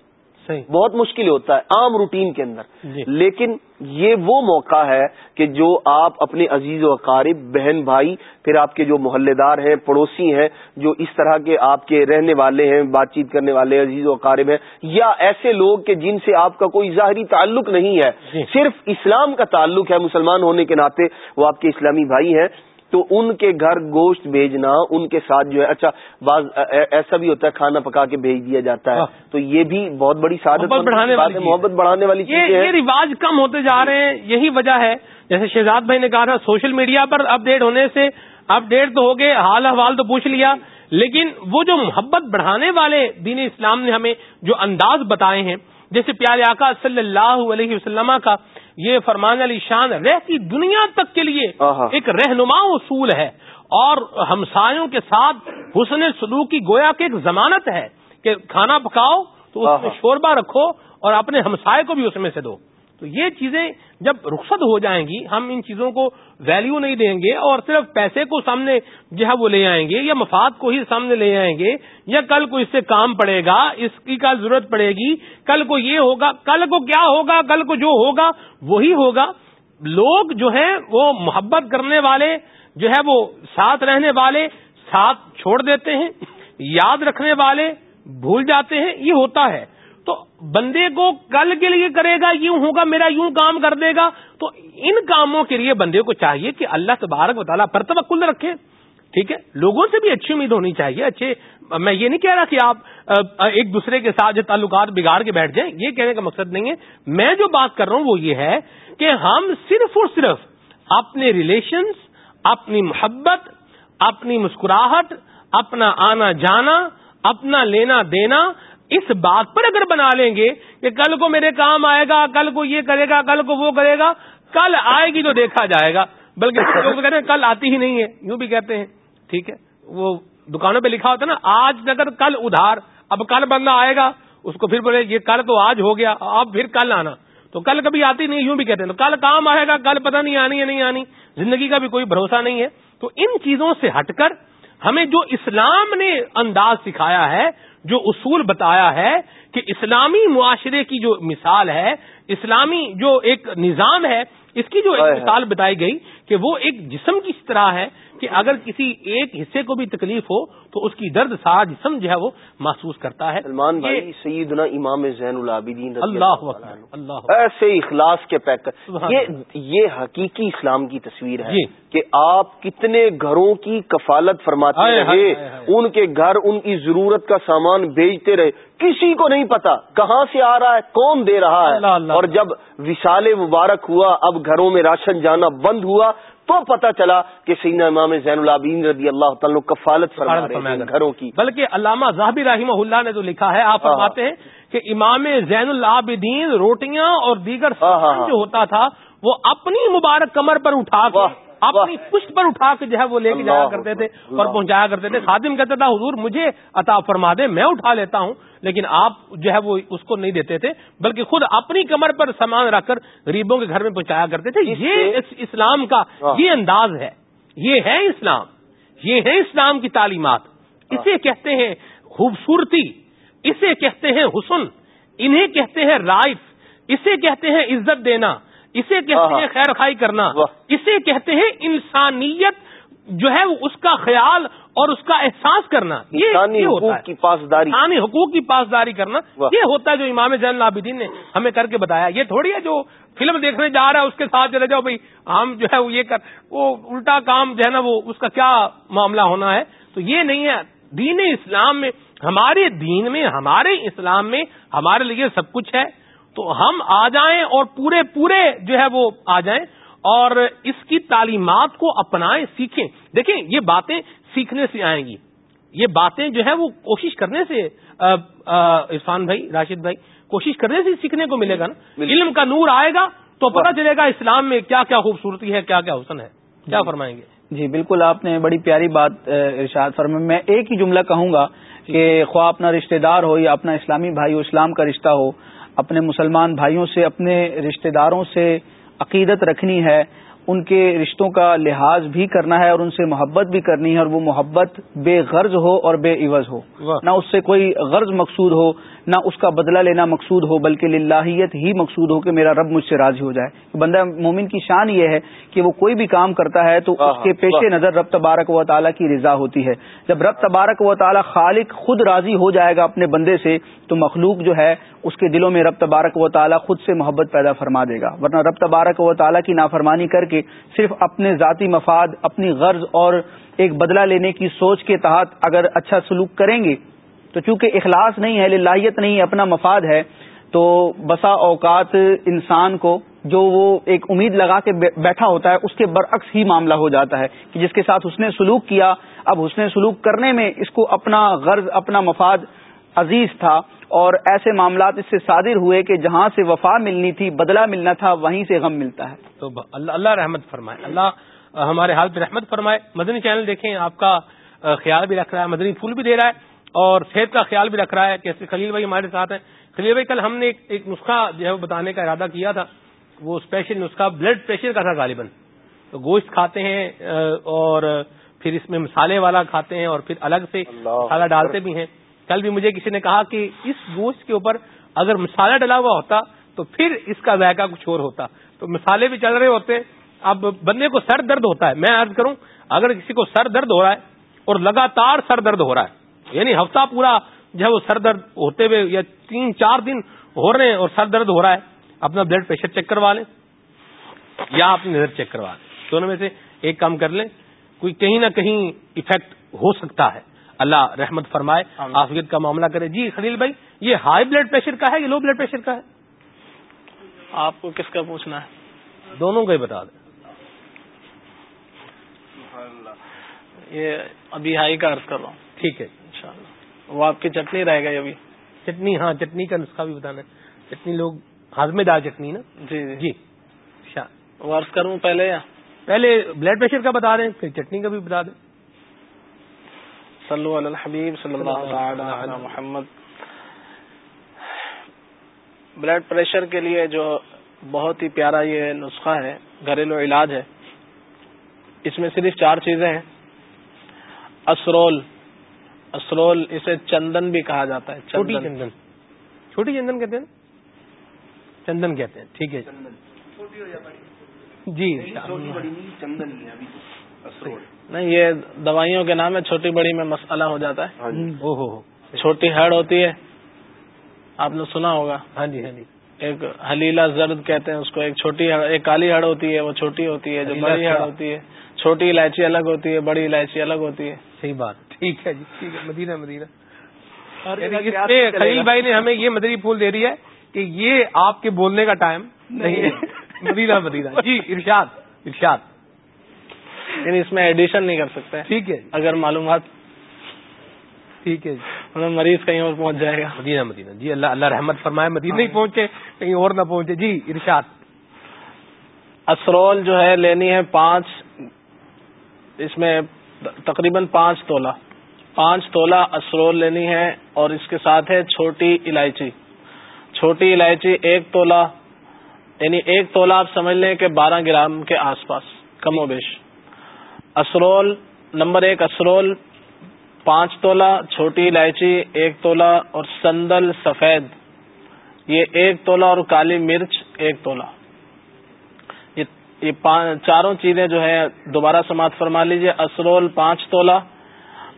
بہت مشکل ہوتا ہے عام روٹین کے اندر۔ جی۔ لیکن یہ وہ موقع ہے کہ جو آپ اپنے عزیز و اقارب بہن بھائی پھر آپ کے جو محلے دار ہیں پڑوسی ہیں جو اس طرح کے آپ کے رہنے والے ہیں بات چیت کرنے والے عزیز و اقارب ہیں یا ایسے لوگ کہ جن سے آپ کا کوئی ظاہری تعلق نہیں ہے۔ جی۔ صرف اسلام کا تعلق ہے مسلمان ہونے کے ناطے وہ آپ کے اسلامی بھائی ہیں۔ تو ان کے گھر گوشت بھیجنا ان کے ساتھ جو ہے اچھا بعض ایسا بھی ہوتا ہے کھانا پکا کے بھیج دیا جاتا ہے۔ ہاں۔ تو یہ بھی بہت بڑی سعادت والی محبت بڑھانے والی چیز یہ رواج کم ہوتے جا رہے ہیں یہی وجہ ہے۔ جیسے شہزاد بھائی نے کہا تھا سوشل میڈیا پر اپ ڈیٹ ہونے سے اپ ڈیٹ تو ہو گئے حال احوال تو پوچھ لیا لیکن وہ جو محبت بڑھانے والے دین اسلام نے ہمیں جو انداز بتائے ہیں جیسے پیارے آقا صلی اللہ علیہ وسلم کا یہ فرمان علی شان رہتی دنیا تک کے لیے ایک رہنما اصول ہے اور ہمسایوں کے ساتھ حسن سلوک کی گویا کی ایک ضمانت ہے کہ کھانا پکاؤ تو اس میں شوربہ رکھو اور اپنے ہمسائے کو بھی اس میں سے دو۔ تو یہ چیزیں جب رخصت ہو جائیں گی، ہم ان چیزوں کو ویلیو نہیں دیں گے اور صرف پیسے کو سامنے جو ہے وہ لے آئیں گے یا مفاد کو ہی سامنے لے آئیں گے یا کل کو اس سے کام پڑے گا، اس کی کا ضرورت پڑے گی، کل کو یہ ہوگا، کل کو کیا ہوگا، کل کو جو ہوگا، وہی ہوگا۔ لوگ جو ہیں وہ محبت کرنے والے، جو ہے وہ ساتھ رہنے والے، ساتھ چھوڑ دیتے ہیں، یاد رکھنے والے، بھول جاتے ہیں، یہ ہوتا ہے۔ بندے کو کل کے لیے کرے گا، یوں ہوگا، میرا یوں کام کر دے گا۔ تو ان کاموں کے لیے بندے کو چاہیے کہ اللہ تبارک و تعالیٰ پر توکل رکھے۔ ٹھیک ہے؟ لوگوں سے بھی اچھی امید ہونی چاہیے۔ اچھے، میں یہ نہیں کہہ رہا کہ آپ ایک دوسرے کے ساتھ جو تعلقات بگاڑ کے بیٹھ جائیں، یہ کہنے کا مقصد نہیں ہے۔ میں جو بات کر رہا ہوں وہ یہ ہے کہ ہم صرف اور صرف اپنے ریلیشنز اپنی محبت، اپنی مسکراہٹ، اپنا آنا جانا، اپنا لینا دینا اس بات پر اگر بنا لیں گے کہ کل کو میرے کام آئے گا، کل کو یہ کرے گا، کل کو وہ کرے گا، کل آئے گی تو دیکھا جائے گا۔ بلکہ لوگ کہتے ہیں کل آتی ہی نہیں ہے، یوں بھی کہتے ہیں۔ ٹھیک ہے؟ وہ دکانوں پہ لکھا ہوتا ہے نا، آج نگر کل ادھار، اب کل بندہ آئے گا، اس کو پھر بولے یہ کل تو آج ہو گیا، اب پھر کل آنا۔ تو کل کبھی آتی نہیں، یوں بھی کہتے ہیں۔ تو کل کام آئے گا، کل پتہ نہیں آنی ہے، نہیں آنی۔ زندگی کا بھی کوئی بھروسہ نہیں ہے۔ تو ان چیزوں سے ہٹ کر ہمیں جو اسلام نے انداز سکھایا ہے جو اصول بتایا ہے کہ اسلامی معاشرے کی جو مثال ہے اسلامی جو ایک نظام ہے اس کی جو ایک مثال بتائی گئی کہ وہ ایک جسم کی طرح ہے کہ اگر کسی ایک حصے کو بھی تکلیف ہو تو اس کی درد سارا جسم جو ہے وہ محسوس کرتا ہے۔ سلمان بھائی سیدنا امام زین العابدین اللہ اللہ ایسے اخلاص کے پیکر یہ یہ حقیقی اسلام کی تصویر ہے کہ آپ کتنے گھروں کی کفالت فرماتے رہے ان کے گھر ان کی ضرورت کا سامان بیچتے رہے۔ کسی کو نہیں پتا کہاں سے آ رہا ہے کون دے رہا ہے۔ اور جب وشال مبارک ہوا اب گھروں میں راشن جانا بند ہوا تو پتا چلا کہ سینا امام زین العابدین رضی اللہ تعالیٰ کفالت گھروں کی۔ بلکہ علامہ زہبی رحمہ اللہ نے جو لکھا ہے آپ فرماتے ہیں کہ امام زین العابدین روٹیاں اور دیگر جو ہوتا تھا وہ اپنی مبارک کمر پر اٹھا کر اپنی پشت پر اٹھا کے جو ہے وہ لے کے جایا کرتے تھے اور پہنچایا کرتے تھے۔ خادم کہتے تھا حضور مجھے عطا فرما دے میں اٹھا لیتا ہوں۔ لیکن آپ جو ہے وہ اس کو نہیں دیتے تھے بلکہ خود اپنی کمر پر سامان رکھ کر غریبوں کے گھر میں پہنچایا کرتے تھے۔ یہ اسلام کا یہ انداز ہے۔ یہ ہے اسلام۔ یہ ہے اسلام کی تعلیمات۔ اسے کہتے ہیں خوبصورتی اسے کہتے ہیں حسن انہیں کہتے ہیں رائف اسے کہتے ہیں عزت دینا۔ اسے کہتے ہیں خیر خائی کرنا. اسے کہتے ہیں انسانیت جو ہے اس کا خیال اور اس کا احساس کرنا. یہ حقوق کی پاسداری. حقوق کی پاسداری کرنا. یہ ہوتا ہے جو امام زین العابدین نے ہمیں کر کے بتایا. یہ تھوڑی ہے جو فلم دیکھنے جا رہا ہے اس کے ساتھ چلے جاؤ بھائی ہم جو ہے وہ یہ کر وہ الٹا کام جو ہے نا وہ اس کا کیا معاملہ ہونا ہے؟ تو یہ نہیں ہے. دین اسلام میں ہمارے دین میں ہمارے اسلام میں ہمارے لیے سب کچھ ہے۔ تو ہم آ جائیں اور پورے پورے جو ہے وہ آ جائیں اور اس کی تعلیمات کو اپنائیں سیکھیں۔ دیکھیں یہ باتیں سیکھنے سے آئیں گی۔ یہ باتیں جو ہے وہ کوشش کرنے سے عرفان بھائی راشد بھائی کوشش کرنے سے سیکھنے کو ملے گا نا۔ علم کا نور آئے گا تو پتہ چلے گا اسلام میں کیا کیا خوبصورتی ہے کیا کیا حسن ہے۔ کیا فرمائیں گے؟ جی بالکل آپ نے بڑی پیاری بات ارشاد فرما میں ایک ہی جملہ کہوں گا کہ خواہ اپنا رشتہ دار ہو یا اپنا اسلامی بھائی ہو اسلام کا رشتہ ہو اپنے مسلمان بھائیوں سے اپنے رشتہ داروں سے عقیدت رکھنی ہے ان کے رشتوں کا لحاظ بھی کرنا ہے اور ان سے محبت بھی کرنی ہے اور وہ محبت بے غرض ہو اور بے عوض ہو۔ نہ اس سے کوئی غرض مقصود ہو نہ اس کا بدلہ لینا مقصود ہو بلکہ للہیت ہی مقصود ہو کہ میرا رب مجھ سے راضی ہو جائے۔ بندہ مومن کی شان یہ ہے کہ وہ کوئی بھی کام کرتا ہے تو اس کے پیش نظر رب تبارک و تعالیٰ کی رضا ہوتی ہے۔ جب رب تبارک و تعالیٰ خالق خود راضی ہو جائے گا اپنے بندے سے تو مخلوق جو ہے اس کے دلوں میں رب تبارک و تعالیٰ خود سے محبت پیدا فرما دے گا۔ ورنہ رب تبارک و تعالیٰ کی نافرمانی کر کے صرف اپنے ذاتی مفاد اپنی غرض اور ایک بدلہ لینے کی سوچ کے تحت اگر اچھا سلوک کریں گے تو چونکہ اخلاص نہیں ہے، للہیت نہیں ہے اپنا مفاد ہے، تو بسا اوقات انسان کو جو وہ ایک امید لگا کے بیٹھا ہوتا ہے، اس کے برعکس ہی معاملہ ہو جاتا ہے کہ جس کے ساتھ اس نے سلوک کیا۔ اب حسن سلوک کرنے میں اس کو اپنا غرض، اپنا مفاد عزیز تھا اور ایسے معاملات اس سے صادر ہوئے کہ جہاں سے وفا ملنی تھی، بدلہ ملنا تھا، وہیں سے غم ملتا ہے۔ تو اللہ اللہ رحمت فرمائے۔ اللہ ہمارے حال پہ رحمت فرمائے۔ مدنی چینل دیکھیں، آپ کا خیال بھی رکھ رہا ہے، مدنی پھول بھی دے رہا ہے۔ اور صحت کا خیال بھی رکھ رہا ہے کیسے خلیل بھائی ہمارے ساتھ ہیں۔ خلیل بھائی کل ہم نے ایک نسخہ جو ہے وہ بتانے کا ارادہ کیا تھا۔ وہ اسپیشل نسخہ بلڈ پریشر کا تھا غالباً۔ تو گوشت کھاتے ہیں اور پھر اس میں مسالے والا کھاتے ہیں اور پھر الگ سے مسالہ ڈالتے بھی ہیں۔ کل بھی مجھے کسی نے کہا کہ اس گوشت کے اوپر اگر مسالہ ڈلا ہوا ہوتا تو پھر اس کا ذائقہ کچھ اور ہوتا۔ تو مسالے بھی چل رہے ہوتے۔ اب بندے کو سر درد ہوتا ہے۔ میں عرض کروں اگر کسی کو سر درد ہو رہا ہے اور لگاتار سر درد ہو رہا ہے یعنی ہفتہ پورا جو ہے وہ سر درد ہوتے ہوئے یا تین چار دن ہو رہے ہیں اور سر درد ہو رہا ہے اپنا بلڈ پریشر چیک کروا لیں یا اپنی نظر چیک کروا لیں۔ دونوں میں سے ایک کام کر لیں کوئی کہیں نہ کہیں افیکٹ ہو سکتا ہے۔ اللہ رحمت فرمائے آفیت کا معاملہ کرے۔ جی خلیل بھائی یہ ہائی بلڈ پریشر کا ہے یا لو بلڈ پریشر کا ہے؟ آپ کو کس کا پوچھنا ہے؟ دونوں کا ہی بتا دیں۔ یہ ابھی ہائی کا عرض کر رہا ہوں۔ ٹھیک ہے۔ وہ آپ کی چٹنی رہے گا ابھی۔ چٹنی ہاں چٹنی کا نسخہ بھی بتانا چٹنی لوگ ہاضمے دار چٹنی نا؟ جی جی۔ ورس کروں پہلے یا؟ پہلے بلڈ پریشر کا بتا رہے ہیں پھر چٹنی کا بھی بتا دیں۔ صلو علی الحبیب صلی اللہ تعالی علی محمد۔ بلڈ پریشر کے لیے جو بہت ہی پیارا یہ نسخہ ہے گھریلو علاج ہے۔ اس میں صرف چار چیزیں ہیں۔ اسرول اسرول اسے چندن بھی کہا جاتا ہے چھوٹی چندن۔ چھوٹی چندن کہتے ہیں؟ چندن کہتے ہیں ٹھیک ہے جی۔ چندن۔ نہیں یہ دوائیوں کے نام ہے چھوٹی بڑی میں مسئلہ ہو جاتا ہے۔ ہاں جی۔ او ہو چھوٹی ہیڈ ہوتی ہے۔ آپ نے سنا ہوگا۔ ہاں جی ہاں جی۔ ایک حلیلا زرد کہتے ہیں اس کو ایک چھوٹی ایک کالی ہڑ ہوتی ہے وہ چھوٹی ہوتی ہے جو بڑی ہڑ ہوتی ہے۔ چھوٹی الائچی الگ ہوتی ہے بڑی الائچی الگ ہوتی ہے۔ صحیح بات۔ ٹھیک ہے جی ٹھیک ہے مدینہ مدینہ۔ یعنی خلیل بھائی نے ہمیں یہ مدری پھول دے رہی ہے کہ یہ آپ کے بولنے کا ٹائم نہیں ہے۔ مدینہ مدینہ۔ جی ارشاد ارشاد۔ یعنی اس میں ایڈیشن نہیں کر سکتے۔ ٹھیک ہے۔ اگر معلومات ٹھیک ہے جی۔ مریض کہیں اور پہنچ جائے گا۔ مدینہ مدینہ۔ جی اللہ اللہ رحمت فرمائے۔ مدینہ نہیں پہنچے کہیں اور نہ پہنچے۔ جی ارشاد۔ اسرول جو ہے لینی ہے پانچ اس میں تقریباً پانچ تولہ۔ پانچ تولہ اسرول لینی ہے اور اس کے ساتھ ہے چھوٹی الائچی۔ چھوٹی الائچی ایک تولا یعنی ایک تولا آپ سمجھ لیں کہ بارہ گرام کے آس پاس، کم و بیش۔ اسرول، نمبر ایک اسرول، پانچ تولا چھوٹی الائچی، ایک تولا اور سندل سفید۔ یہ ایک تولا اور کالی مرچ ایک تولا یہ چاروں چیزیں جو ہے دوبارہ سماعت فرما لیجیے۔ اسرول پانچ تولا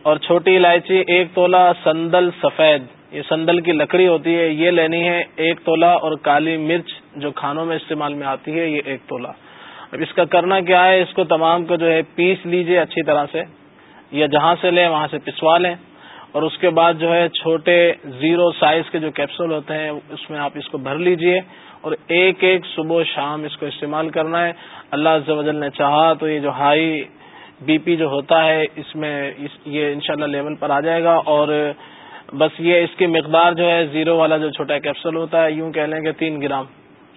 اور چھوٹی الائچی، ایک تولا سندل سفید، یہ سندل کی لکڑی ہوتی ہے، یہ لینی ہے ایک تولا اور کالی مرچ جو کھانوں میں استعمال میں آتی ہے، یہ ایک تولا اب اس کا کرنا کیا ہے؟ اس کو تمام کو جو ہے پیس لیجیے اچھی طرح سے، یا جہاں سے لیں وہاں سے پسوا لیں۔ اور اس کے بعد جو ہے چھوٹے زیرو سائز کے جو کیپسول ہوتے ہیں، اس میں آپ اس کو بھر لیجیے۔ اور ایک ایک صبح شام اس کو استعمال کرنا ہے۔ اللہ عز و جل نے چاہا تو یہ جو ہائی بی پی جو ہوتا ہے اس میں یہ انشاءاللہ لیول پر آ جائے گا اور بس یہ اس کی مقدار جو ہے زیرو والا جو چھوٹا کیپسول ہوتا ہے یوں کہہ لیں کہ تین گرام۔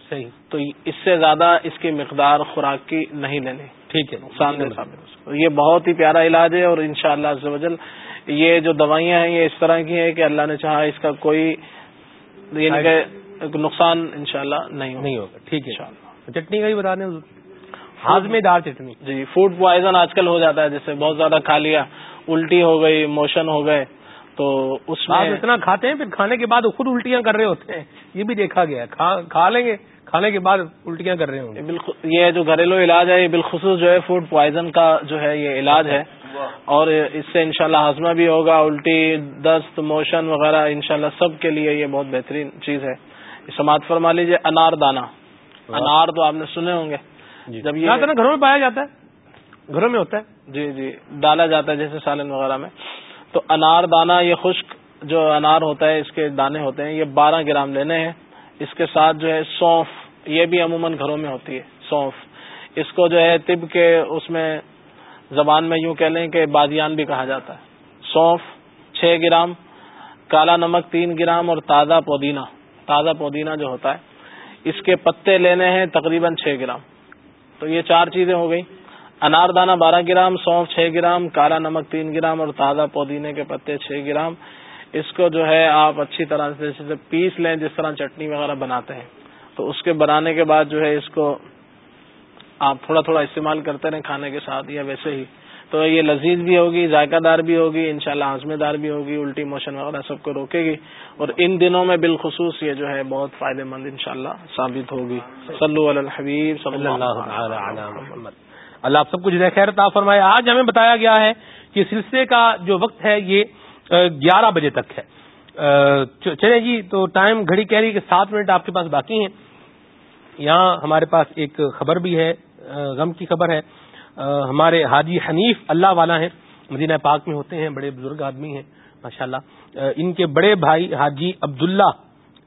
صحیح۔ تو اس سے زیادہ اس کی مقدار خوراک کی نہیں لینی ٹھیک ہے۔ سامنے سامنے یہ بہت ہی پیارا علاج ہے اور انشاءاللہ شاء اللہ یہ جو دوائیاں ہیں یہ اس طرح کی ہیں کہ اللہ نے چاہا اس کا کوئی یعنی کہ نقصان انشاءاللہ نہیں نہیں ہوگا۔ ٹھیک ہے۔ چٹنی کا ہی بتا دیں۔ ہاضمے دار چٹنی جی فوڈ پوائزن آج کل ہو جاتا ہے جیسے بہت زیادہ کھا لیا الٹی ہو گئی موشن ہو گئے تو اس میں اتنا کھاتے ہیں پھر کھانے کے بعد خود الٹیاں کر رہے ہوتے ہیں۔ یہ بھی دیکھا گیا کھا لیں گے کھانے کے بعد الٹیاں کر رہے ہوں گے۔ بالکل یہ جو گھریلو علاج ہے یہ بالخصوص جو ہے فوڈ پوائزن کا جو ہے یہ علاج ہے۔ اور اس سے انشاءاللہ شاء ہاضمہ بھی ہوگا الٹی دست موشن وغیرہ انشاءاللہ سب کے لیے یہ بہت بہترین چیز ہے۔ سماعت فرما لیجیے انار دانا۔ انار تو آپ نے سنے ہوں گے۔ جب یہ گھروں میں پایا جاتا ہے۔ گھروں میں ہوتا ہے۔ جی جی ڈالا جاتا ہے جیسے سالن وغیرہ میں۔ تو انار دانا یہ خشک جو انار ہوتا ہے اس کے دانے ہوتے ہیں۔ یہ بارہ گرام لینے ہیں۔ اس کے ساتھ جو ہے سونف یہ بھی عموماً گھروں میں ہوتی ہے سونف۔ اس کو جو ہے طب کے اس میں زبان میں یوں کہہ لیں کہ بادیان بھی کہا جاتا ہے۔ سونف چھ گرام۔ کالا نمک تین گرام۔ اور تازہ پودینہ۔ تازہ پودینہ جو ہوتا ہے اس کے پتے لینے ہیں تقریباً چھ گرام۔ تو یہ چار چیزیں ہو گئی انار دانہ بارہ گرام، سونف چھ گرام، کالا نمک تین گرام اور تازہ پودینے کے پتے چھ گرام۔ اس کو جو ہے آپ اچھی طرح سے پیس لیں، جس طرح چٹنی وغیرہ بناتے ہیں۔ تو اس کے بنانے کے بعد جو ہے اس کو آپ تھوڑا تھوڑا استعمال کرتے رہیں کھانے کے ساتھ یا ویسے ہی۔ تو یہ لذیذ بھی ہوگی ذائقہ دار بھی ہوگی انشاءاللہ شاء اللہ دار بھی ہوگی الٹی موشن وغیرہ سب کو روکے گی اور ان دنوں میں بالخصوص یہ جو ہے بہت فائدہ مند انشاءاللہ ثابت ہوگی صلو علی الحبیب صلی اللہ اللہ آپ سب کچھ خیر تا فرمائے آج ہمیں بتایا گیا ہے کہ سلسلے کا جو وقت ہے یہ گیارہ بجے تک ہے چلے جی تو ٹائم گھڑی کہہ رہی کہ سات منٹ آپ کے پاس باقی ہیں یہاں ہمارے پاس ایک خبر بھی ہے غم کی خبر ہے ہمارے حاجی حنیف اللہ والا ہیں، مدینہ پاک میں ہوتے ہیں، بڑے بزرگ آدمی ہیں ماشاء اللہ ان کے بڑے بھائی حاجی عبداللہ،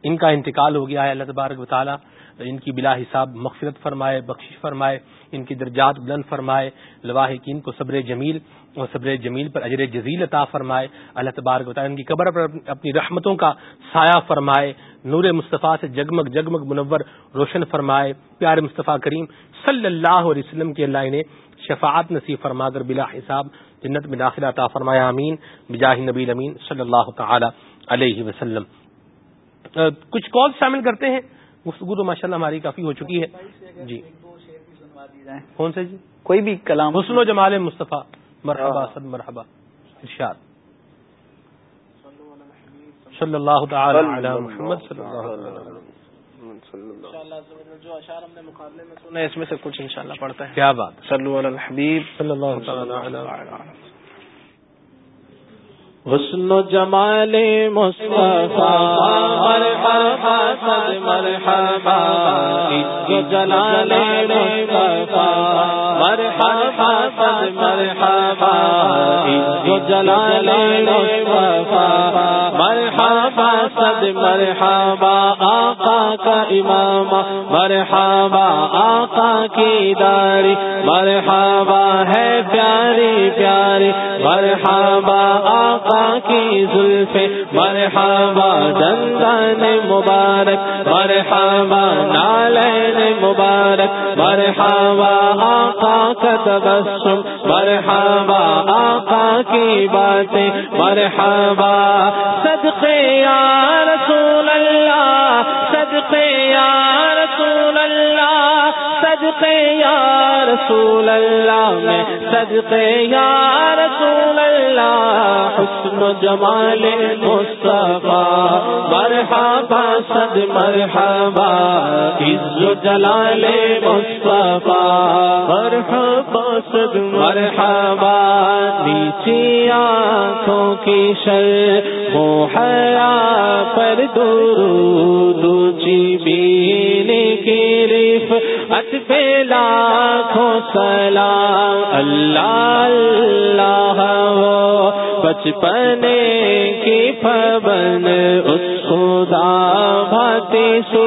ان کا انتقال ہو گیا ہے، اللہ تبارک و تعالیٰ۔ ان کی بلا حساب مغفرت فرمائے بخش فرمائے، ان کی درجات بلند فرمائے، لواحقین کو صبر جمیل اور صبر جمیل پر اجر جزیل عطا فرمائے۔ اللہ تبارک و تعالیٰ ان کی قبر پر اپنی رحمتوں کا سایہ فرمائے۔ نور مصطفیٰ سے جگمگ جگمگ منور روشن فرمائے۔ پیار مصطفیٰ کریم صلی اللہ علیہ وسلم کے اللہ نے شفاعت نصیب فرما کر بلا حساب جنت میں داخلہ عطا فرمایا امین بجاہ نبی امین صلی اللہ تعالی علیہ وسلم۔ کچھ کال شامل کرتے ہیں؟ گفتگو تو ماشاء اللہ ہماری کافی ہو چکی ہے۔ جی۔ کون سے جی؟ کوئی بھی کلام۔ حسن و جمال مصطفیٰ۔ مرحبا صد مرحبا۔ ارشاد۔ صلی اللہ تعالی علی محمد صلی اللہ علیہ وسلم۔ جو اشعار ہم نے مقابلے میں سنے اس میں سے کچھ انشاءاللہ پڑھتے ہیں۔ کیا بات صلو علی الحبیب صلی اللہ حسن و جمال مصطفیٰ مرحبا صد مرحبا عز و جلال مصطفیٰ مرحبا صد مرحبا عز و جلال مصطفیٰ مرحبا صد امام، مرحبا، آقا کی داری، مرحبا ہے پیاری پیاری، مرحبا، آقا کی زلف مرحبا دندان مبارک، مرحبا، نالین مبارک، مرحبا، آقا کا تبسم، مرحبا، آقا کی باتیں، مرحبا، صدقے یا رسول اللہ میں صدقے، یا رسول اللہ، حسن و جمال مصطفیٰ، مرحبا، صد مرحبا، عز و جلال مصطفیٰ، مرحبا، صد مرحبا، نیچی آنکھوں کی شر وہ موحیا پر درود، اونچی بینے پہ لاکھوں سلام، اللہ اللہ وہ بچپنے کی پبن اس خدا بھاتی سو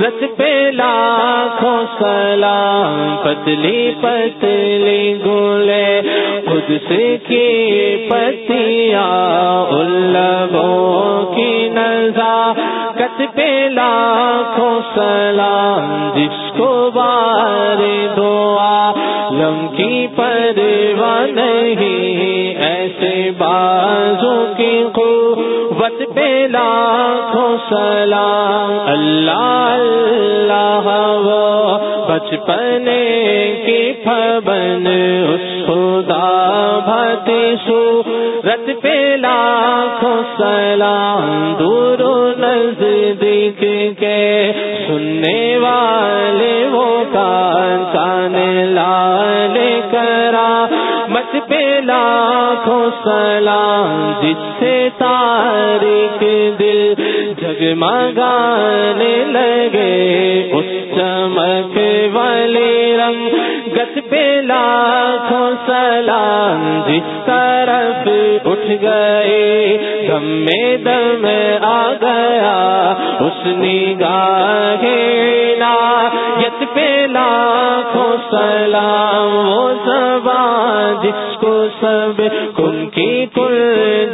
رت پہ لاکھوں سلام۔ پتلی پتلی گولے خود سے کی پتیاں الگوں کی نظا کت پہ لاکھوں سلام جس کو بار دعا، لم کی نہیں، ایسے بازوں کی قوت پہ لاکھوں سلام۔ اللہ اللہ وہ بچپنے کی پبن اس خدا بھتی سو رت پہ لاکھوں سلام دور نزدیک کے سننے والے وہ کان لال کرا۔ مت پہ لاکھوں سلام جس سے تاریخ دل جگمگانے لگے، اس چمک والے گت پہ لاکھوں سلام جس طرف اٹھ گئے، دم میں دم آ گیا، اس نگاہ یت پہ لاکھوں سلام، وہ زبان جس کو سب کن کی کل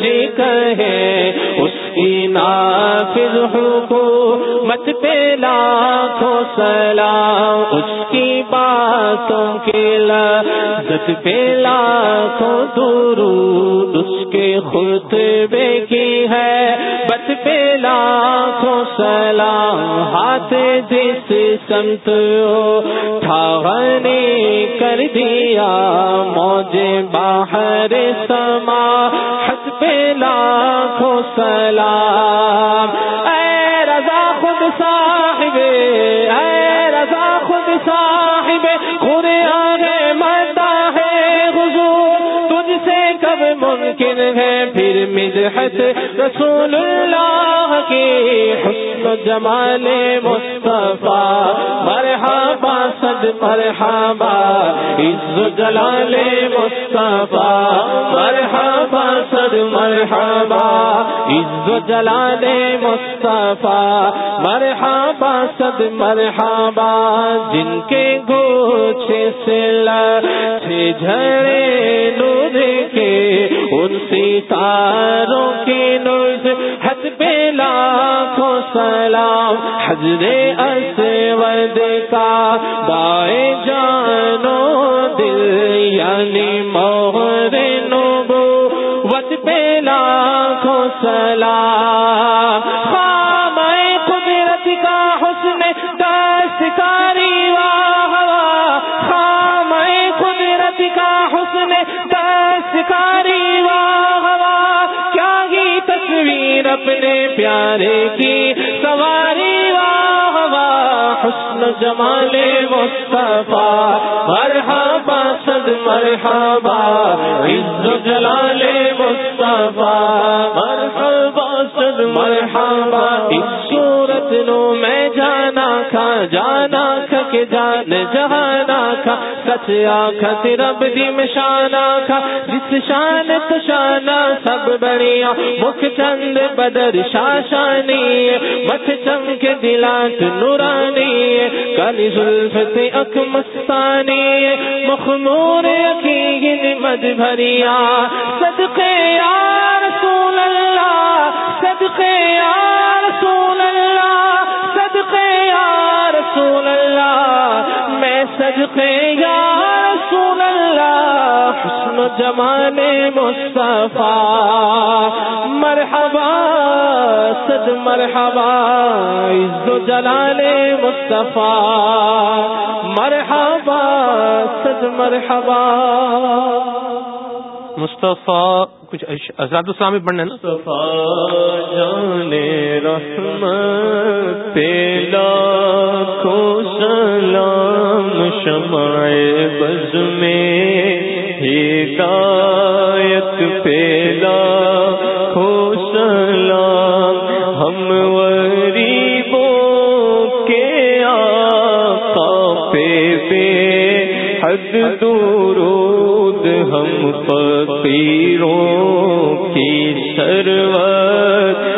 جی کہے، اس کی نافذ حکومت پہ لاکھوں سلام، اس کی بات باتوں کے لذت پہ لاکھوں درود اس کے خطبے کی ہے۔ بت پہ لاکھوں سلام ہاتھ جس سمت ٹھاونے کر دیا۔ موجے باہر سما حد پہ لاکھوں سلام پھر مدحت رسول اللہ کی حسن جمال مصطفیٰ، مرحبا، صد مرحبا، عز جلال مصطفیٰ، مرحبا، صد مرحبا، عز جلال مصطفیٰ، مرحبا، صد مرحبا، جن کے گوچھے سے لچھے جھڑے نور کے، ان ستاروں کی نوز حد پہ لاکھوں سلام حضر اسود کا دائیں جانو دل یعنی مہر اپنے پیارے کی سواری واہ حسن جمال مصطفیٰ، مرحبا، صد مرحبا، عز جلال مصطفیٰ، مرحبا، صد مرحبا سچ آخا رب دی مشان آخا جس شان تشانا سب بڑیا مکھ چند بدر شاشانی مت چمک دلات نورانی کالی زلف تے اک مستانی مخمور یقین مد بھریا صدقے یا سے یا رسول اللہ، حسن جمان مصطفیٰ۔ مرحبا صد مرحبا، عز و جلال مصطفیٰ۔ مرحبا صد مرحبا۔ مصطفیٰ، کچھ حضرات اسلامی پڑھنے نا؟ جانے پیلا کو سلام شمع بز میں ہدایت پیلا کو سلام ہم غریبوں کے آقا پہ بے حد درود ہم پر فقیروں کی سرور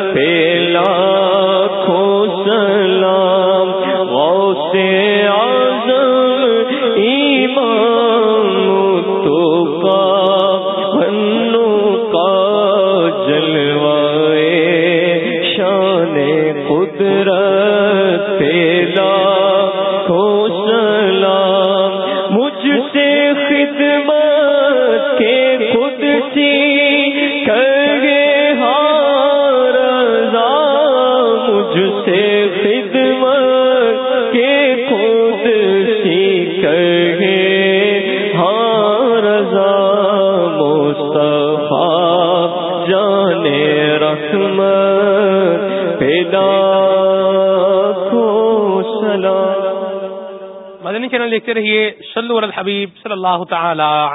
سلام مدنی چینل دیکھتے رہیے صلو علی الحبیب صلی اللہ تعالی علی